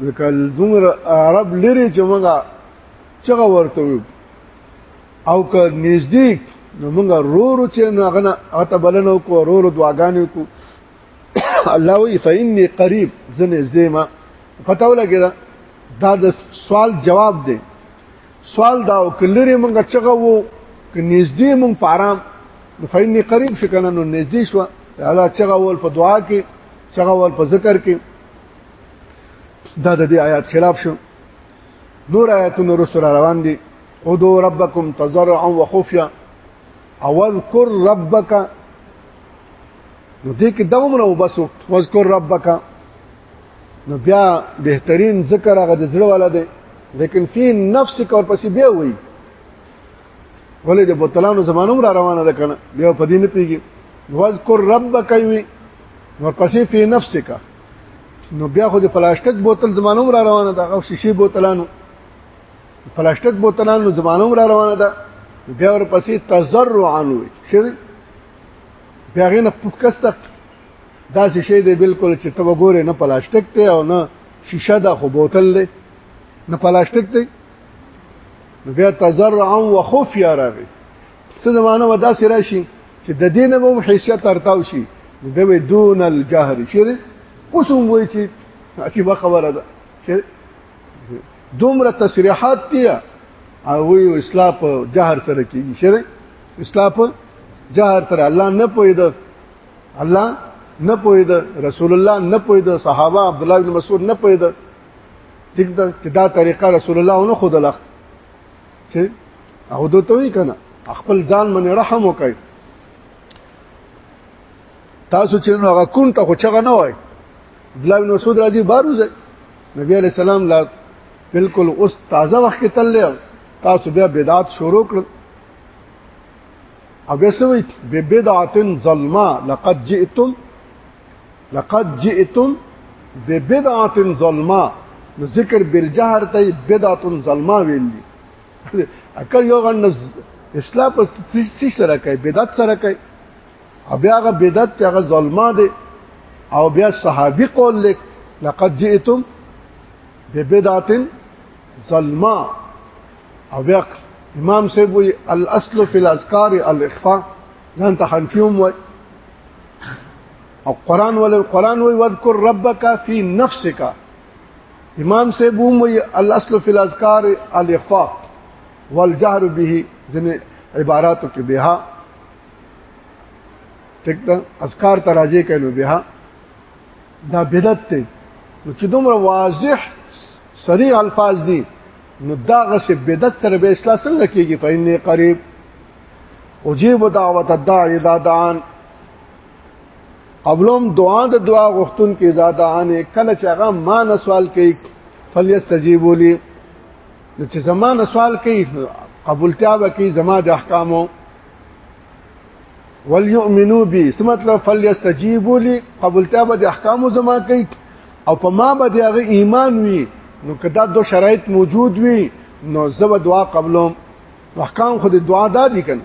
A: وکړ دومره عرب لري چې موږ چغه ورته وي او که نږدې نو موږ رورو چې ناغنه اته بلنو کو رورو دعاګانې کو الله وی فإني قریب زنه زده ما پته ولګی دا دا د سوال جواب دی سوال دا او کلری موږ چغه وو ک نږدې موږ پارام فإني قریب شکنه نو نږدې شو الله چغه ول په دعا کې چغه ول په ذکر کې دا د دې آیات خلاف شو نور آیاتونه رسول روان دي ادو ربکم تزرعا وخفیا او اذكر ربک نو دې کې دوم نو بسو واذكر ربک نو بیا بهترین ذکر هغه د زړه والا دی لیکن فی نفس کور پسې بیا وایي ولې د بوتلانو زمانو را روانه ده کنه بیا په دې نه پیږي واذكر ربک وی ورپسې فی نفسک نو بیا خو د پلاستیک بوتل زمانو را روانه ده او شیشې بوتلانو پلاستیک بوتلانو زمانو را روانه ده بیا ورپسې تزرعا وي چې بیا غینه پوکسته دا شیشې دی بالکل چې ته وګوره نه پلاستیک ته او نه شیشه ده خو بوتل دی نه پلاستیک دی بیا تزرعا وخفیا راغی څه زمانه ودا سره شي چې د دین هم حیثیت ارتاو شي دوی دون الجهر شي قسم وای چې چې ما خبره ده چې دومره تصریحات دي او وی اسلام په جهر سره کیږي شي اسلام په جهر سره الله نه پوهید الله نه پوهید رسول الله نه پوهید صحابه عبد الله بن مسعود نه پوهید دغه چې دا طریقه رسول الله نه خود لخت چې او دوی ته وی کنه خپل ځان باندې رحم وکړي تاسو چې نو هغه کون ته خو چغه نه وای بلا بن مسعود راځي بارو ځي نبی علی السلام لا بالکل اوس تازه وخت کې تل تاسو بیا بدعت شروع کړ او بیا سوي ببدعه ظلمه لقد جئتم لقد جئتم ببدعه ظلمه نو ذکر بالجهر ته بدعه ظلمه ویل دي اکه یو غن اسلام په څه سره کوي بدعت سره کوي بیا هغه بدعت چې هغه ظلمه دي او بیا صحابي قول لیک لقد جئتم ببدعه ظلمه او بیا امام صاحب وی الاصل فی الاذکار الاخفاء ځان ته حنفیوم وای او قران ول قران وی واذکر ربک فی نفسک امام سے بوم وی الاصل فی الاذکار الاخفاء والجهر به جن عباراتو کې بها ټیک دا اذکار تراجه کینو بها دا بدعت ته نو چې دومره واضح صریح الفاظ دي نو دا غسه بدعت تر به اصلاح څنګه کیږي فإني قریب اجيب دعوت الداعي اذا دعان قبلهم دعا د دعا غوښتون کې زادان کله چې هغه ما نه سوال کوي فلیستجیبوا لي چې زما نه سوال کوي قبولتیا وکي زما د احکامو وليؤمنوا بي څه مطلب فليستجيبوا لي قبولتیا به د احکامو زما کوي او په ما به د هغه ایمان وي نو کدا دو شرایط موجود وي نو زه دعا قبلوم احکام خو د دعا دادی کنه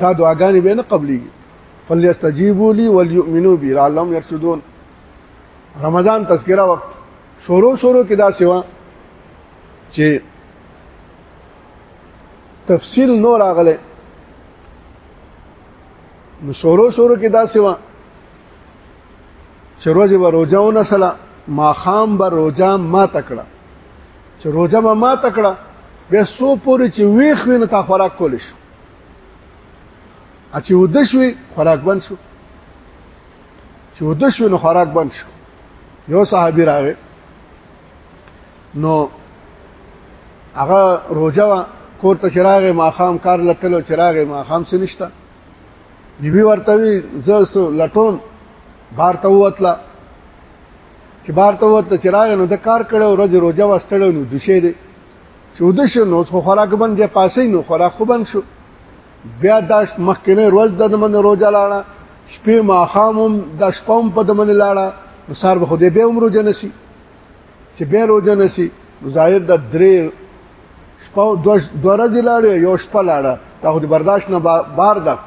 A: دا دعاګانې به نه قبليږي فليستجيبوا لي وليؤمنوا بي لعلهم يرشدون رمضان تذکرہ وخت شروع شروع کې دا سیوا چې تفصیل نو راغله نو شروع شروع کې دا سیوا چې روزه و روزهونه سلا ما خام به روزه ما تکړه چې روزه ما ما تکړه بیا سو پوری چې ویخ وینې تا خوراک کول شي چې ود شوي خوراک بند شو چې ود شو نو خوراک بند شو یو صحابي راغی نو هغه روزه وا کور ته چراغ ماخام کار لتلو چراغ ماخام څه نشتا نیوی ورته وی زسو لټون بار ته وتلا چې بار ته وتل چراغ نو د کار کړو روز روزه واستړو نو دشه دی چوده شو نو خو خوراک بند دی پاسې نو خوراک خو بند شو بیا دا مخکنه ورځ د من روزه لاړه شپې ماخامم د شپوم په د من لاړه نو سار به خدای به عمر روزه نسی چې به روزه نسی ظاهر د درې شپو دوه ورځ لاړه یو شپه لاړه دا خو برداشت نه بار ده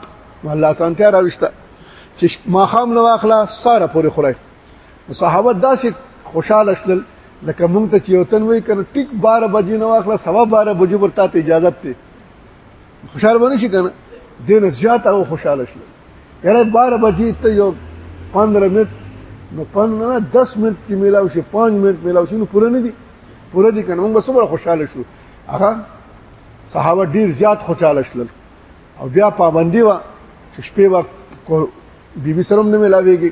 A: الله سانته راوښته چې ماخام نو اخلا ساره پورې خورای صحابه داسې خوشاله شول لکه مونږ ته چې وطن وای کنه ټیک 12 بجې نو اخلا سوا 12 بجې ورته ته اجازه ته خوشاله ونه شي کنه دین زیات او خوشاله شي یاره 12 بجې ته یو 15 منټ نو 15 10 منټ کې ملاو شي 5 منټ ملاو شي نو پوره نه دي پوره دي کنه موږ څومره خوشاله شو هغه صحابه ډیر زیات خوشاله شول او بیا پابندي وا چې شپې وخت بیبي سره هم نه ملاويږي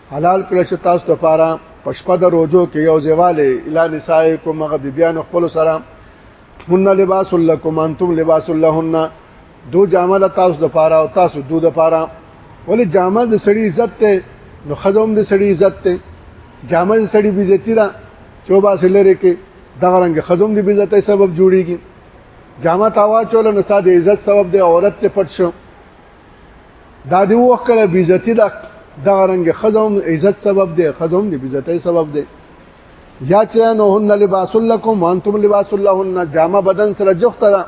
A: حلال کړی چې تاسو ته پاره پښپا د روزو کې یو ځواله الا نسائکم مغه بیبیان خپل سره هن لباس لکم انتم لباس لهن دو جامه له تاسو د پاره او تاسو دو د پاره ولې جامه د سړی عزت ته نو خزم د سړی عزت ته جامه د سړی بیزتی را چوبا سلره کې دا رنګ خزم د بیزتۍ سبب جوړیږي جامه تاوا چول نو ساده عزت سبب د عورت ته پټ شو دا دی وخت کله بیزتی دا دغه رنګ خزم عزت سبب دی خزم دی بیزتی سبب دی یا چې نو هن لباس لکم وانتم لباس لهن جامه بدن سره جوخته ده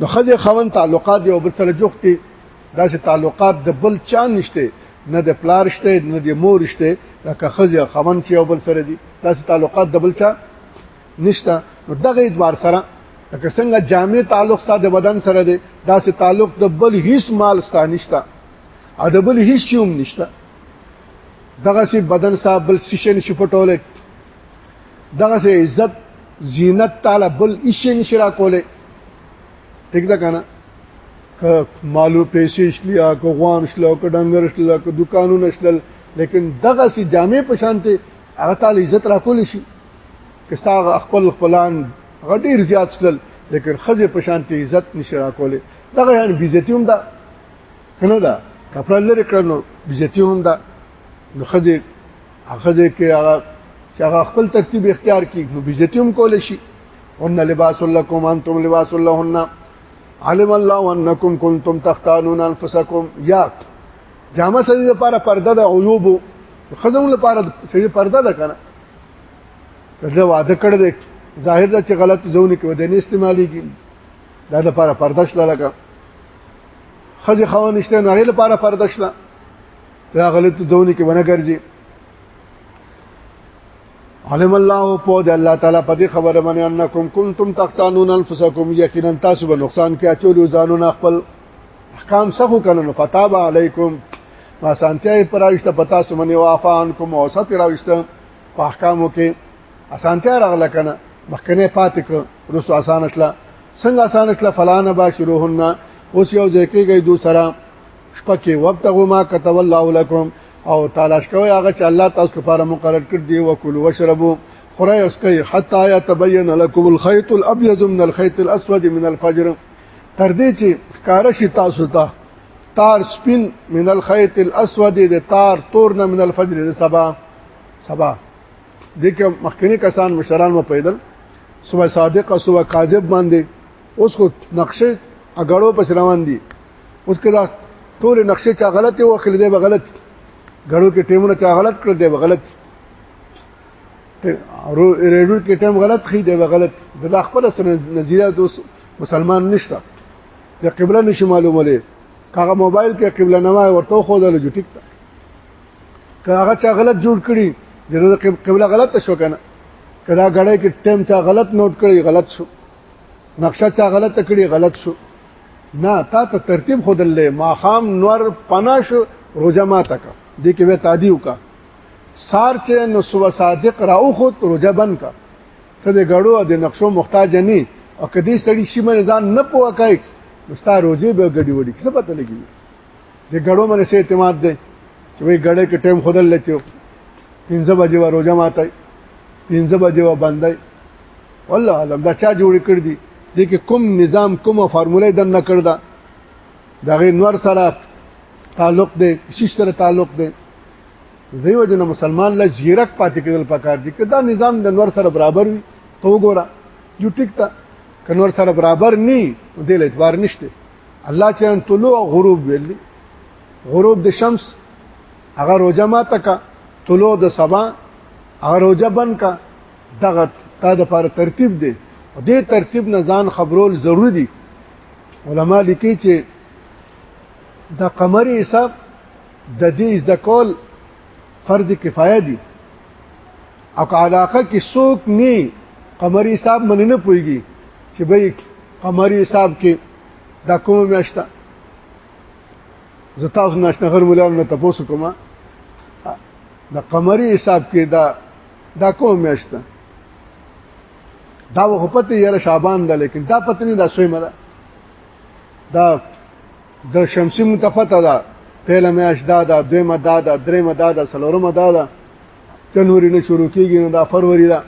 A: نو خځه خوند تعلقات یو بل سره جوخته دا چې تعلقات د بل چا نشته نه د پلار شته نه د مور شته لکه خځه خوند چې یو بل سره دي دا چې تعلقات د بل چا نشته نو دغه اعتبار سره لکه څنګه جامع تعلق ستا د بدن سره دی دا سه تعلق د بل هیڅ مال ستا نشته او د بل هیڅ شوم نشته دغه سه بدن ستا بل سیشن شپټولې دغه سه عزت زینت تعالی بل ایشن شرا کولې ٹھیک ده کنه مالو پیسې شلیا کو غوام شلو کو ډنګر شلو کو دکانونه شلل لیکن دغه سي جامع پشانته هغه تعالی عزت را کول شي که ستاسو خپل خپلان غډیر زیات شل لیکن خزه په شان ته عزت نشي را کوله دغه یان بیزتی هم ده کنه ده کپړه لري کړنو بیزتی هم ده نو خزه خزه کې هغه چې هغه خپل ترتیب اختیار کړي نو بیزتی هم کول شي ان لباس لكم انتم لباس لهن علم الله انكم كنتم تختانون انفسكم يا جامه سړي لپاره پرده د عیوب خزم لپاره سړي پرده ده کنه کله واده کړ دې ظاهر ده چې غلط ځونه کې ودې نه استعمالي کی دا لپاره پرده شله لکه خځه خو نشته نه لپاره پرده شله دا غلط ځونه کې ونه ګرځي علم الله په دې الله تعالی په دې خبره باندې انکم کنتم تختانون انفسکم یقینا تاسو به نقصان کې اچول ځانونه خپل احکام سخو کنه نو فتاب علیکم ما سانتیا پرایشته پتا سمنه وافان کوم اوسط راوشته په احکامو کې اسانتیا راغله کنه مخکنه پاتې کو رسو آسان اصله څنګه آسان اصله فلان باشروهن اوس یو ځای کېږي دو سره شپه کې وخت غو ما كتب الله لكم او تلاش کوي هغه چې الله تاسو لپاره مقرر کړ دی او کول وشربو خورای اسکه حتا يتبين لكم الخيط الابيض من الخيط الاسود من الفجر تر دې چې ښکار شي تاسو ته تار سپین من الخيط الاسود د تار تور نه من الفجر د سبا سبا دغه مخکنی کسان مشران مو پیدل صبح صادق او صبح کاذب باندې اوس خو نقشه اګړو پس روان دي اوس کدا ټول نقشه چا غلطه وکړي دی غلط غړو کې ټیمونه چا غلط کړ دی غلط ریډول کې ټیم غلط خې دی غلط د خپل سره نظریه دوس مسلمان نشته د قبله نشي معلومه لري هغه موبایل کې قبله نه وای ورته خو دل جو ټیک تا هغه چا غلط جوړ کړي جنو قبله غلط شو کنه کدا غړې کې ټیم چا غلط نوٹ کړي غلط شو نقشه چا غلط کړي غلط شو نه تا ته ترتیب خودلې ما خام نور پنا شو روزه ما تک دې کې وې تادی وکړه سار چې نو صبح صادق راو خود روزه بند کا ته د غړو د نقشو محتاج نه او کدی سړی شي من ځان نه پوه کوي مستا روزه به غړي وړي څه پته لګي د غړو من سه اعتماد ده چې وای غړې کې ټیم خودل لچو 15 بجې و روزه ماته 15 بجې و باندې والله علم دا چا جوړ کړ دي د کې کوم نظام کومه فارموله دن نه کړدا دغه نور سره تعلق دی شش سره تعلق دی دیو جن مسلمان له جیرک پاتې کېدل پکار دي کدا نظام د نور سره برابر وي تو ګوره جو ټیک تا کنور سره برابر ني د اعتبار نشته الله چې ان طلوع او غروب ویل غروب د شمس هغه روزه ما تک طلوع د سبا هغه روزه بن کا دغه تا د پر ترتیب دی او دې ترتیب نه ځان خبرول ضروری دي علما لیکي چې د قمري حساب د دې زده کول فرض کفایه دي او که علاقه کې څوک نه قمري حساب منی نه پويږي چې به قمري حساب کې دا کومه میاشت زه تاسو نشنه غر مولان نه تاسو کومه د قمري حساب کې دا دا کوم میاشت دا وخت پته یې شعبان ده لیکن دا پته نه دا سوی مده دا د شمسی متفته ده پهله میاش دا ده دویمه دا ده دریمه دا ده څلورمه دا ده جنوري نه شروع کیږي نو دا فروری ده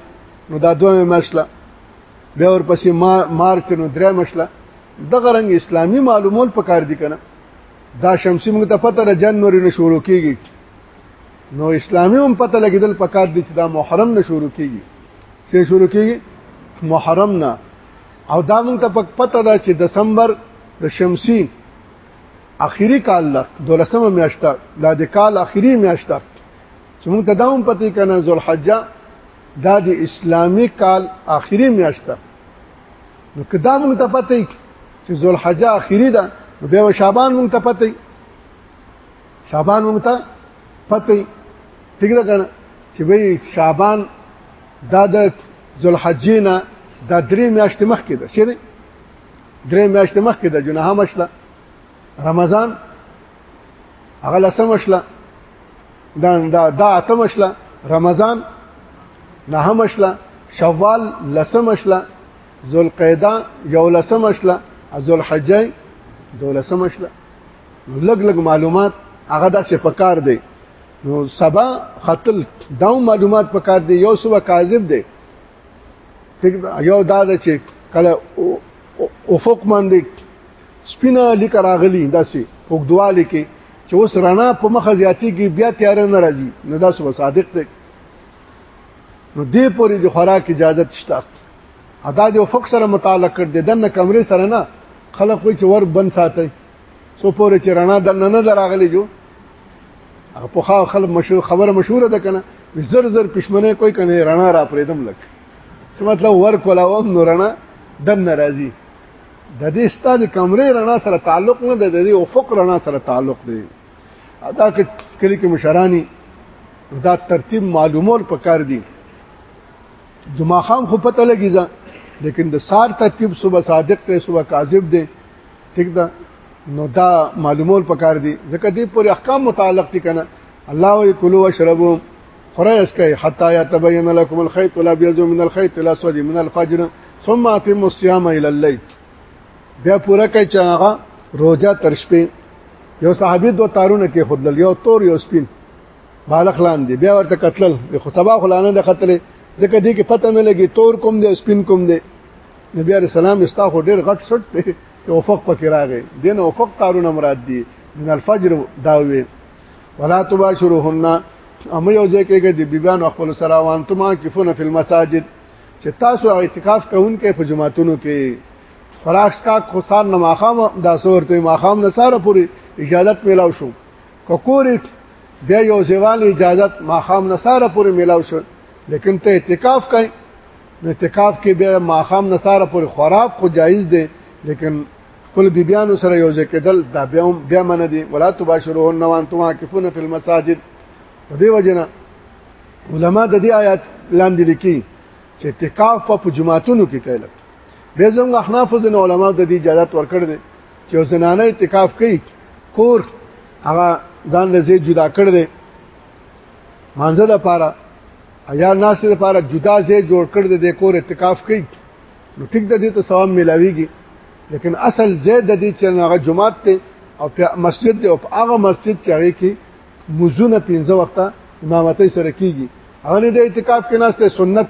A: نو دا دویمه میاشت ده بیا ورپسې مارچ نو درې مشله د غرنګ اسلامی معلومول پکار دي کنه دا شمسی موږ ته پته را جنوري نه شروع کیږي نو اسلامی هم پته لګیدل پکار دي چې دا محرم نه شروع کیږي څه شروع کیږي محرم نه او دا مونږ ته پک پته ده چې دسمبر د شمسی اخیری کال لا دولسمه میاشت دا د کال اخیری میاشت چې مونږ ته دا هم پته کنه ذوالحجه دا د اسلامی کال اخیری میاشت نو کدا مونږ ته پته چې ذوالحجه اخیری ده نو به شعبان مونږ ته پته شعبان مونږ ته پته ټیک ده کنه چې به شعبان دا د ذوالحجې نه دا درې میاشتې مخکې ده سره درې میاشتې مخکې ده جناح مشله رمضان هغه لسم مشله دا دا دا اتم مشله رمضان نه مشله شوال لسم مشله ذوالقعده یو لسم مشله ذوالحجې دولسم مشله لګ لګ معلومات هغه داسې پکار دی نو سبا قتل دا معلومات پکار دی یو سبا کاذب دی یو دا د چې کله افق باندې سپینا لیک راغلی داسې وګدواله کې چې اوس رڼا په مخه زیاتی کې بیا تیار نه راځي نو دا سبا صادق دی نو دې پورې د خوراک اجازه شته ادا د افق سره متعلق کړ دې دنه کمرې سره نه خلک وي چې ور بن ساتي سو پورې چې رڼا د نن دراغلی جو هغه په خا خلک مشهور خبره مشهوره ده کنه زر زر پښمنه کوئی کنه رڼا را پرېدم لک څه مطلب ور کولاوم نو رڼا دن ناراضي د دې ستاد کمرې رڼا سره تعلق نه ده د دې افق رڼا سره تعلق دی ادا کلی کې مشرانی دا ترتیب معلومول پکار دي جمعه خام خو پته لګی ځا لیکن د سار ترتیب صبح صادق ته صبح کاذب دی ٹھیک ده نو دا معلومول پکار دي ځکه دې پر احکام متعلق دي کنه الله وی کلو واشربو خره اسکه حتا یتبین لكم الخيط الابيض من الخيط الاسود من الفجر ثم اتم الصيام الى الليل بیا پورا کوي چې هغه روزه تر شپې یو صحابي دوه تارونه کې خودل یو تور یو سپین بالغ لاندې بیا ورته قتل خو سبا خلانه د قتل ځکه دې کې پته نه لګي تور کوم دی سپین کوم دی نبی عليه السلام استا خو ډېر غټ سټ دی چې افق پکې راغی دین افق قارون مراد دی من الفجر داوي ولا تباشرهن اما یو ځای کې د بیبان خپل سره وانتم عاکفون فی المساجد چې تاسو اعتکاف کوونکې په جماعتونو کې فراخ کا خسان نه ماخام دا صورتې ماخام نه ساره پوری اجازه میلاو شو کوکورې بیا یو ځوال اجازه ماخام نه ساره پوری میلاو شو لیکن ته اعتکاف کای نو اعتکاف کې بیا ماخام نصاره پر خراب خو جایز دی لیکن خپل بیبیانو سره یو ځای کېدل دا بیا هم بیا من دي ولا تباشرون وانتم عاکفون فی المساجد په دې وجنه علما د دې آیات لاندې لیکي چې اعتکاف په جمعاتونو کې کوي به زموږ احناف د علماء د دې اجازه ورکړ دي چې زنانه اعتکاف کوي کور هغه ځان له جدا کړ دي مانزه د پاره ایا ناس لپاره جدا ځای جوړ کړ د دې کور اعتکاف کوي نو ټیک د دې ته ثواب ملاويږي لیکن اصل ځای د دې چې هغه جمعات ته او مسجد دی او هغه مسجد چې هغه کې مزونه پنځه وخته امامتۍ سره کیږي هغه نه د اعتکاف کې ناشته سنت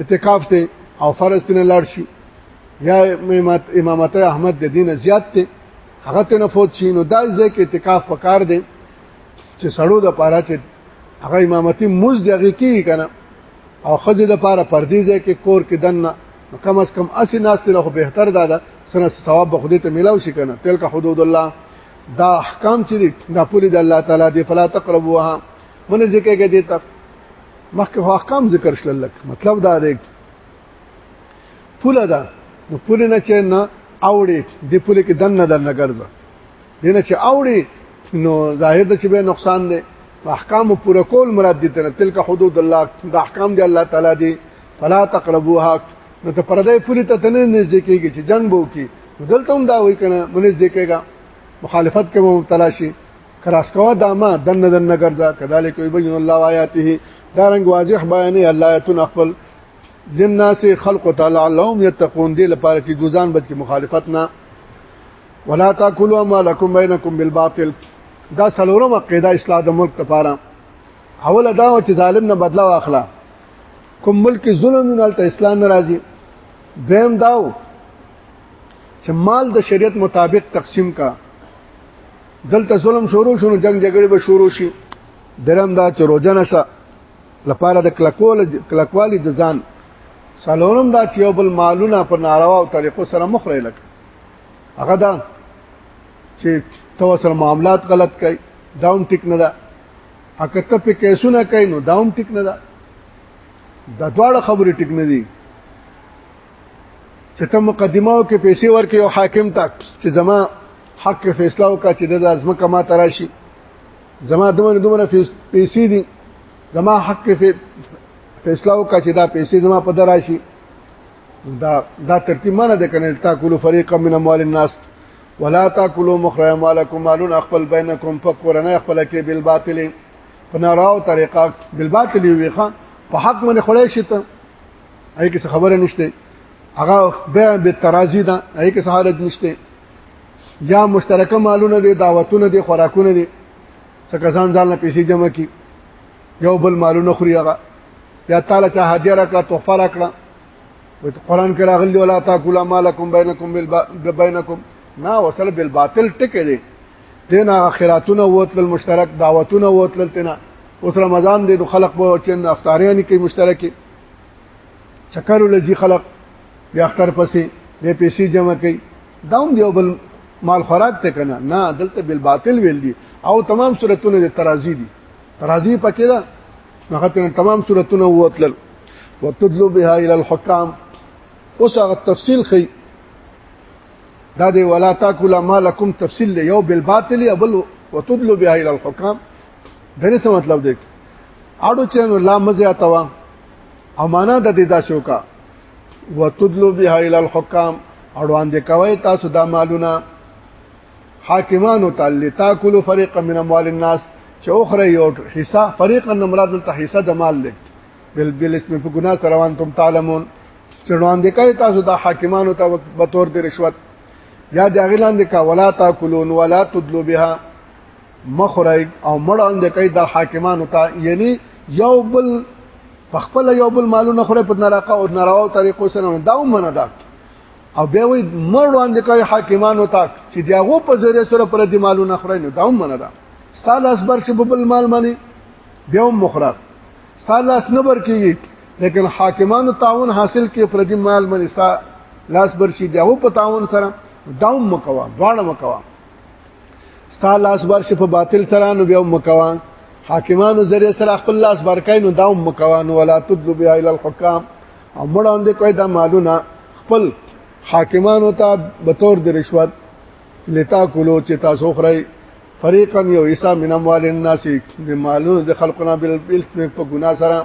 A: اعتکاف ته او فرض ته لاړ شي یا امامت احمد د دینه زیات ته هغه ته نه فوت شي نو دا ځکه اعتکاف پکار دی چې سړو د پاره چې هغه امامتي موز دغه کی کنه او خځه د پاره پردي ځای کې کور کې دنه کم از کم اسی ناس ته خو بهتر دادا سنه ثواب به خدای ته ملاو شي کنه تلک حدود الله دا احکام چې دا پوری د الله تعالی دی فلا تقربوها من ذکر کې دي ته مخکې احکام ذکر شل لک مطلب دا دی پوله ده نو پوله نه چې نه اوړي د پوله کې دنه دنه ګرځه دینه چې اوړي نو ظاهر د چې به نقصان دی احکام پوره کول مراد دي تر تلک حدود الله د احکام دی الله تعالی دی فلا تقربوها نو ته پردې پوری ته نه نږدې کېږي چې جنگ بو کی دلته هم دا وای کنه منځ دې کېږي مخالفت کې مبتلا شي کراس کوا دامه دنه دنه ګرځا کذالک یبین الله آیاته دا رنگ واضح بیانې الله ایتون خپل جن ناس خلق تعالی لهم یتقون دې لپاره چې ګوزان بچ کې مخالفت نه ولا تاكلوا اموالكم بينكم بالباطل دا سلورمه قاعده اصلاح د ملک لپاره اوله دا چې ظالم نه بدلا واخلا کوم ملک ظلم نه ته اسلام ناراضي دویم داو چې مال د شریعت مطابق تقسیم کا دلته ظلم شروع شونه جنگ جګړه به شروع شي درم دا چې روزنه سره لپاره د کلکول کلکوالي د ځان سالونم دا چې یو بل مالونه په ناروا او طریقو سره مخ لري هغه دا چې تو سره معاملات غلط کوي دا هم ټیک نه ده اګه ته په کیسونه کوي نو دا هم ټیک نه ده د دواړه خبرې ټیک نه دي چې ته مقدمه او کې پیسې ورکې او حاکم تک چې زما حق فیصله وکړه چې د ازمه کما تراشي زما دومره دومره پیسې دي زما حق فیصله وکړه چې دا پیسې زما په دراشي دا دا ترتیب معنی د کنه تاکلوا فريقا من اموال الناس ولا تاکلوا مخرا مالکم مالون خپل بینکم فقرنا خپل کې بالباطل پناراو طریقه بالباطل ویخه په حق باندې خړای شي ته اې کې خبره نشته هغه به به ترازی ده اې کې حالت نشته یا مشترکه مالونه دي دعوتونه دي خوراکونه دي څکه ځان ځان پیسې جمع کی یو بل مالونه خوري هغه یا تعالی چا هدیه راکړه تحفه راکړه و قرآن کې راغلی ولا تاکل مالکم بینکم بینکم نا وصل بالباطل ټکه دی تینا خیراتونه وتل مشترک دعوتونه وتل تینا اوس رمضان دی نو خلق به چن افطاریان کې مشترکي چکر لږی خلق بیا اختر پسې به پیسې جمع کوي داوم دی بل مال خوراک ته کنه نه دلته بالباطل ویل دي او تمام صورتونه د ترازی دي راضی پکې ده هغه ته تمام صورتونه وتل وتدلو بها الى الحكام اوس هغه تفصیل خي دا دی ولا تاكل مالکم تفصیل یو بالباطل ابل وتدلو بها الى الحكام دغه څه مطلب دی اړو چې نو لا مزه توا امانه د دې دا شوکا وتدلو بها الى الحكام اړوان دې کوي تاسو دا مالونه حاکمانو تعالی تاکلوا فريقا من اموال الناس چې اوخره یو حصہ فريقا مراد ته حصہ د مال لګ بل بل اسم په ګناه سره وان تم تعلمون چړوان دي کوي تاسو د حاکمانو ته به تور دي رشوت یا د اغلان دي کا ولا تاکلون ولا تدلو بها مخرج او مړان دي کوي د حاکمانو ته یعنی یو بل پخپل یو بل مالونه خره په ناراقه او ناراو طریقو سره دا ومنه دا او بیا وای مړ وړاندې کوي حاکمانو ته چې دیغه په ذریعہ سره پر دې مالونه خوري نو دا هم منه ده سال اسبر چې په بل مال باندې بیا هم مخرب سال اس نه بر کیږي لیکن حاکمانو تعاون حاصل کې پر دې مال باندې سا لاس بر شي دیغه په تعاون سره دا هم مکوا دواړه مکوا سال لاس بر شي په باطل سره نو بیا هم مکوا حاکمانو ذریعہ سره خپل لاس بر کوي نو دا هم مکوا نو ولا تدلو بیا ال الحکام او مړاندې کوي دا مالونه خپل حاکمانو ته به تور د رشوت لتا کولو چې تاسو خړی فریقا یو حصہ من اموال الناس د مالونو د خلقنا بالاسم په ګنا سره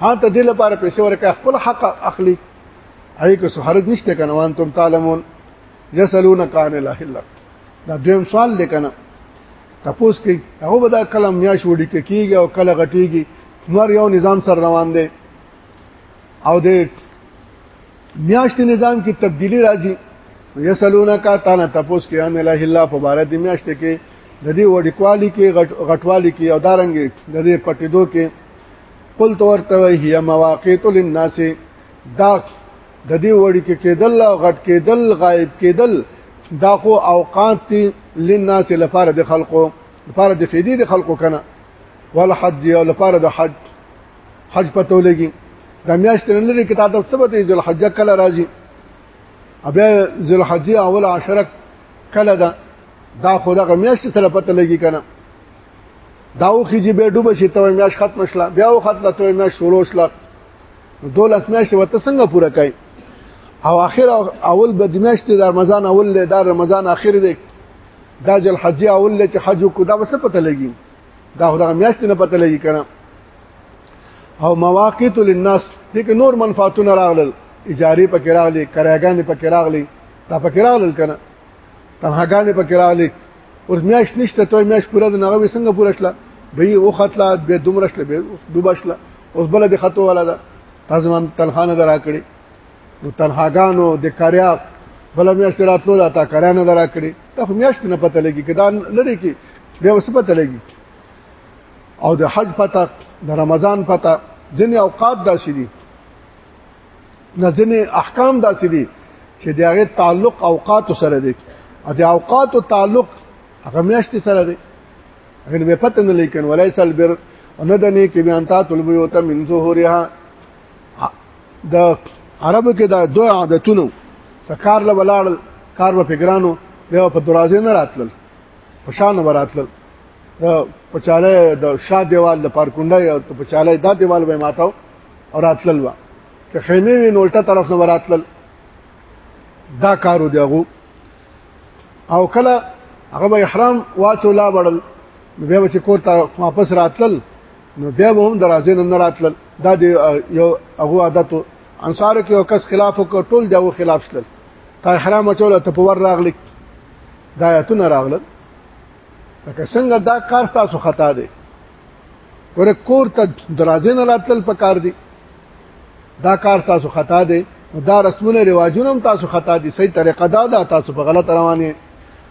A: ها ته دل لپاره پیسې ورکه خپل حق اخلي هغه کو سحرج نشته کنه وان تم تعلمون یسلون کان الا الا دا دویم سوال دی کنه تپوس کې هغه به دا کلم میاش وړي کېږي او کله غټيږي نور یو نظام سره روان دی او د میاشت نظام کې تبدیلی راځي یسلونا کا تانا تپوس کې ان الله الا فبارت میاشت کې د دې وړکوالی کې غټوالی کې او دارنګ د دې پټیدو کې قل تورته هي مواقیت للناس دا د دې وړي کې کېدل او غټ کېدل غایب کېدل دا خو اوقات دي للناس لپاره د خلقو لپاره د فیدی د خلقو کنه ول حج او لپاره د حج حج پته ولګي د میاشت نه لري کې تاسو څه به دی ذل حج کله راځي ابه ذل حج اول عشره کله ده دا خو دغه میاشت سره پته لګي کنه دا اوخی چې به ډوب شي ته میاش ختم شله بیا او ختم ته میاش شروع شله دولس میاش وته څنګه پوره کړي او اخر اول به د میاش د رمضان اول له د رمضان اخر دی دا جل حج اول له چې حج کو دا وسه پته لګي دا خدای میاشت نه پته لګی کنه او مواقیت للناس دې کې نور منفعتونه راغلل اجاره پکې راغلي کرایګان پکې راغلي دا پکې راغلل کنه تنهاګان پکې راغلي اوس میاش نشته ته میاش پوره د نغوي څنګه پوره شله به او خطلا به دومره شله به دوبشله اوس بل د خطو والا دا تاسو هم تنخانه درا کړی نو تنهاګانو د کریاق بل مې سراتلو دا تا کرانه درا کړی ته خو میاشت نه پته لګي کدا لری کې بیا وسه پته لګي او د حج پته د رمضان پته ځنې اوقات داسې دي نه ځنې احکام داسې دي چې د هغه تعلق اوقات سره دی او د اوقات او تعلق هغه میاشت سره دی هغه به پته نه لیکن ولای سلبر نه د نیک بیان تا طلبیو ته من ظهورها د عربو کې دا دوه عادتونه سکار له ولاړ کار په فکرانو بیا په دروازې نه راتلل په شان وراتلل په چاله د شا دیوال د پارکونډه او په چاله دا دیوال به ماتاو او راتلل وا چې خیمه وی نولټه طرف نه وراتلل دا کارو دیغو او کله هغه احرام واچو لا وړل بیا چې کوته واپس راتلل نو بیا به هم درازې نه نه راتلل دا د یو هغو عادتو انصارو کې یو کس خلاف وکړ ټول د هغو خلاف شلل تا احرام اچوله ته په ور راغلی دا آیتونه راغلل لکه څنګه دا کار تاسو خطا دی ګوره کور ته درازې نه راتلل په کار دی دا کار تاسو خطا دی دا رسمونه رواجونه هم تاسو خطا دي صحیح طریقه دا ده تاسو په غلط روانه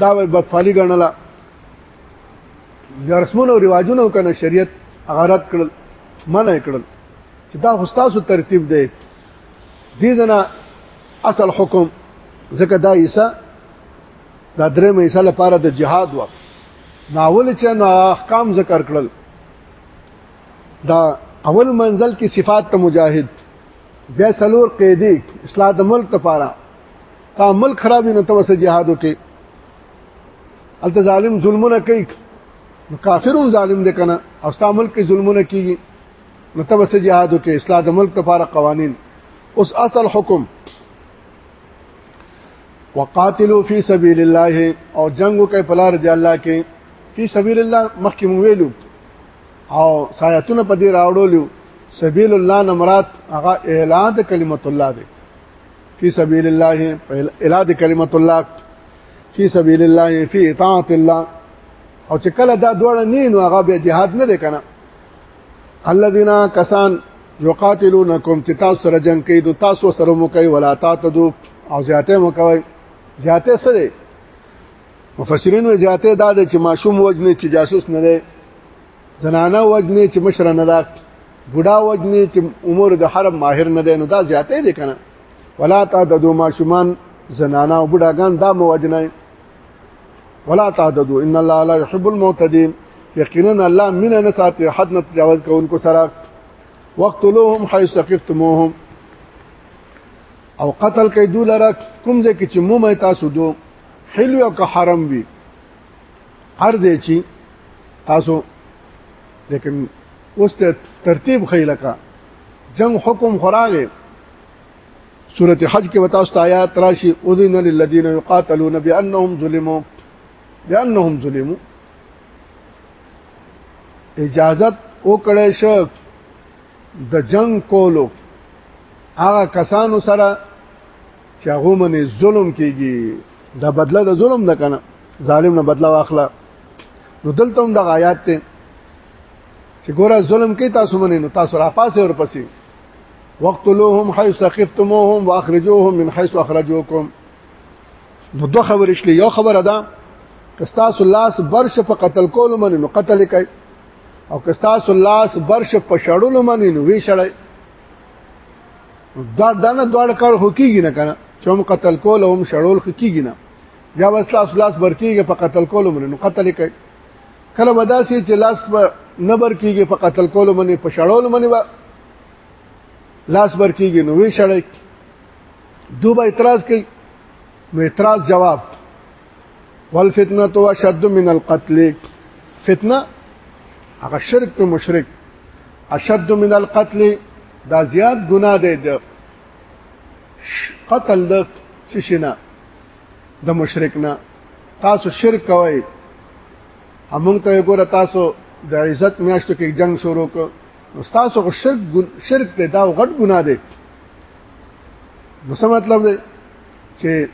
A: دا وی بدفالی ګڼله د رسمونو او رواجونو کنه شریعت غارت کړل منع کړل چې دا هستاسو ترتیب دی دې ځنه اصل حکم ځکه دا عیسی دا درې مې عیسی لپاره د جهاد و ناول چې نو احکام ذکر کړل دا اول منزل کې صفات ته مجاهد بیا سلور قیدی اصلاح د ملک لپاره تا ملک خراب نه ته وسه جهاد وکي الته ظالم ظلمونه کوي نو کافرون ظالم دي کنه او ستا ملک کې ظلمونه کیږي نو ته وسه جهاد وکي اصلاح د ملک لپاره قوانين اوس اصل حکم وقاتلو فی سبیل الله او جنگو کوي په لار دی الله کې فی سبیل الله مخکې مو ویلو او سایتونه په دې راوړلو سبیل الله نمرات هغه اعلان د کلمت الله دی فی سبیل الله الاله کلمت الله فی سبیل الله فی اطاعت الله او چې کله دا دوړه نه نو هغه به jihad نه دی کنه الذين کسان یقاتلونکم چې تاسو سره جنگ کوي دو تاسو سره مو کوي ولا تعتدو او زیاته مو کوي زیاته سره مفسرین و زیاته دا چې ماشوم وجنه چې جاسوس نه زنانه وجنه چې مشر نه دا بډا وجنه چې عمر د حرم ماهر نه دی نو دا زیاتې دي کنه ولا تعددوا ما شمان زنانه او بډاګان دا مو وجنه ولا تعددوا ان الله لا يحب المعتدين یقینا الله من نه ساتي حد نه تجاوز کوونکو سره وقتلوهم حيث ثقفتموهم او قتل کوي دوی لره کوم ځای کې چې مو مې تاسو دوه حلو او که حرم وي هر ځای چې تاسو لیکن اوس ته ترتیب خې لکه جنگ حکم خراغه سورته حج کې وتا است آیات راشي اذن للذین یقاتلون بانهم ظلموا بانهم ظلموا اجازت او کړه شو د جنگ کولو هغه کسانو سره چې هغه باندې ظلم کیږي دا بدله د ظلم نه کنه ظالم نه بدله واخله نو دلته هم د آیات ته چې ګوره ظلم کوي تاسو باندې نو تاسو را پاسه ور پسې وقتلوهم حيث ثقفتموهم واخرجوهم من حيث اخرجوكم نو دوه خبرې شلې یو خبره ده کستا سلاس برش په قتل کول منی نو قتل کوي او کستا سلاس برش په شړول منی نو وی شړای دا دنه دوړ کار هو کیږي نه کنه چې هم قتل کول او هم شړول خو کیږي نه یا بس لاس لاس برکیږي په قتل کولو باندې نو قتل کوي کله ودا سي چې لاس نه برکیږي په قتل کولو باندې په شړولو باندې لاس برکیږي نو وی شړای دوبه اعتراض کوي نو اعتراض جواب والفتنه تو اشد من القتل فتنه هغه شرک ته مشرک اشد من القتل دا زیات ګناه دی د قتل د ششنه د مشرک نه تاسو شرک کوئ همون ته ګوره تاسو د عزت میاشتو کې جنگ شروع کو نو تاسو کو شرک شرک ته دا غټ ګناه دی نو څه مطلب دی چې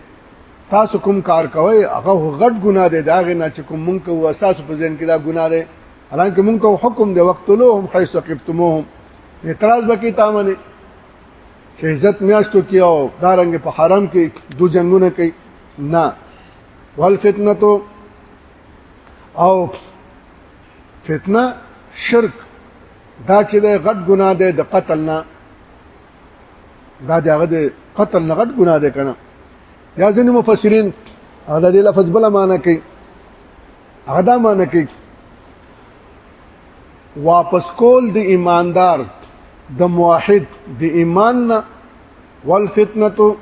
A: تاسو کوم کار کوئ هغه غټ ګناه دی دا غنه چې کوم مونږ کو اساس په ځین کې دا ګناه دی حالانکه مونږ ته حکم دی وقتلوهم حيث قفتموهم اعتراض وکي تامنه چې عزت میاشتو کې او دارنګ په حرم کې دو جنگونه کوي نه ول فتنه تو او فتنه شرک دا چې د غټ ګناه ده د قتل نه دا دغه د قتل نه غټ ګناه ده کنه یا ځینې مفسرین هغه د لفظ بل معنی کوي هغه دا معنی کوي واپس کول د ایماندار د موحد د ایمان نه والفتنه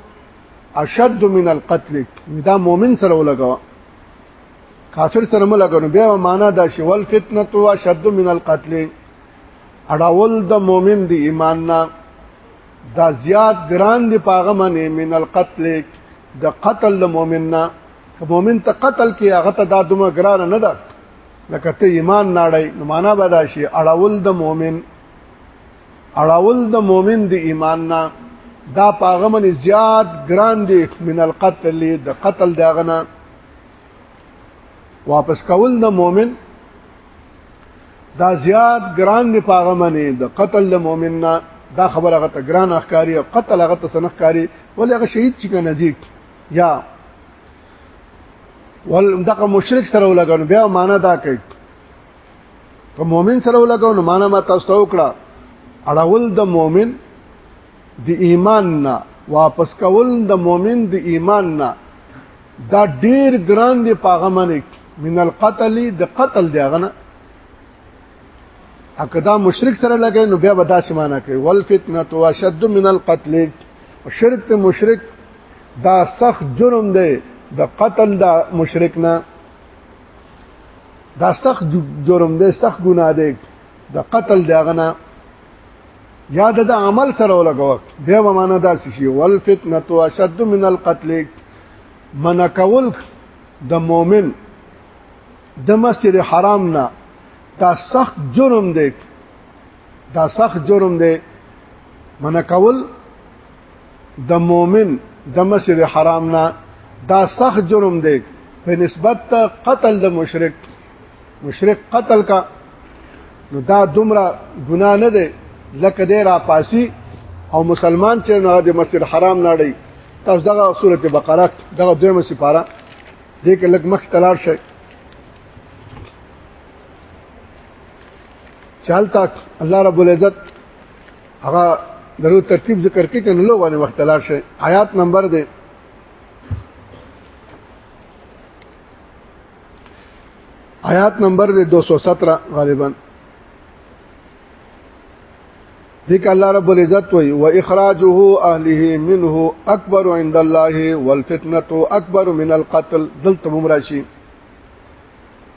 A: اشد من القتل دا مؤمن سره ولګوا کافر سره ملګرو بیا معنا دا شی والفتنه اشد من القتل اړول د مؤمن د ایمان نه دا زیات ګران دی پاغه منی من القتل د قتل د مؤمن نه که مؤمن ته قتل کې هغه ته دا دومره ګرانه نه ده لکه ته ایمان ناړی نو معنا به دا شي اړول د مؤمن اړول د مؤمن د ایمان نه دا پاغه من زیات ګران دی من القتل د قتل داغه نه واپس کول د مؤمن دا زیات ګران دی پاغه من د قتل د مؤمن نه دا خبره غته ګران اخکاری او قتل غته سنخکاری ولې هغه شهید چې کنه زیات یا ول دغه مشرک سره ولګنو بیا معنا دا کوي که مؤمن سره ولګنو معنا ما تاسو ته وکړه اړول د مؤمن د ایمان نه واپس کول د مؤمن د ایمان نه دا ډیر ګران دی پاغه منی من القتل د قتل دی غنه اکدا مشرک سره لګی نو بیا به دا سمانه کوي والفتنه واشد من القتل شرک ته مشرک دا سخت جرم دی د قتل دا مشرک نه دا سخت جرم دی سخت ګناه دی د قتل دا غنه یا د عمل سره ولګو به معنا دا شي ول فتنه تو اشد من القتل من کول د مؤمن د مسجد حرام نه دا سخت جرم دی دا سخت جرم دی من کول د مؤمن د مسجد حرام نه دا سخت جرم دی په نسبت ته قتل د مشرک مشرک قتل کا نو دا دومره ګنا نه دی لکه دی را پاسی او مسلمان چې نه د مسجد حرام نه دی تاسو دغه سوره بقره دغه دویمه سپاره دې کې لګ مخ تلار شي چالتا الله رب العزت هغه درو ترتیب ذکر کې کنه لو باندې وخت لاړ شي آیات نمبر دی آیات نمبر دی 217 غالبا دیک الله رب العزت وی و اخراجه اهله منه اکبر عند الله والفتنه اکبر من القتل دلته ممراشی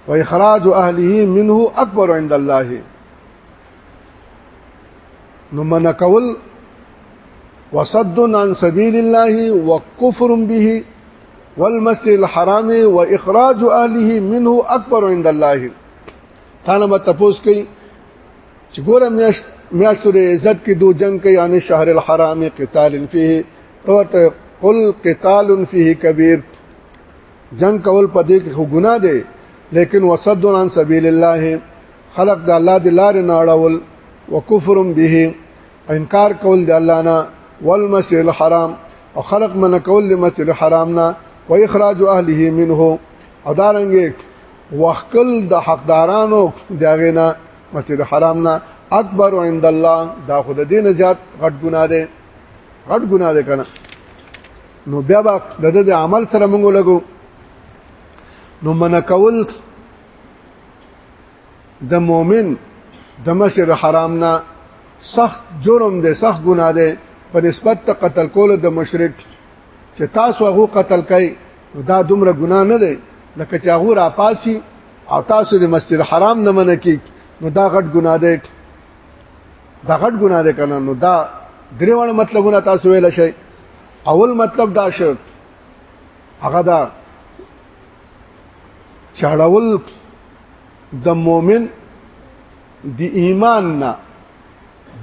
A: و اخراج اهله منه اکبر عند الله نو من کول وصد عن سبيل الله وكفر به والمسجد الحرام واخراج اهله منه اكبر عند الله تانه ما تپوس کوي چې ګوره میاشت میاشتو د عزت کې دو جنگ کوي ان شهر الحرام قتال فيه ورته قل قتال فيه کبیر جنگ کول پدې کې خو ګناه دی لیکن وصد عن سبیل الله خلق د الله د لارې نه اړول وکفر به انکار کول د الله نه والمسجد الحرام او خلق من کول د مسجد الحرام نه و اخراج اهله منه او دارنګ وخکل د حقدارانو دغه نه مسجد الحرام نه اکبر عند الله دا خود د دین نجات غټ ګناه ده غټ ګناه ده کنه نو بیا به د دې عمل سره موږ لګو نو من کول د مؤمن د مسجد حرام نه سخت جرم دی سخت ګناه دی په نسبت ته قتل کول د مشرک چې تاسو هغه قتل کړي دا دومره ګناه نه دی لکه چې هغه را پاسي او تاسو د مسجد حرام نه منه کی نو دا غټ ګناه دی دا غټ ګناه دی کنه نو دا دریوړ مطلبونه تاسو ویل شي اول مطلب دا شو هغه دا چاړول د مؤمن د ایمان نه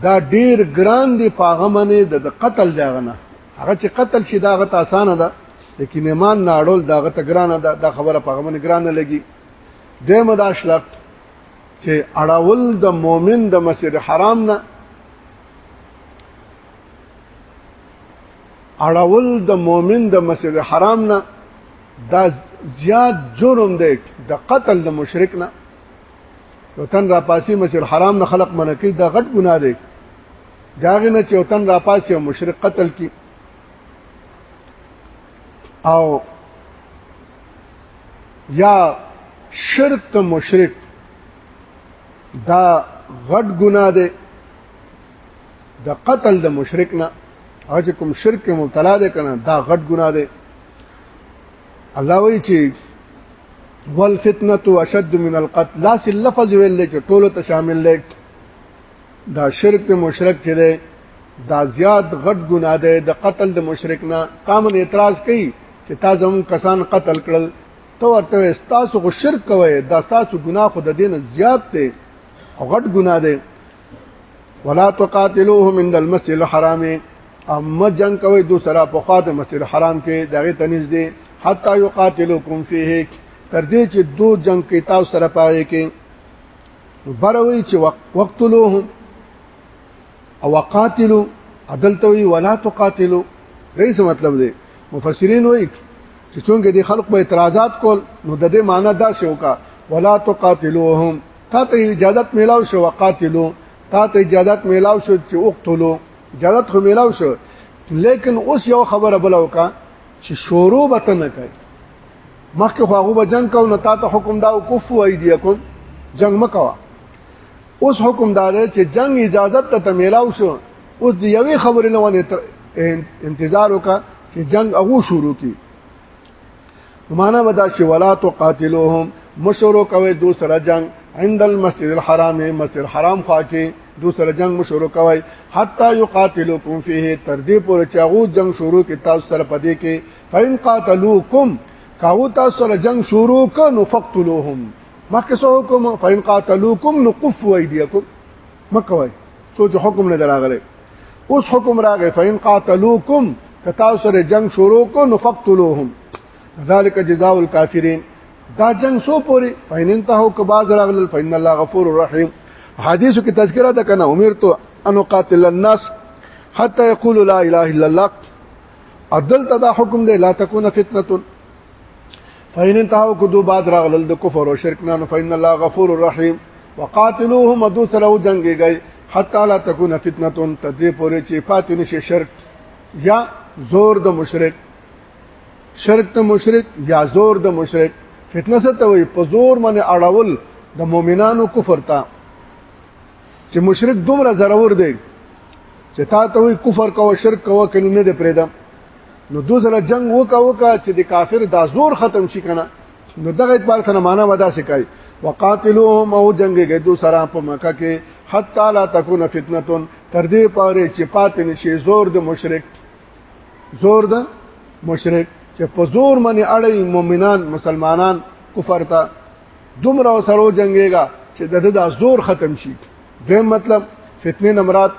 A: دا ډیر ګران دی پاغه منه د قتل داغه نه هغه چې قتل شي داغه ته اسانه ده لیکن ایمان نه اړول داغه ته ګرانه ده دا خبره پاغه منه ګرانه لګي دیمه دا شلق چې اړول د مؤمن د مسجد حرام نه اړول د مؤمن د مسجد حرام نه دا زیات جرم دی د قتل د مشرک نه یو تن را پاسي مسجد حرام نه خلق منع کوي دا غټ ګناه دی داغه نه چې یو تن را پاسي او مشرک قتل کی او یا شرک ته مشرک دا غټ ګناه دی د قتل د مشرک نه او چې کوم شرک مبتلا دی کنه دا غټ ګناه دی الله وایي چې والفتنه اشد من القتل دا سل لفظ ویل دی چې ټولو ته شامل دی دا شرک ته مشرک چې دی دا زیات غټ ګناه دی د قتل د مشرک نه قامن اعتراض کوي چې تا زمو کسان قتل کړل ته ورته استاسو غو شرک کوي دا تاسو ګناه خو د دین زیات دی او غټ ګناه دی ولا تقاتلوهم عند المسجد الحرام اما جنگ کوي دو سره په خاط مسجد الحرام کې دغه تنیز دي حتا یقاتلوکم فيه تر دې چې دو جنگ کې تاسو سره پاره کې بروي چې وقتلوهم او وقاتلو عدلته وی ولا تقاتلو دې څه مطلب دی مفسرین وایي چې څنګه دي خلق په اعتراضات کول نو د دې معنی دا شوکا ولا تقاتلوهم تا ته اجازه میلاو شو وقاتلو تا ته اجازه میلاو شو چې وقتلو اجازه خو میلاو شو لیکن اوس یو خبره بل وکا چې شورو به ته نه کوي مخکې خو هغه به جنگ کو نه تا ته حکم دا وکف وای دی کوم جنگ مکوا اوس حکم دا دی چې جنگ اجازه ته ته میلاو شو اوس د یوې خبرې لونه انتظار وکا چې جنگ هغه شروع کی معنا ودا شي ولا تقاتلوهم مشورو کوي دو سره جنگ عند المسجد الحرام مسجد الحرام خوا کې دو سره جنگ مشورو کوي حتا يقاتلوكم فيه تر دې پورې چې هغه جنگ شروع کې تاسو سره پدې کې فإن قاتلوكم کاو تاسو سره جنگ شروع ک نو فقتلوهم مخکې سو حکم فإن قاتلوكم نقف ويديكم مکوي سوچ حکم نه دراغله اوس حکم راغی فین قاتلوکم کتا سره جنگ شروع کو نو فقتلوهم ذالک جزاء الکافرین دا جنگ سو پوری فین انتهو کباز راغل فین الله غفور رحیم حدیثو کې تذکرہ ده کنه عمر تو ان قاتل الناس حتى يقول لا اله الا الله عدل تدا حکم دی لا تكون فتنه فین انتهاو کو دو بعد راغلل د کفر او شرک نه فین الله غفور الرحیم وقاتلوهم دو سره جنگي گئی حتا لا تكون فتنه تدې پورې چې پاتې نشي شرک یا زور د مشرک شرک د مشرک یا زور د مشرک فتنه څه ته وي په زور باندې اړول د مؤمنانو کفر ته چې مشرک دومره ضرور دی چې تا ته وي کفر کوه شرک کوه کني نه دې پرېدم نو دو ځله جنگ وکا وکا چې د کافر دا زور ختم شي کنه نو دغه اعتبار سره معنا ودا سکای وقاتلوهم او جنگ کې دو سره په مکه کې حتا لا تكون فتنه تر دې پاره چې پاتې نشي زور د مشرک زور د مشرک چې په زور باندې اړي مؤمنان مسلمانان کفر ته دومره سره جنگيږي چې د دې د زور ختم شي دیم مطلب فتنه نمرات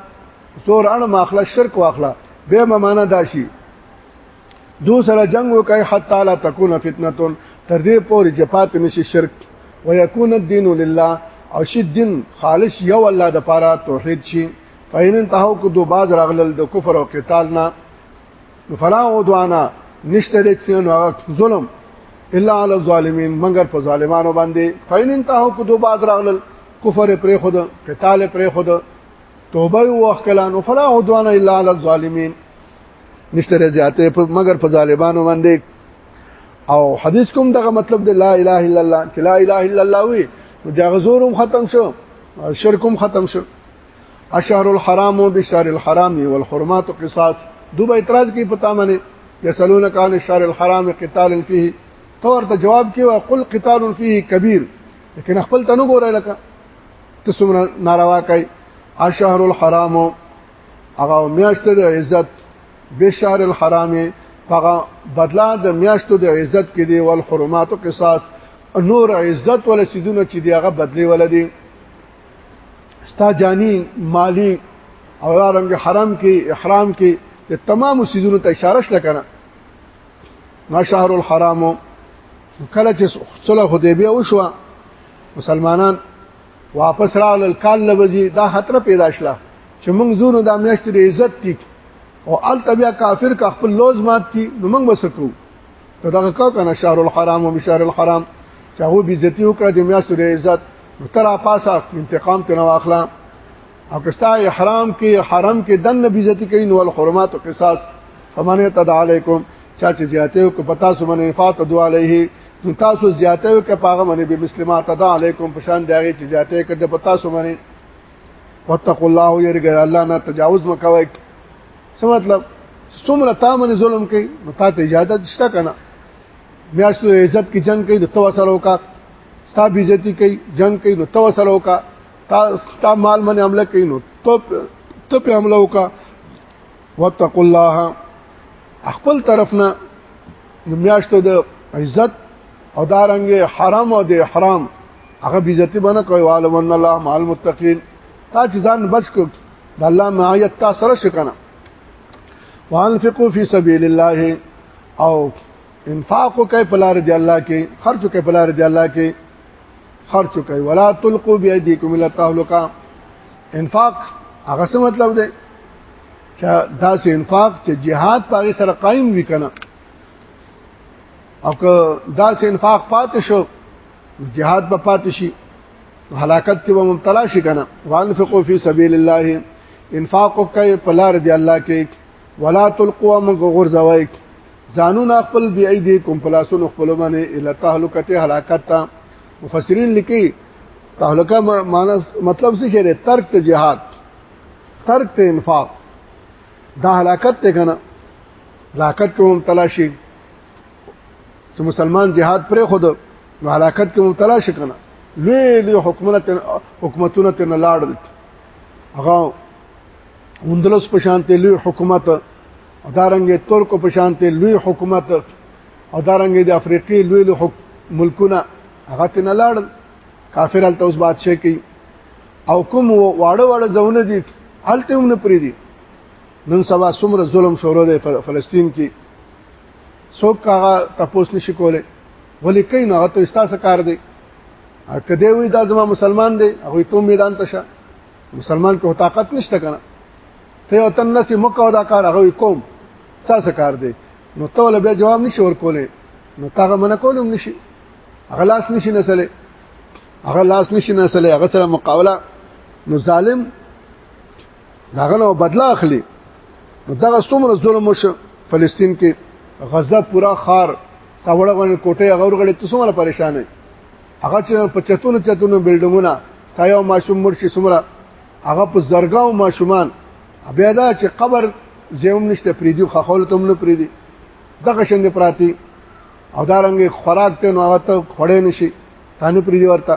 A: تور اړه ماخله شرک واخله به معنا داشي دو سره جنگ وکي حتا لا تكون فتنه تر دې پورې چې پات نشي شرک ويكون الدين لله او شي دین خالص یو الله د پاره توحید شي فین انتهو کو دو باز راغلل د کفر او قتال نه فلا عدوانا نشته د چین او ظلم الا علی الظالمین مگر په ظالمانو باندې فین انتهو کو دو باز راغلل کفر پر خود قتال پر خود توبه وکړانو فلا عدوان الا علی الظالمین نشته زیاته مگر په ظالمانو باندې او حدیث کوم دغه مطلب دی لا اله الا الله چې لا اله الا الله وي جغزورم ختم شو شرکم ختم شو اشهر الحرام بشهر الحرام والحرمات قصاص دوبه اعتراض کی پتا منه یسلون کان الشهر الحرام قتال فيه تور ته جواب کیو قل قتال فيه کبیر لیکن خپل تنو ګورای لکه ته څومره ناروا کوي اشهر الحرام هغه میاشت د عزت بشار الحرام هغه بدلا د میاشتو د عزت کې دی ول حرمات او قصاص نور عزت ول سیدونه چې دی هغه بدلی ول دی ستا جانی مالی او رنګ حرام کې احرام کې د تمام سیدونو ته اشاره شته کنه ما شهر الحرام کله چې صلح حدیبیه وشوه مسلمانان واپس راول کال لوزي دا خطر پیدا شله چې موږ زونو د میاشتې د عزت ټیټ او ال تبیا کافر کا خپل لوز مات کی نو موږ وسکو ته دا کو کنه شهر الحرام او شهر الحرام چې هو بي عزت وکړه د میاشتې د عزت نو تر پاسه انتقام ته نو اخلا او کستا احرام کې حرم کې دن نبی عزت کوي نو الحرمات قصاص فمن تدعى عليكم چا چې زیاته کو پتا سو من فات دعا عليه نو تاسو زیاته یو کې پاغه باندې به مسلمانات ادا علیکم پشان دیږي چې زیاته کړ د پتا سو باندې واتقوا الله يرجى الله نه تجاوز وکوي څه مطلب څومره تا باندې ظلم کوي نو تا ته اجازه شته کنه میاشتو عزت کی جنگ کوي نو تو سره وکا ستا بیزتی کوي جنگ کوي نو تو سره وکا تا ستا مال باندې عمله کوي نو تو ته په عمله وکا واتقوا الله خپل طرفنا میاشتو د عزت او دارنګ حرام او د احرام هغه بیزتی بنه کوي والو ان الله مع المتقین تا چې ځان بچ کو د الله معیت تا سره شکنه وانفقوا فی سبیل الله او انفاق کوي په لار دی الله کې خرج کوي په لار دی الله کې خرج کوي ولا تلقوا بيديكم الى التهلكه انفاق هغه څه مطلب دی چې دا سه انفاق چې جهاد پاغي سره قائم وکنه او که دا سه انفاق پاتې شو جهاد به پاتې شي هلاکت کې به مبتلا شي کنه وانفقوا فی سبیل الله انفاق کوي په لار دی الله کې ولا تلقوا من غرزوای ځانون خپل بی ایدی کوم پلاسون خپل باندې الا تهلکته هلاکت تا مفسرین لیکي تهلکه معنی مطلب څه شری ترک ته جهاد ترک ته انفاق دا هلاکت ته کنه هلاکت کې مبتلا شي چې مسلمان جهاد پرې خود نو هلاکت کې مبتلا شي کنه لوی لوی حکومت حکومتونه ته نه لاړ دي هغه اندلس په شان ته لوی حکومت او دارنګ ترکو په شان ته لوی حکومت او دارنګ د افریقي لوی لوی ملکونه هغه ته نه لاړ کافر الته اوس بادشاہ کوي او کوم واړه واړه ځونه دي هلته هم نه پری دي نن سبا څومره ظلم شروع دی فلسطین کې څوک هغه تپوس نشي کوله ولې کین هغه ته استاسه کار دی کدی وی دا زما مسلمان دی هغه ته میدان ته شه مسلمان کو طاقت نشته کنه ته او تن نسی مکو دا کار هغه کوم تاسو کار دی نو ته ول به جواب نشي ورکولې نو تاغه من کولم نشي غلاس نشي نسله هغه لاس نشي نسلې هغه سره مقابله نو ظالم داغه نو بدلا اخلي نو دغه څومره ظلم وشو فلسطین کې غزه پورا خار ساوړه غونې کوټه هغه ورغلې تاسو مله پریشان نه هغه چې په چتونو چتونو بلډمونه تایو ماشوم مرشي سمره هغه په زرګاو ماشومان بیا دا چې قبر زیوم نشته پریدي خخول ته هم نه پریدي دغه شند پراتی او دا رنګ خوراک ته نو هغه ته خړې نشي تانه پری ورته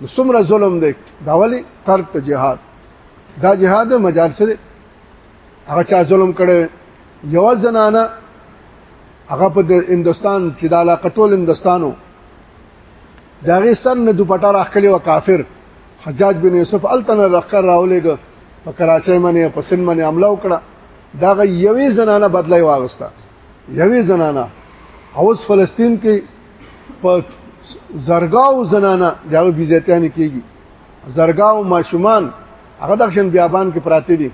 A: نو څومره ظلم دی دا ولی ترک ته جهاد دا جهاد مجال سره هغه چا ظلم کړي یو زنانه هغه په هندستان چې د علاقه ټول هندستانو داغه سر نه دوپټه راخلی و کافر حجاج بن یوسف التن راخر راولېګ په کراچۍ باندې په سن باندې حمله وکړه داغه یوې زنانه بدلای واغسته یوې زنانه اوس فلسطین کې په زرګاو زنانه دغه بیزتیان کیږي زرګاو ماشومان هغه د شن بیابان کې پراته دي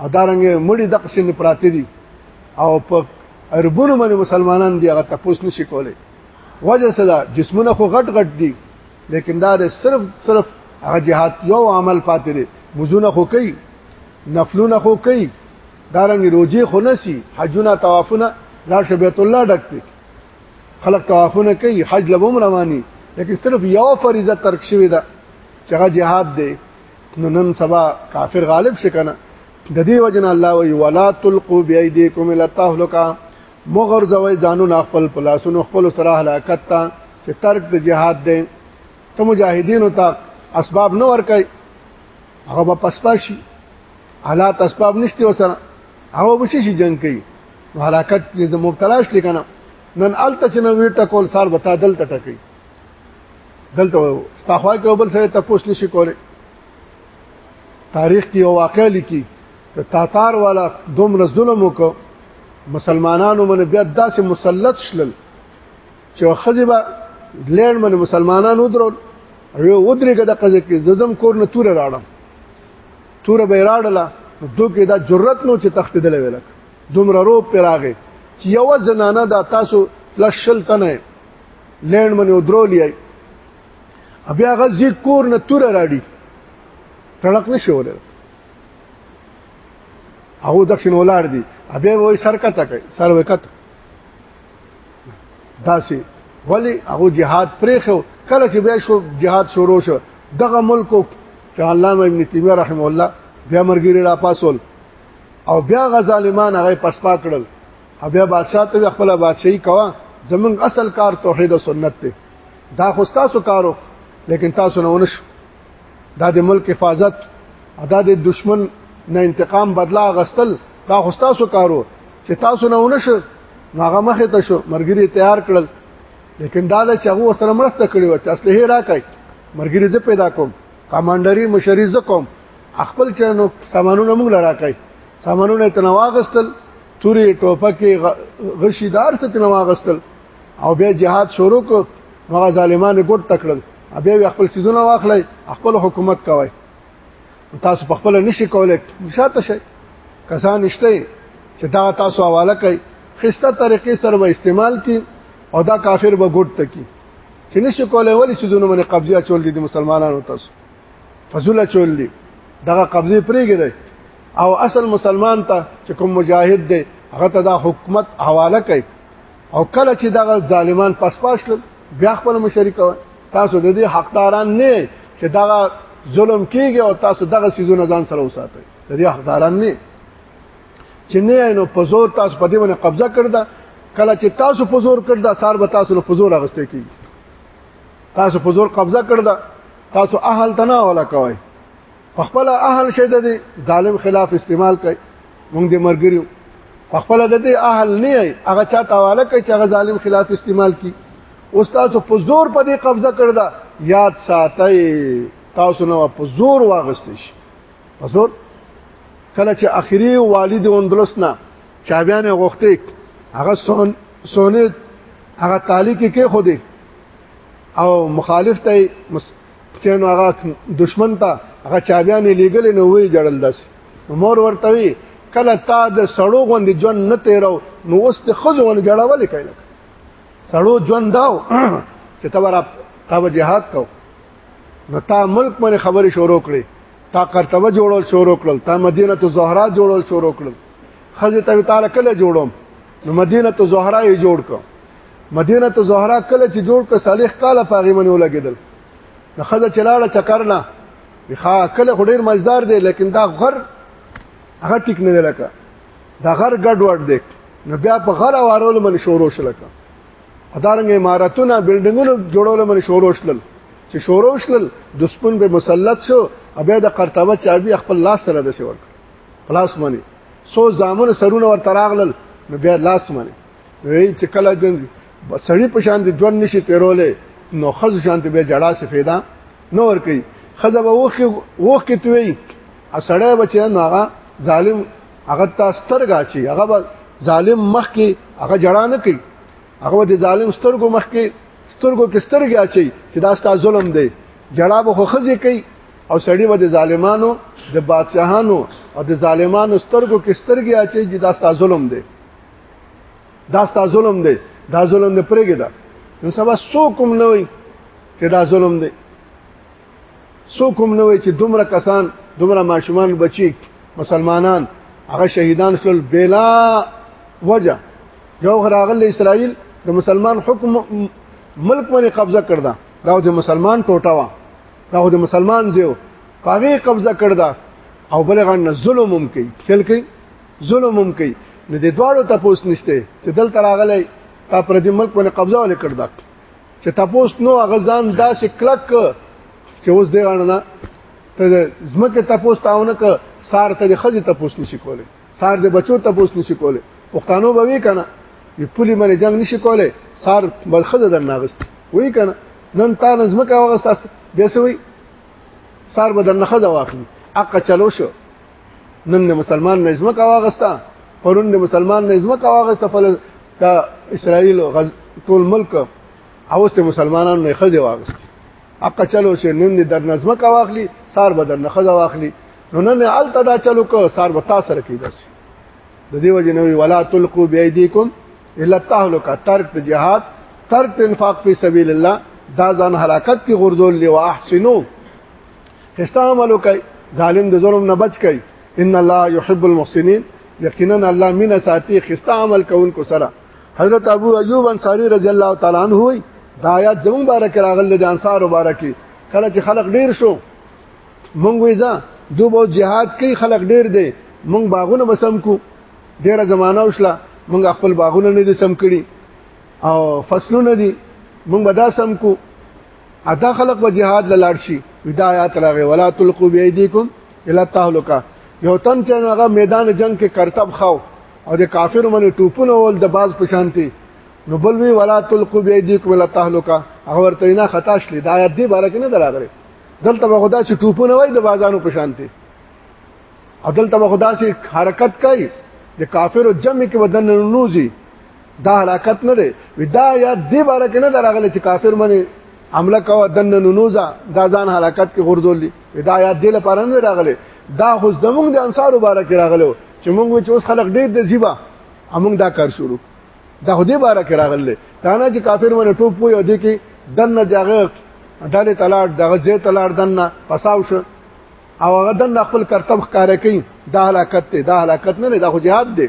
A: او دارنګ مړي د قسم پراته دي او په اربونو باندې مسلمانان دی هغه تپوس نشي کولای وجه صدا جسمونه خو غټ غټ دي لیکن دا صرف صرف هغه جهاد یو عمل پاتې دي مزونه خو کوي نفلونه خو کوي دارنګ روزي خو نسی حجونه طوافونه لا شبیت الله ډک پک خلق طوافونه کوي حج لبم رواني لیکن صرف یو فریضه ترک شوی ده چې هغه jihad دی نو نن سبا کافر غالب شي کنه د دې وجنه الله وی ولا تلقوا بيديكم الى التهلكه مغر زوی ځانو نه خپل پلاسونو خپل سره هلاکت ته چې ترک د جهاد دی ته مجاهدینو ته اسباب نه ورکای هغه په پسپاشي حالات اسباب نشته وسره هغه به شي جنگ کوي حرکت دې مبتلا شي کنه نن الته چې نو ویټه کول سار بتا دل تټکی دلته استخوا کې بل سره تپوس نشي کوله تاریخ کې یو واقع لیکي ته تاتار والا دومره ظلم وکړ مسلمانانو باندې بیا داسې مسلط شلل چې خځه به لړ باندې مسلمانانو درو یو ودرې کده قضې کې ززم کور نه تور راړم تور به راړله نو دوی دا جرأت نو چې تختیدل ویلک دومره روب پراغه چې یو زنانه دا تاسو لشل تنه لین منی ودرولې بیا غزي کور نه تور راړي تړق نشي ولر هغه دښین ولار دي ابه وای سر کته کوي سر وکت داسي ولی هغه jihad پرې خو کله چې بیا شو jihad شروع شو دغه ملک چې علامه ابن تیمیه رحم الله بیا مرګری را پاسول او بیا غزالمان هغه پسپا کړل او بیا بادشاہ ته خپل بادشاہي کوا زمون اصل کار توحید او سنت ته دا خو تاسو کارو لیکن تاسو نه ونش دا د ملک حفاظت ادا د دشمن نه انتقام بدلا غستل دا خو تاسو کارو چې تاسو نه ونش هغه مخه ته شو مرګری تیار کړل لیکن دا د چغو سره مرسته کړی و چې اصله راکای مرګری زه پیدا کوم کمانډری مشری زه کوم خپل چنو سامانونه موږ لراکای سامانونه تنواغستل توري ټوپکې غشیدار څه تنواغستل او بیا جهاد شروع کو هغه ظالمانو ګډ تکړل بیا خپل سیدونه واخلای خپل حکومت کوي تاسو په خپل نشي کولای نشاته شي کسان نشته چې دا تاسو حواله کوي خسته طریقې سره به استعمال کی او دا کافر به ګډ تکي چې نشي کولای ولی سودونه باندې قبضه چول دي د مسلمانانو تاسو فزوله چول دي دغه قبضه پرېږدي او اصل مسلمان ته چې کوم مجاهد دی هغه ته دا حکومت حواله کوي او کله چې دغه ظالمان پسپاشل بیا خپل مشرک تاسو د دې حقداران نه چې دغه ظلم کیږي او تاسو دغه سيزونه ځان سره وساتئ د دې حقداران نه چې نه نو په زور تاسو په دې باندې قبضه کړدا کله چې تاسو په زور کړدا سار به تاسو له فزور اغسته کی تاسو په زور قبضه کړدا تاسو اهل تنا ولا کوي په خپل اهل شه د ظالم خلاف استعمال کوي موږ د مرګريو په خپل د دې اهل نه ای هغه چا تاواله کوي چې هغه ظالم خلاف استعمال کی استاد په زور په دې قبضه کړدا یاد ساتي تاسو نو په زور واغستې شي په زور کله چې اخیری والد اندلس نه چابيان غوښته هغه سون سونه هغه تعالی کې کې خو دې او مخالف ته چې نو هغه دشمن ته هغه چابيانې لګلې نو وی جړل داس مور ورته وی کله تا د سړو غوند جون نه تیرو نو اوس د خزو غوند جړاول کایله سړو جون داو چې تا ورا تا جهاد کو نو تا ملک باندې خبرې شروع کړې تا کرتبه جوړول شروع کړل تا مدینه تو زهرا جوړول شروع کړل خزه ته تعالی کله جوړوم نو مدینه تو زهرا یې جوړ کړ مدینه ته زهرا کله چې جوړ ک صالح کاله پاغي منی ولګیدل نو خزه چلاړه چکرنا وخا کله خډیر مزدار دی لیکن دا غر هغه ټیک نه لکه دا غر ګډ وډ دی نو بیا په غر وارول من شورو شلکه ادارنګ امارتونه بلډینګونه جوړول من شورو شلل چې شورو شلل د سپون به مسلط شو ابه د قرطبه چابي خپل لاس سره د سیور پلاس منی سو زامن سرونه ور تراغلل نو بیا لاس منی وی چې کله ژوند سړی په شان دي ژوند نشي تیرولې نو خز شان ته به جړه څه فایده نه ور کوي خزه به وخت وخت توي ا سړی بچی نو هغه ظالم هغه تا سترګا چی هغه به ظالم مخ کې هغه جړه نه کوي هغه د ظالم سترګو مخ کې سترګو کې سترګې اچي چې دا ستا ظلم دی جړه به خو خزه کوي او سړی به د ظالمانو د بادشاهانو او د ظالمانو سترګو کې سترګې اچي چې دا ستا ظلم دی دا ستا ظلم دی دا ظلم دی پرېګه دا نو سبا څوک هم نه وي چې دا ظلم دی څوک هم نه وي چې دومره کسان دومره ماشومان بچي مسلمانان هغه شهیدان شول بلا وجه یو غراغل اسرائیل د مسلمان حکم ملک باندې قبضه کړدا دا د مسلمان ټوټه وا دا د مسلمان زیو پاغه قبضه کړدا او بلغان ظلم هم کوي خل کوي ظلم هم کوي نو د دواړو تپوس نشته چې دل تراغلی تا پر دې ملک باندې قبضه ولې کړ دک چې تپوس نو هغه ځان داسې کلک چې اوس دی غاڼه ته زمکه تپوس تاونه ک سار ته خزي تپوس نشي کوله سار د بچو تپوس نشي کوله پښتانو به وی کنه په پولی باندې جنگ نشي کوله سار بل خزه در ناغست وی کنه نن تا نظمکه هغه ساس بیسوي سار بدن خزه واخلي اقا چلو شو نن د مسلمان نه ځمکه واغستا پرون د مسلمان نه ځمکه واغستا فل دا اسرائیل غز ټول ملک او ست مسلمانانو نه خځه واغست اقا چلو چې نن د در نظم کا واخلی سار بدر نه خځه واخلی نو نن ال تدا چلو کو سار وتا سره کیدس د دې وجه نوې ولا تلقوا بيديكم الا التهلكه ترک جهاد ترک انفاق فی سبیل الله دا ځان حرکت کی غردول لی واحسنو خسته عمل وکړي ظالم د ظلم نه بچ کړي ان الله يحب المحسنين یقینا الله مینا ساتي خسته عمل کوونکو سره حضرت ابو ایوب انصاری رضی الله تعالی عنہ وی دا آیات زمون بارک راغل د انصار مبارکي کله چې خلق ډیر شو مونږ ویزا دو بو جهاد کوي خلق ډیر دی مونږ باغونه بسم کو ډیره زمانہ وشله مونږ خپل باغونه نه دي سم کړي او فصلونه دي مونږ به دا سم کو ادا خلق به جهاد لاړ شي هدایت راغی ولا تلقوا بيديكم الى التهلكه یو تن چې هغه میدان جنگ کې کرتب خاو او د کافر باندې ټوپونه ول د باز پشانتي نو بل وی ولا تلقوا بيديكم الى التهلكه هغه ورته نه خطا شلی دا آیت دی بارک نه دراغره دلته به خدا چې ټوپونه وای د بازانو پشانتي او دلته به خدا چې حرکت کوي د کافرو جمع کې بدن نوزي دا حلاکت نه دی ودا یا دی بارک نه دراغله چې کافر منی عمله کوه دن ننوزا دا ځان حلاکت کې غردول دي دا یا دی لپاره نه راغله دا خو زمونږ د انصار مبارک راغله چې مونږ چې اوس خلق ډیر د زیبا امونږ دا کار شروع دا خو دې باره کې راغله دا نه چې کافر ونه ټوپ وي او دې کې دنه دغه ډاله تلاړ دغه زې تلاړ دنه پساو شو او هغه دنه خپل کرتب ښکارا کوي دا حلاکت دی دا حلاکت نه دی دا خو جهاد دی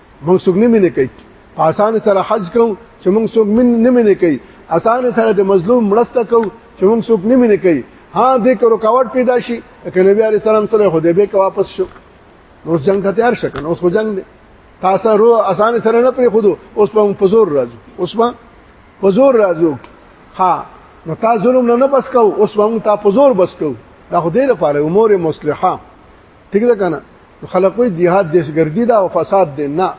A: موږ څوک نه مینه کوي په اسانه سره حج کو چې موږ څوک من نه مینه کوي اسانه سره د مظلوم مړسته کو چې موږ څوک نه مینه کوي ها دې کو رکاوټ پیدا شي چې نبی عليه السلام سره حدیبه کې واپس شو نو جنگ ته تیار شکن اوس خو جنگ دی تاسو رو اسانه سره نه پری خودو اوس په پزور راځو اوس په پزور راځو ها نو تا ظلم نه بس کو اوس موږ تا پزور بس کو دا خو دې لپاره امور مصلحه ټیک ده کنه خلکو جهاد دهشګردي دا او فساد دی نه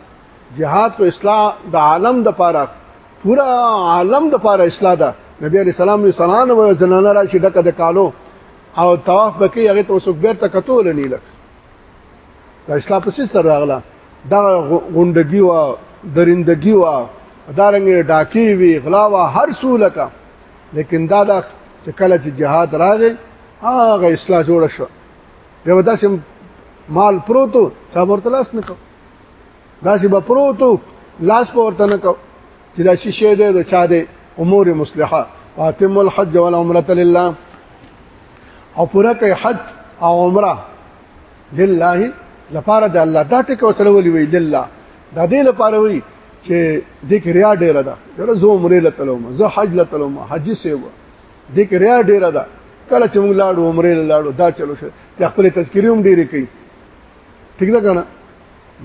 A: جهاد او اصلاح د عالم د پاره پورا عالم د پاره اصلاح ده نبی علی سلام علیه سلام او زنانه را شي دغه د کالو او طواف بکی هغه ته وسوک بیرته کتول نه لک دا اصلاح په سیس راغله دا غونډګي وا درندګي وا دارنګ ډاکی وی غلا وا هر څو لکه لیکن دا دا چې کله چې جهاد راغی هغه اصلاح جوړ شو یو داسې مال پروتو صاحب ورته لاس نه کو داسې به پروتو لاس په ورته نه کو چې دا شي شه دی د چا دی امور مصلحه واتم الحج والعمره لله او پورا کوي حج او عمره لله لپاره د الله دا ټکو سره ولي وی لله دا دې لپاره وی چې د کریا ډیره ده یره زه عمره لتلوم زه حج لتلوم حج سیوه دې کې ریا ډیره ده کله چې موږ لاړو عمره لاړو دا چلو شه چې خپل تذکری هم ډیره کوي ٹھیک ده کنه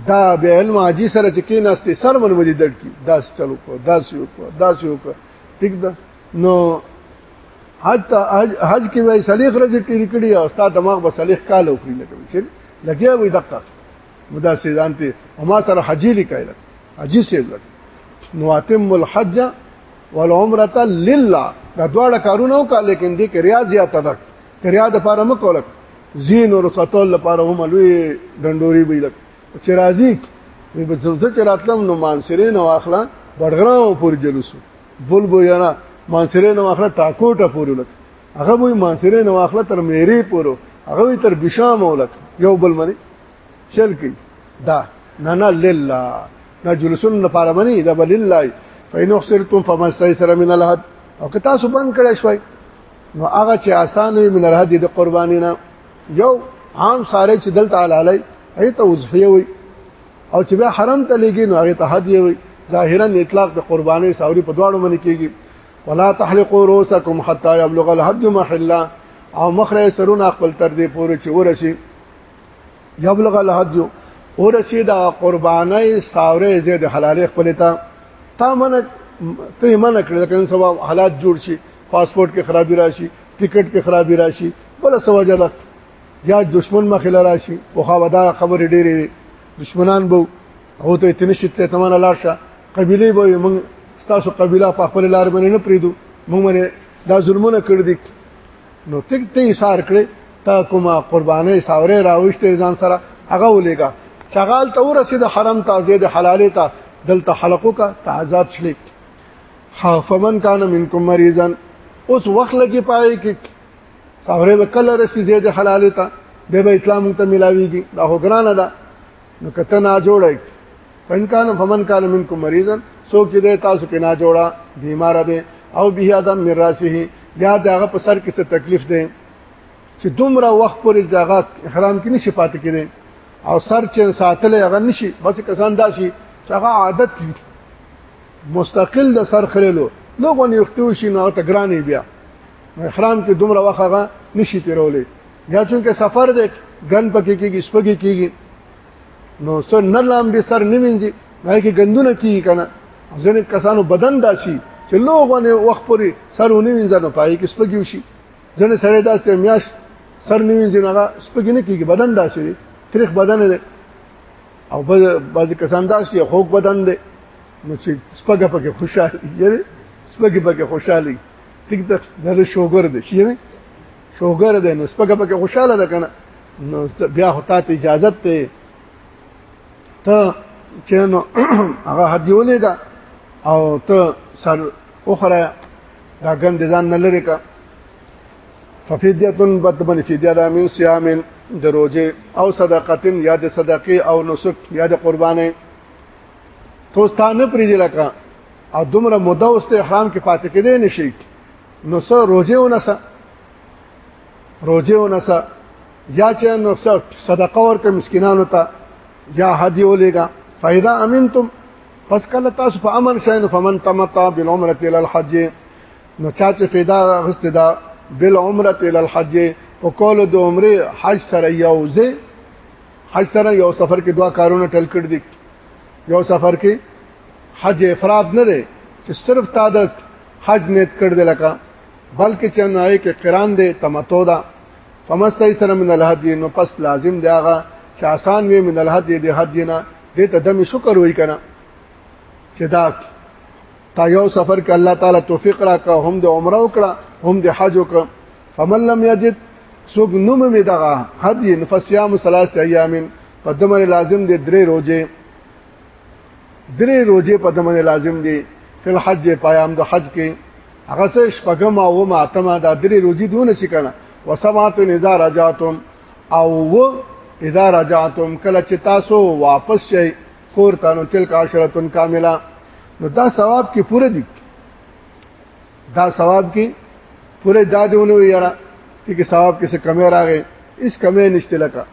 A: دا به علم حاجی سره چې کې ناشته سر من مجید دړ کی دا چلو کو دا سیو کو دا سیو کو ٹھیک ده نو حج ته حج کې وای صلیخ رځ ټیر کړی او استاد دماغ به صلیخ کال وکړي لکه چې لګیا وي دقه مدا سیدان ته ما سره حجی لیکایله حجی سیب لکه نو اتم الحج والعمره لله دا دواړه کارونه وکړه لیکن دې کې ریا زیاته ده ریا د پاره مکولک زین او رسول لپاره هم لوی ډنډوري بیلک چې راځي وي به زلزله چې راتلم نو مانسره نو اخلا بډغراو پور جلوسو بول بو یانا مانسره نو اخلا ټاکوټه پورې لک هغه وي مانسره نو اخلا تر میری پورو هغه تر بشام ولک یو بل منی چل کی دا نه نه لله نه جلسون نه پاره منی دا بل لله فین اخسرتم فما استيسر من الحد او که تاسو بند کړی شوي نو هغه چې آسان وي من الحد د قربانی نه یو عام ساره چې دلته علی هي ته وزحیه وي او چې بیا حرم ته لګي نو هغه ته حد وي ظاهرا اطلاق د قرباني ساوري په دواړو باندې کیږي ولا تحلقوا رؤسكم حتى يبلغ الحد محله او مخره سرونه خپل تر دې پورې چې ورشي یبلغ الحد اور رسید قربانای ساوره زید حلال خپل تا تا من ته من کړل کله سبا حالات جوړ شي پاسپورت کې خرابي راشي ټیکټ کې خرابي راشي بل سوجه ده یا دشمن مخې لراشي او خوادا خبر ډېرې دشمنان بو هو ته تنشت ته تمانه لار شه قبيله به موږ ستاسو قبيله په خپل لار باندې نه پریدو موږ باندې دا ظلمونه کړ دي نو تک ته ایثار کړې تا کومه قربانې ساورې راوښته ځان سره هغه ولېګا چغال ته ورسې د حرم ته زید حلالې ته دلته حلقو کا تعزاد شلې فمن کان منکم مریضا اوس وخت لګي پای کې ساورې وکړه رسې زید حلالې ته به به اسلام ته ملاويږي دا هو ګرانه ده نو کته نه جوړه فین کان فمن کان منکم مریضا سو کې دې تاسو کې نه جوړه بیمار ده او به ادم مراسه یا دغه په سر کې څه تکلیف ده چې دومره وخت پورې دغه احرام کې نشي پاتې کېږي او سر چې ساتل هغه نشي بس کسان داسي چې هغه عادت وي مستقل د سر خللو لوګونه یختو شي نو ته ګرانې بیا احرام کې دومره وخت هغه نشي تیرولې یا چونکه سفر دی ګن پکې کېږي سپګي کېږي نو سر نه لام به سر نه وینځي نه کې ګندونه کیږي کنه ځنې کسانو بدن داسي چې لوغونه وخت پورې سر ونی وینځه نو پای کې سپګي وشي ځنې سره داسې میاش سر نه وینځي نه سپګي نه کیږي بدن داسي دی تاریخ بدن دی او بعضی کسان داسي خوک بدن دی نو چې سپګه پکې خوشاله یې سپګه پکې خوشاله ټیک د شوګر دی شي نه شوګر دی نو سپګه پکې خوشاله ده کنه نو بیا خو ته اجازه ته ته چې نو هغه هدیولې ده او ته سر اخرى دا ګند ځان نه لري کا ففیدیتن بدبن فیدیا دا من صيامن دروجه او صدقتن یا د صدقه او نسک یا د قربانه توستانه پریدي لکه او دومره مده اوس ته احرام کې پاتې کېدې نشي نو څه روزه ونسه روزه ونسه یا چې نو څه صدقه ورکړه مسکینانو ته یا هدیه ولېګا فاذا امنتم پس کله تاسو په امن شئ نو فمن تمتع بالعمره الى الحج نو چا چې فدا غست دا بالعمره الى الحج او کول د عمره حج سره یوځه حج سره یو سفر کې دوا کارونه ټل کړ دي یو سفر کې حج افراد نه دی چې صرف تا د حج نیت کړ دې لکه بلکې چې نه یې کې قران دې تمتو ده فمستای سره من الهدی نو پس لازم دی هغه چې آسان وي من الهدی دې هدی نه دې ته دمه شکر وای کنه چې دا تا یو سفر کې الله تعالی توفیق راکا هم د عمره وکړه هم د حج وکړه فمن لم یجد سوق نوم می دغه هدی نفسیام ثلاثه ایامین په دمر لازم دې درې روزه درې روزه په دمن لازم دي فل حج پیام د حج کې هغه څه شپږم او ما اتمه دا درې روزي دونه شي کنه وسمات نزار رجاتم او و اذا رجعتم کله چې تاسو واپس شئ کور ته نو تلک عشرتن کامله نو دا ثواب کې پوره دي دا ثواب کې پوره دادونه یاره چې ثواب کې څه کمی راغی اس کمی نشته لکه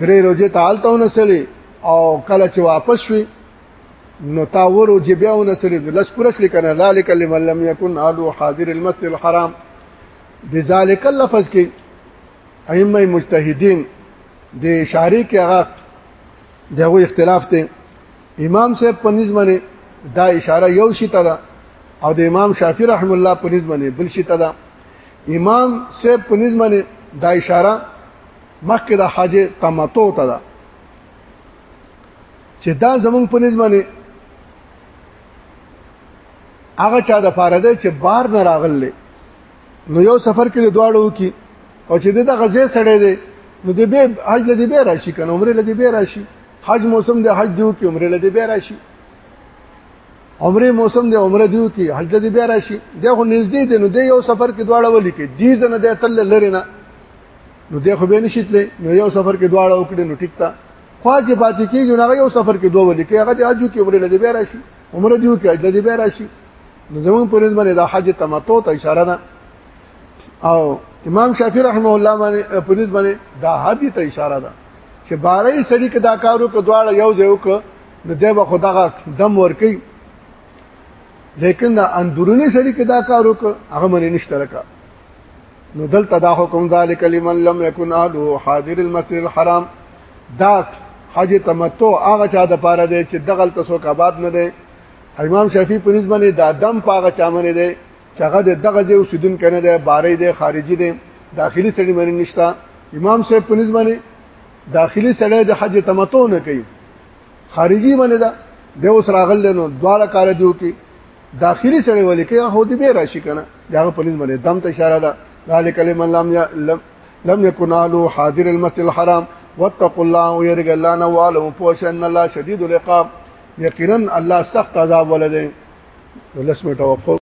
A: درې روزه تعالته ونسلې او کله چې واپس شوي نو تا ورو جې بیا ونسلې لس پرس لیکنه ذالک لمن لم یکن اهل حاضر المسجد الحرام بذالک اللفظ کې ائمه مجتهدین د شاری کې هغه دغه اختلاف ته امام صاحب په نسبت باندې دا اشاره یو شی ته ده او د امام شافعی رحم الله په نسبت باندې بل شی ته ده امام صاحب په نسبت باندې دا اشاره مخکې د حج تمتو ته ده چې دا زمونږ په نسبت باندې هغه چا د فاره ده چې بار نه راغلل نو یو سفر کې دواړو کې او چې د غزې سړې ده نو دې به حج لدی به راشي کنه عمره لدی به راشي حج موسم د حج دیو کې عمره لدی به راشي عمره موسم د عمره دیو کې حج لدی به راشي دغه نږدې دي نو د یو سفر کې دواړه ولي کې دې نه د تل لری نه نو دی خو به نشیتلې نو یو سفر کې دواړه وکړي نو ټیک تا خو چې پاتې کېږي نو یو سفر کې دوه ولې کې هغه د اجو کې ورې لدی بیا راشي عمره دیو کې لدی بیا راشي نو زمون په نسبت باندې د حج تمتع ته اشاره ده او امام شافعي رحمه الله باندې په نسبت باندې دا حج ته اشاره ده چې بارې سړي کې دا کارو کې دواړه یو ځای وک نو دی به خدغه دم ورکی لیکن دا اندرونی سړي کې دا کارو کې هغه منې نشته لکه نو دلته دا حکم ذالک لمن لم یکن اهله حاضر المسجد الحرام دا حج تمتع هغه چا د پاره دی چې دغل تاسو کباب نه دی امام شافعی په نسبت باندې دا دم پاغه چا باندې دی چې هغه دغه ځای اوسیدون کنه دی بارې دی خارجي دی داخلي سړی باندې نشتا امام صاحب په نسبت باندې داخلي سړی د حج تمتع نه کوي خارجي باندې دا د اوس راغل نو دواړه کار دیو کې داخلي سړی ولې کې هو دې به راشي کنه داغه پولیس باندې دم ته اشاره ده ذالک لمن لم لم يكن علو حاضر المسجد الحرام واتقوا الله ويرج الله نواله پوښ ان الله شدید العقاب یقینا الله سخت عذاب ولده ولسمه توفق